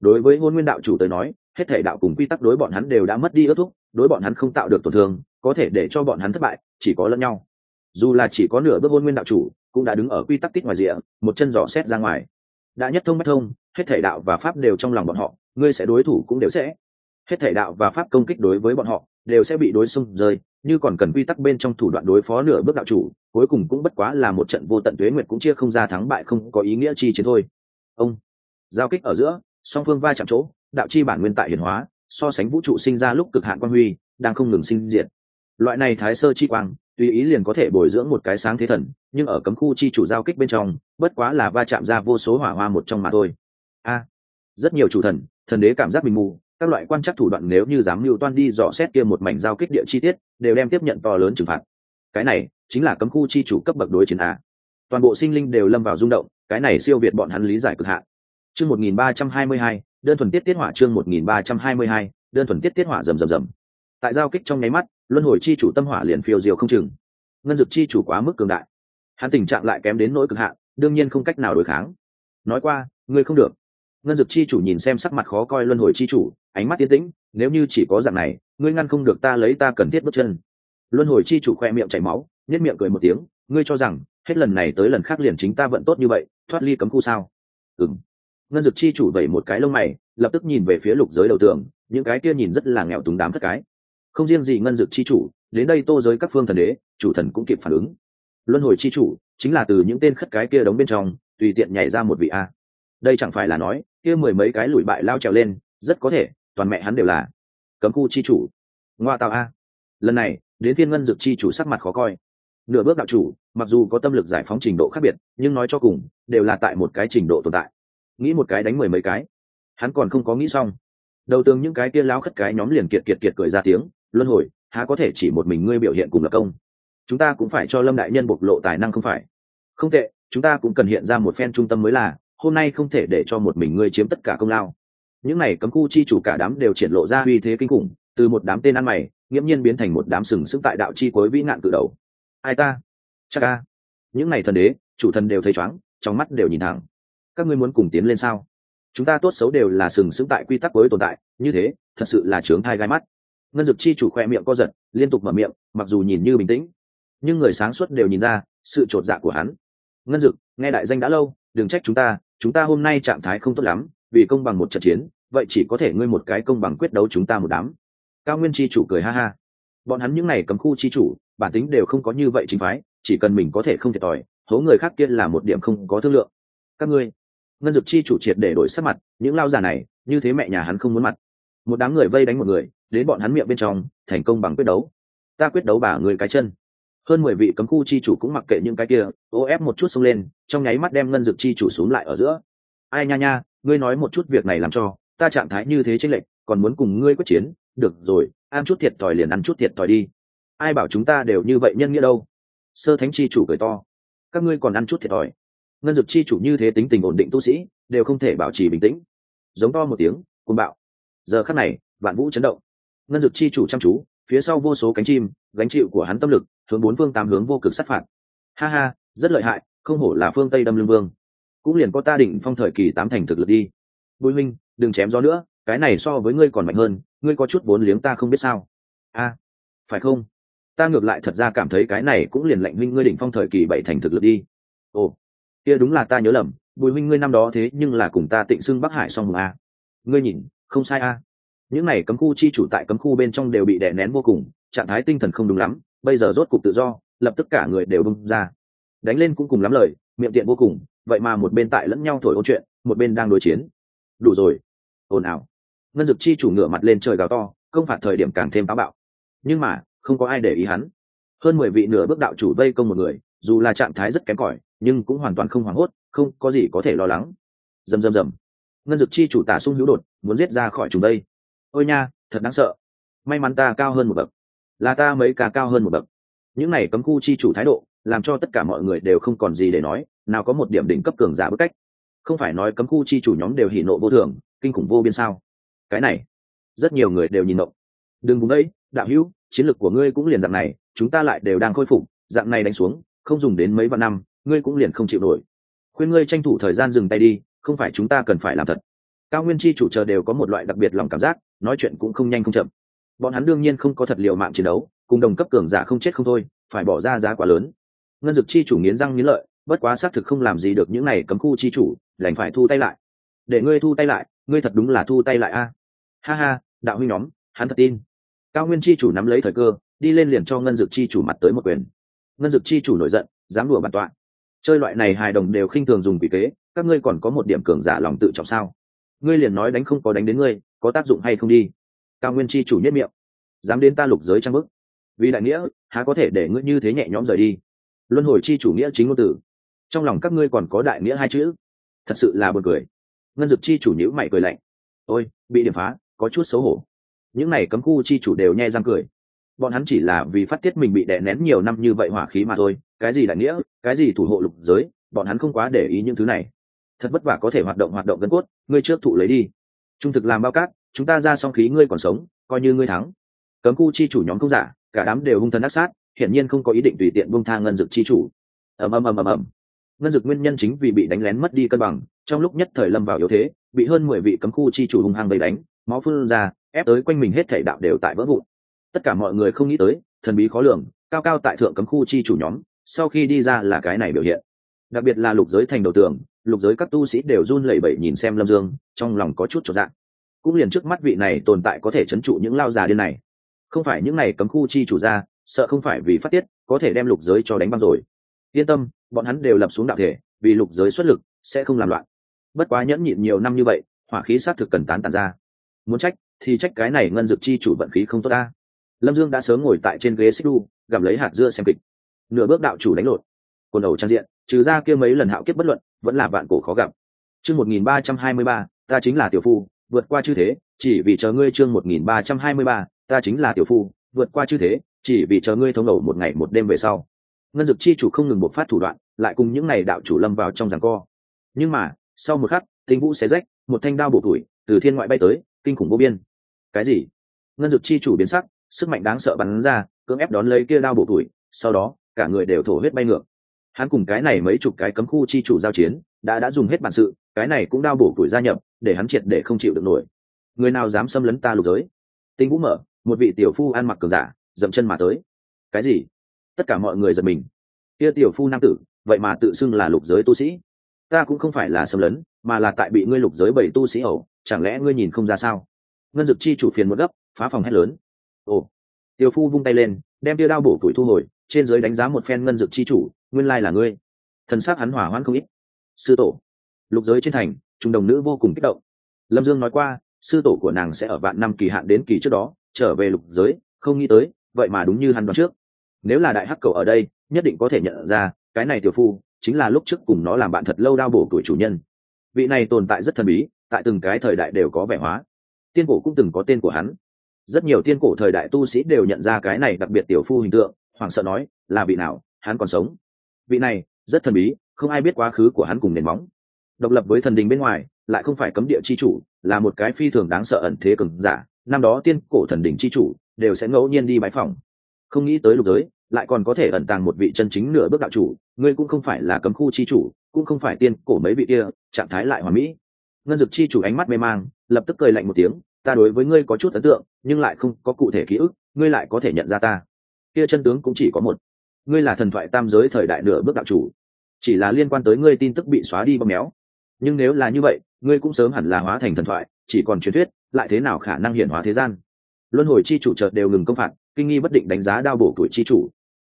Đối với hôn nguyên đạo chủ tới nói, hết thể đạo cùng quy tắc đối bọn hắn đều đã mất đi ước thúc, đối bọn hắn không tạo được tổn thương, có thể để cho bọn hắn thất bại, chỉ có lẫn nhau. Dù là chỉ có nửa bước hôn nguyên đạo chủ, cũng đã đứng ở quy tắc tích ngoài rìa, một chân giỏ xét ra ngoài. Đã nhất thông bất thông, hết thể đạo và pháp đều trong lòng bọn họ, ngươi sẽ đối thủ cũng đều sẽ hết thể đạo và pháp công kích đối với bọn họ, đều sẽ bị đối xung rơi, như còn cần quy tắc bên trong thủ đoạn đối phó nửa bước đạo chủ, cuối cùng cũng bất quá là một trận vô tận tuế nguyệt cũng chia không ra thắng bại không có ý nghĩa chi chiến thôi. Ông, giao kích ở giữa, song phương va chạm chỗ, đạo chi bản nguyên tại hiển hóa, so sánh vũ trụ sinh ra lúc cực hạn quan huy, đang không ngừng sinh diệt. Loại này thái sơ chi quang, tùy ý liền có thể bồi dưỡng một cái sáng thế thần, nhưng ở cấm khu chi chủ giao kích bên trong, bất quá là va chạm ra vô số hỏa hoa một trong mà thôi. A, rất nhiều chủ thần thần đế cảm giác mình mù các loại quan chắc thủ đoạn nếu như dám mưu toan đi dò xét kia một mảnh giao kích địa chi tiết, đều đem tiếp nhận to lớn trừng phạt. Cái này chính là cấm khu chi chủ cấp bậc đối chiến a. Toàn bộ sinh linh đều lâm vào rung động, cái này siêu việt bọn hắn lý giải cực hạn. Chương một nghìn ba trăm hai mươi hai, đơn thuần tiết tiết hỏa chương một nghìn ba trăm hai mươi hai, đơn thuần tiết tiết hỏa rầm rầm rầm. Tại giao kích trong nháy mắt, luân hồi chi chủ tâm hỏa liền phiêu diều không chừng. Ngân dực chi chủ quá mức cường đại. Hắn tình trạng lại kém đến nỗi cực hạn, đương nhiên không cách nào đối kháng. Nói qua, ngươi không được. Ngân dực chi chủ nhìn xem sắc mặt khó coi luân hồi chi chủ ánh mắt tiến tĩnh, nếu như chỉ có dạng này, ngươi ngăn không được ta lấy ta cần thiết bước chân. Luân hồi chi chủ khoe miệng chảy máu nhất miệng cười một tiếng, ngươi cho rằng, hết lần này tới lần khác liền chính ta vận tốt như vậy, thoát ly cấm khu sao? Ừng ngân dực chi chủ vẩy một cái lông mày, lập tức nhìn về phía lục giới đầu tường, những cái kia nhìn rất là nghèo túng đám thất cái. Không riêng gì ngân dực chi chủ, đến đây tô giới các phương thần đế, chủ thần cũng kịp phản ứng. Luân hồi chi chủ, chính là từ những tên khất cái kia đóng bên trong, tùy tiện nhảy ra một vị a. Đây chẳng phải là nói, kia mười mấy cái lùi bại lao trèo lên, rất có thể toàn mẹ hắn đều là cấm khu chi chủ. Ngoa tạo a. Lần này, đến thiên ngân dược chi chủ sắc mặt khó coi. Nửa bước đạo chủ, mặc dù có tâm lực giải phóng trình độ khác biệt, nhưng nói cho cùng, đều là tại một cái trình độ tồn tại. Nghĩ một cái đánh mười mấy cái. Hắn còn không có nghĩ xong. Đầu tường những cái kia lao khất cái nhóm liền kiệt kiệt kiệt cười ra tiếng, luân hồi, há có thể chỉ một mình ngươi biểu hiện cùng lập công? Chúng ta cũng phải cho lâm đại nhân bộc lộ tài năng không phải? Không tệ, chúng ta cũng cần hiện ra một phen trung tâm mới là, hôm nay không thể để cho một mình ngươi chiếm tất cả công lao những này cấm khu chi chủ cả đám đều triển lộ ra uy thế kinh khủng, từ một đám tên ăn mày, nghiễm nhiên biến thành một đám sừng sững tại đạo chi cuối vĩ nạn cự đầu. Ai ta? Chắc a. Những này thần đế, chủ thần đều thấy chóng trong mắt đều nhìn thẳng. Các ngươi muốn cùng tiến lên sao? Chúng ta tốt xấu đều là sừng sững tại quy tắc với tồn tại, như thế, thật sự là trướng thai gai mắt. Ngân dực chi chủ khoe miệng co giật, liên tục mở miệng, mặc dù nhìn như bình tĩnh, nhưng người sáng suốt đều nhìn ra, sự t r ộ t dạ của hắn. Ngân dực, nghe đại danh đã lâu, đừng trách chúng ta chúng ta hôm nay trạng thái không tốt lắm vì công bằng một trận chiến, vậy chỉ có thể ngươi một cái công bằng quyết đấu chúng ta một đám. Cao nguyên chi chủ cười ha ha. Bọn hắn những n à y cấm khu chi chủ, bản tính đều không có như vậy chính phái, chỉ cần mình có thể không thiệt thòi, hố người khác kia là một điểm không có thương lượng. Các ngươi, ngân dực chi chủ triệt để đổi sắc mặt, những lao giả này, như thế mẹ nhà hắn không muốn mặt. Một đám người vây đánh một người, đến bọn hắn miệng bên trong, thành công bằng quyết đấu. Ta quyết đấu bà người cái chân. Hơn mười vị cấm khu chi chủ cũng mặc kệ những cái kia, ô ép một chút xông lên, trong nháy mắt đem ngân dực chi chủ xuống lại ở giữa. Ai nha nha ngươi nói một chút việc này làm cho, ta trạng thái như thế chênh lệch, còn muốn cùng ngươi quyết chiến, được rồi, ăn chút thiệt thòi liền ăn chút thiệt thòi đi. Ai bảo chúng ta đều như vậy nhân nghĩa đâu? Sơ thánh chi chủ cười to. Các ngươi còn ăn chút thiệt thòi. Ngân dực chi chủ như thế tính tình ổn định tu sĩ, đều không thể bảo trì bình tĩnh. Giống to một tiếng côn bạo. Giờ khắc này, vạn vũ chấn động. Ngân dực chi chủ chăm chú, phía sau vô số cánh chim, gánh chịu của hắn tâm lực, hướng bốn phương tám hướng vô cực sát phạt. Ha ha, rất lợi hại, không hổ là phương tây đâm lương vương cũng liền có ta định phong thời kỳ tám thành thực lực đi. Bùi minh, đừng chém gió nữa, cái này so với ngươi còn mạnh hơn, ngươi có chút vốn liếng ta không biết sao. A, phải không? Ta ngược lại thật ra cảm thấy cái này cũng liền lệnh minh ngươi đỉnh phong thời kỳ bảy thành thực lực đi. Ồ, kia đúng là ta nhớ lầm, bùi minh ngươi năm đó thế nhưng là cùng ta tịnh xưng bắc hải song hùng a. Ngươi nhìn, không sai a. Những này cấm khu chi chủ tại cấm khu bên trong đều bị đè nén vô cùng, trạng thái tinh thần không đúng lắm, bây giờ rốt cục tự do, lập tức cả người đều bung ra. Đánh lên cũng cùng lắm lời, miệng tiện vô cùng vậy mà một bên tại lẫn nhau thổi ôn chuyện, một bên đang đối chiến. Đủ rồi. Ồn ào. Ngân dực chi chủ ngửa mặt lên trời gào to, công phạt thời điểm càng thêm táo bạo. Nhưng mà, không có ai để ý hắn. Hơn mười vị nửa bước đạo chủ vây công một người, dù là trạng thái rất kém cỏi, nhưng cũng hoàn toàn không hoảng hốt, không có gì có thể lo lắng. Rầm rầm rầm. ngân dực chi chủ tả sung hữu đột, muốn giết ra khỏi chúng đây. Ôi nha, thật đáng sợ. May mắn ta cao hơn một bậc. Là ta mấy ca cao hơn một bậc. Những này cấm khu chi chủ thái độ, làm cho tất cả mọi người đều không còn gì để nói nào có một điểm đỉnh cấp cường giả bức cách. Không phải nói cấm khu chi chủ nhóm đều hỉ nộ vô thường, kinh khủng vô biên sao? Cái này, rất nhiều người đều nhìn nộ đừng vùng đấy đạo hữu, chiến lược của ngươi cũng liền dạng này, chúng ta lại đều đang khôi phục, dạng này đánh xuống, không dùng đến mấy vạn năm, ngươi cũng liền không chịu nổi. Khuyên ngươi tranh thủ thời gian dừng tay đi, không phải chúng ta cần phải làm thật. Cao nguyên chi chủ chờ đều có một loại đặc biệt lòng cảm giác, nói chuyện cũng không nhanh không chậm. Bọn hắn đương nhiên không có thật liệu mạng chiến đấu, cùng đồng cấp cường giả không chết không thôi, phải bỏ ra giá quá lớn. Ngân dực chi chủ nghiến răng nghiến lợi bất quá xác thực không làm gì được những này cấm khu chi chủ, đành phải thu tay lại. Để ngươi thu tay lại, ngươi thật đúng là thu tay lại a. Ha ha, đạo huynh nhóm, hắn thật tin. Cao nguyên chi chủ nắm lấy thời cơ, đi lên liền cho ngân dực chi chủ mặt tới một quyền. Ngân dực chi chủ nổi giận, dám đùa bản tọa. Chơi loại này hài đồng đều khinh thường dùng quỷ kế, các ngươi còn có một điểm cường giả lòng tự trọng sao? Ngươi liền nói đánh không có đánh đến ngươi, có tác dụng hay không đi? Cao nguyên chi chủ nhất miệng. Dám đến ta lục giới trang bức. Vì đại nghĩa, há có thể để ngươi như thế nhẹ nhõm rời đi? Luân hồi chi chủ nghĩa chính ngôn tử trong lòng các ngươi còn có đại nghĩa hai chữ. Thật sự là buồn cười. Ngân dực chi chủ nhữ mày cười lạnh. Ôi, bị điểm phá, có chút xấu hổ. Những này cấm khu chi chủ đều nhe răng cười. Bọn hắn chỉ là vì phát tiết mình bị đè nén nhiều năm như vậy hỏa khí mà thôi. Cái gì đại nghĩa, cái gì thủ hộ lục giới, bọn hắn không quá để ý những thứ này. Thật vất vả có thể hoạt động hoạt động gân cốt, ngươi trước thụ lấy đi. Trung thực làm bao cát, chúng ta ra xong khí ngươi còn sống, coi như ngươi thắng. Cấm khu chi chủ nhóm không giả, cả đám đều hung thần ác sát, hiển nhiên không có ý định tùy tiện buông tha ngân dực chi chủ. Ầm ầm ầm ầm ầm ngân dực nguyên nhân chính vì bị đánh lén mất đi cân bằng, trong lúc nhất thời lâm vào yếu thế, bị hơn mười vị cấm khu chi chủ hung hăng đầy đánh, máu phun ra, ép tới quanh mình hết thể đạo đều tại vỡ vụn. Tất cả mọi người không nghĩ tới, thần bí khó lường, cao cao tại thượng cấm khu chi chủ nhóm, sau khi đi ra là cái này biểu hiện. Đặc biệt là lục giới thành đầu tường, lục giới các tu sĩ đều run lẩy bẩy nhìn xem lâm dương, trong lòng có chút trọn dạng cũng liền trước mắt vị này tồn tại có thể c h ấ n trụ những lao già điên này. Không phải những này cấm khu chi chủ ra, sợ không phải vì phát tiết, có thể đem lục giới cho đánh băng rồi. Yên tâm bọn hắn đều lập xuống đạo thể vì lục giới xuất lực sẽ không làm loạn. Bất quá nhẫn nhịn nhiều năm như vậy hỏa khí s á t thực cần tán tàn ra. Muốn trách thì trách cái này ngân dực chi chủ vận khí không tốt ta. Lâm dương đã sớm ngồi tại trên ghế xích đu gặm lấy hạt dưa xem kịch. Nửa bước đạo chủ đánh lột, quần đầu trang diện trừ ra kia mấy lần hạo kiếp bất luận vẫn là vạn cổ khó gặp. Chương một nghìn ba trăm hai mươi ba ta chính là tiểu phu vượt qua chư thế chỉ vì chờ ngươi chương một nghìn ba trăm hai mươi ba ta chính là tiểu phu vượt qua chư thế chỉ vì chờ ngươi thống đầu một ngày một đêm về sau ngân dực chi chủ không ngừng bộc phát thủ đoạn, lại cùng những này đạo chủ lâm vào trong giằng co. Nhưng mà, sau một khắc tinh vũ xé rách, một thanh đao bổ tuổi từ thiên ngoại bay tới, kinh khủng vô biên. Cái gì? Ngân dực chi chủ biến sắc, sức mạnh đáng sợ bắn ra, cưỡng ép đón lấy kia đao bổ tuổi sau đó, cả người đều thổ huyết bay ngược. Hắn cùng cái này mấy chục cái cấm khu chi chủ giao chiến, đã đã dùng hết bản sự, cái này cũng đao bổ tuổi gia nhập, để hắn triệt để không chịu được nổi. Người nào dám xâm lấn ta lục giới? Tinh vũ mở, một vị tiểu phu ăn mặc cường giả, dậm chân mà tới. Cái gì? Tất cả mọi người giật mình. Kia tiểu phu nam tử, vậy mà tự xưng là lục giới tu sĩ. Ta cũng không phải là xâm lấn, mà là tại bị ngươi lục giới bảy tu sĩ ẩu, chẳng lẽ ngươi nhìn không ra sao? Ngân dực chi chủ phiền một gấp, phá phòng hét lớn. Ồ. Tiểu phu vung tay lên, đem tia đao bổ tuổi thu hồi, trên giới đánh giá một phen ngân dực chi chủ, nguyên lai là ngươi. Thần sắc hắn hỏa hoãn không ít. Sư tổ. Lục giới trên thành trung đồng nữ vô cùng kích động. Lâm dương nói qua, sư tổ của nàng sẽ ở vạn năm kỳ hạn đến kỳ trước đó, trở về lục giới, không nghĩ tới, vậy mà đúng như hắn đoán trước nếu là đại hắc cầu ở đây, nhất định có thể nhận ra, cái này tiểu phu chính là lúc trước cùng nó làm bạn thật lâu đau bổ tuổi chủ nhân. Vị này tồn tại rất thần bí, tại từng cái thời đại đều có vẻ hóa. Tiên cổ cũng từng có tên của hắn. Rất nhiều tiên cổ thời đại tu sĩ đều nhận ra cái này đặc biệt tiểu phu hình tượng, hoảng sợ nói, là vị nào? Hắn còn sống. Vị này, rất thần bí, không ai biết quá khứ của hắn cùng nền móng. Độc lập với thần đình bên ngoài, lại không phải cấm địa c h i chủ, là một cái phi thường đáng sợ ẩn thế cường giả. Năm đó tiên cổ thần đình c h i chủ đều sẽ ngẫu nhiên đi bãi phòng không nghĩ tới lục giới, lại còn có thể ẩn tàng một vị chân chính nửa bước đạo chủ, ngươi cũng không phải là cấm khu chi chủ, cũng không phải tiên cổ mấy vị kia, trạng thái lại hòa mỹ. Ngân dực chi chủ ánh mắt mê mang, lập tức cười lạnh một tiếng, ta đối với ngươi có chút ấn tượng, nhưng lại không có cụ thể ký ức, ngươi lại có thể nhận ra ta. Kia chân tướng cũng chỉ có một. Ngươi là thần thoại tam giới thời đại nửa bước đạo chủ. Chỉ là liên quan tới ngươi tin tức bị xóa đi bóp méo. Nhưng nếu là như vậy, ngươi cũng sớm hẳn là hóa thành thần thoại, chỉ còn truyền thuyết, lại thế nào khả năng hiển hóa thế gian? Luân hồi chi chủ chợt đều ngừng công phạt kinh nghi bất định đánh giá đao bổ tuổi chi chủ.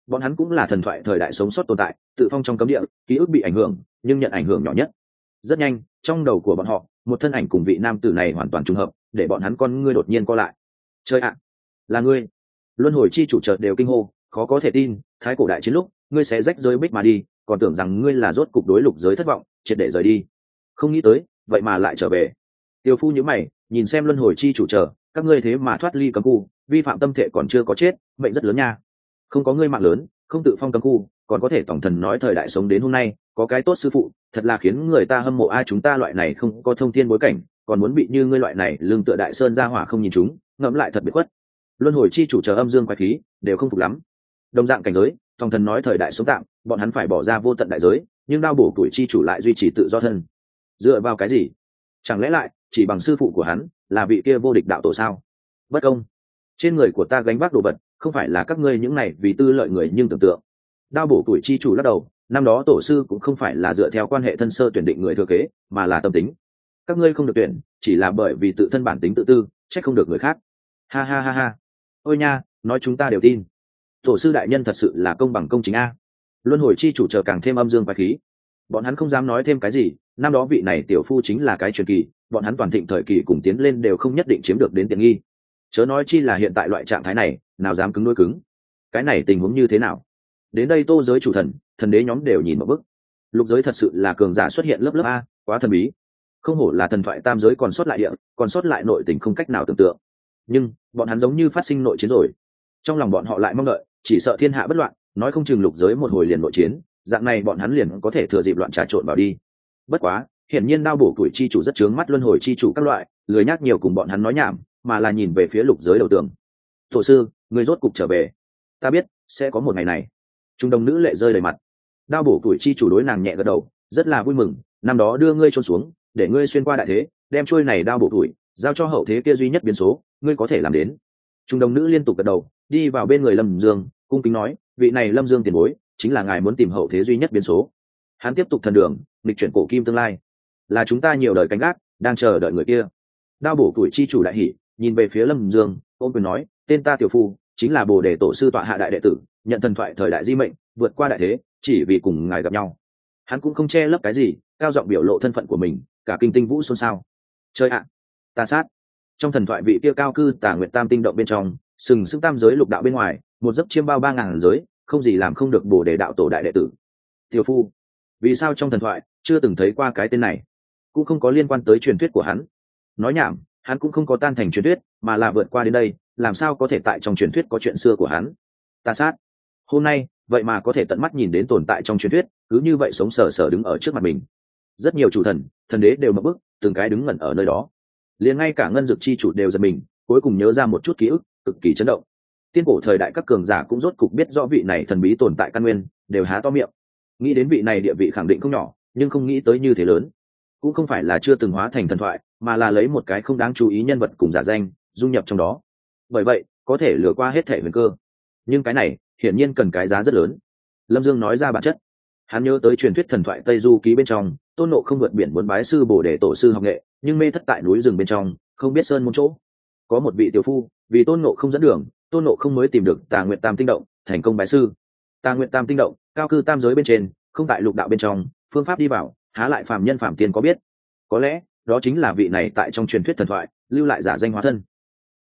Bọn hắn cũng là thần thoại thời đại sống sót tồn tại, tự phong trong cấm địa, ký ức bị ảnh hưởng, nhưng nhận ảnh hưởng nhỏ nhất. Rất nhanh, trong đầu của bọn họ, một thân ảnh cùng vị nam tử này hoàn toàn trùng hợp, để bọn hắn con ngươi đột nhiên co lại. Chơi ạ, là ngươi. Luân hồi chi chủ chợt đều kinh hô, khó có thể tin, thái cổ đại chiến lúc, ngươi sẽ rách rơi bích mà đi, còn tưởng rằng ngươi là rốt cục đối lục giới thất vọng, triệt để rời đi. Không nghĩ tới, vậy mà lại trở về. Tiêu phu nhữ mày, nhìn xem luân hồi chi chủ chờ các ngươi thế mà thoát ly cấm khu, vi phạm tâm thể còn chưa có chết, mệnh rất lớn nha. Không có ngươi mạng lớn, không tự phong cấm khu, còn có thể tổng thần nói thời đại sống đến hôm nay, có cái tốt sư phụ, thật là khiến người ta hâm mộ ai chúng ta loại này không có thông tin bối cảnh, còn muốn bị như ngươi loại này lương tựa đại sơn ra hỏa không nhìn chúng, ngẫm lại thật biệt khuất. Luân hồi chi chủ chờ âm dương quái khí, đều không phục lắm. Đồng dạng cảnh giới thòng thần nói thời đại sống tạm, bọn hắn phải bỏ ra vô tận đại giới, nhưng đao bổ tuổi chi chủ lại duy trì tự do thân. Dựa vào cái gì? Chẳng lẽ lại, chỉ bằng sư phụ của hắn là vị kia vô địch đạo tổ sao? Bất công. Trên người của ta gánh vác đồ vật, không phải là các ngươi những này vì tư lợi người nhưng tưởng tượng. Đao bổ tuổi chi chủ lắc đầu, năm đó tổ sư cũng không phải là dựa theo quan hệ thân sơ tuyển định người thừa kế, mà là tâm tính. Các ngươi không được tuyển, chỉ là bởi vì tự thân bản tính tự tư, trách không được người khác. Ha ha ha ha. Ôi nha, nói chúng ta đều tin. Tổ sư đại nhân thật sự là công bằng công chính a. Luân hồi chi chủ chờ càng thêm âm dương và khí. Bọn hắn không dám nói thêm cái gì năm đó vị này tiểu phu chính là cái truyền kỳ, bọn hắn toàn thịnh thời kỳ cùng tiến lên đều không nhất định chiếm được đến tiện nghi. Chớ nói chi là hiện tại loại trạng thái này, nào dám cứng đôi cứng. Cái này tình huống như thế nào? Đến đây tô giới chủ thần thần đế nhóm đều nhìn một bức lục giới thật sự là cường giả xuất hiện lớp lớp a, quá thần bí. Không hổ là thần thoại tam giới còn sót lại địa, còn sót lại nội tình không cách nào tưởng tượng. Nhưng, bọn hắn giống như phát sinh nội chiến rồi. Trong lòng bọn họ lại mong đợi, chỉ sợ thiên hạ bất loạn, nói không chừng lục giới một hồi liền nội chiến, dạng này bọn hắn liền có thể thừa dịp loạn trà trộn vào đi bất quá, hiển nhiên đao bổ tuổi chi chủ rất chướng mắt luân hồi chi chủ các loại, lười nhác nhiều cùng bọn hắn nói nhảm, mà là nhìn về phía lục giới đầu tường. Thổ sư người rốt cục trở về. Ta biết, sẽ có một ngày này. Trung đồng nữ lệ rơi đầy mặt. Đao bổ tuổi chi chủ đối nàng nhẹ gật đầu, rất là vui mừng, năm đó đưa ngươi trôn xuống, để ngươi xuyên qua đại thế, đem trôi này đao bổ tuổi, giao cho hậu thế kia duy nhất biến số, ngươi có thể làm đến. Trung đồng nữ liên tục gật đầu, đi vào bên người lâm dương, cung kính nói, vị này lâm dương tiền bối, chính là ngài muốn tìm hậu thế duy nhất biến số. Hắn tiếp tục thần đường nghịch chuyển cổ kim tương lai. Là chúng ta nhiều đời cánh gác, đang chờ đợi người kia. Đao bổ tuổi chi chủ đại hỷ nhìn về phía lâm dương, ôm quyền nói, tên ta tiểu phu, chính là bồ đề tổ sư tọa hạ đại đệ tử, nhận thần thoại thời đại di mệnh, vượt qua đại thế, chỉ vì cùng ngài gặp nhau. Hắn cũng không che lấp cái gì, cao giọng biểu lộ thân phận của mình, cả kinh tinh vũ xôn xao. Chơi ạ, ta sát. Trong thần thoại vị kia cao cư tả nguyệt tam tinh động bên trong, sừng sững tam giới lục đạo bên ngoài, một giấc chiêm bao ba ngàn giới, không gì làm không được bổ đề đạo tổ đại đệ tử. Tiểu phu vì sao trong thần thoại chưa từng thấy qua cái tên này? Cũng không có liên quan tới truyền thuyết của hắn. Nói nhảm, hắn cũng không có tan thành truyền thuyết, mà là vượt qua đến đây, làm sao có thể tại trong truyền thuyết có chuyện xưa của hắn? Ta sát. Hôm nay, vậy mà có thể tận mắt nhìn đến tồn tại trong truyền thuyết, cứ như vậy sống sờ sờ đứng ở trước mặt mình. Rất nhiều chủ thần thần đế đều mất bức từng cái đứng ngẩn ở nơi đó. Liền ngay cả ngân dược chi chủ đều giật mình, cuối cùng nhớ ra một chút ký ức, cực kỳ chấn động. Tiên cổ thời đại các cường giả cũng rốt cục biết rõ vị này thần bí tồn tại căn nguyên, đều há to miệng nghĩ đến vị này địa vị khẳng định không nhỏ, nhưng không nghĩ tới như thế lớn. Cũng không phải là chưa từng hóa thành thần thoại, mà là lấy một cái không đáng chú ý nhân vật cùng giả danh, dung nhập trong đó. Bởi vậy, có thể lừa qua hết thể huyền cơ. Nhưng cái này, hiển nhiên cần cái giá rất lớn. Lâm dương nói ra bản chất. Hắn nhớ tới truyền thuyết thần thoại tây du ký bên trong, tôn nộ không vượt biển muốn bái sư bổ để tổ sư học nghệ, nhưng mê thất tại núi rừng bên trong, không biết sơn một chỗ. Có một vị tiểu phu, vì tôn nộ không dẫn đường, tôn nộ không mới tìm được tà nguyện tam tinh động, thành công bái sư. Tà nguyện tam tinh động cao cư tam giới bên trên, không tại lục đạo bên trong, phương pháp đi vào, há lại phàm nhân phàm tiên có biết. Có lẽ, đó chính là vị này tại trong truyền thuyết thần thoại, lưu lại giả danh hóa thân.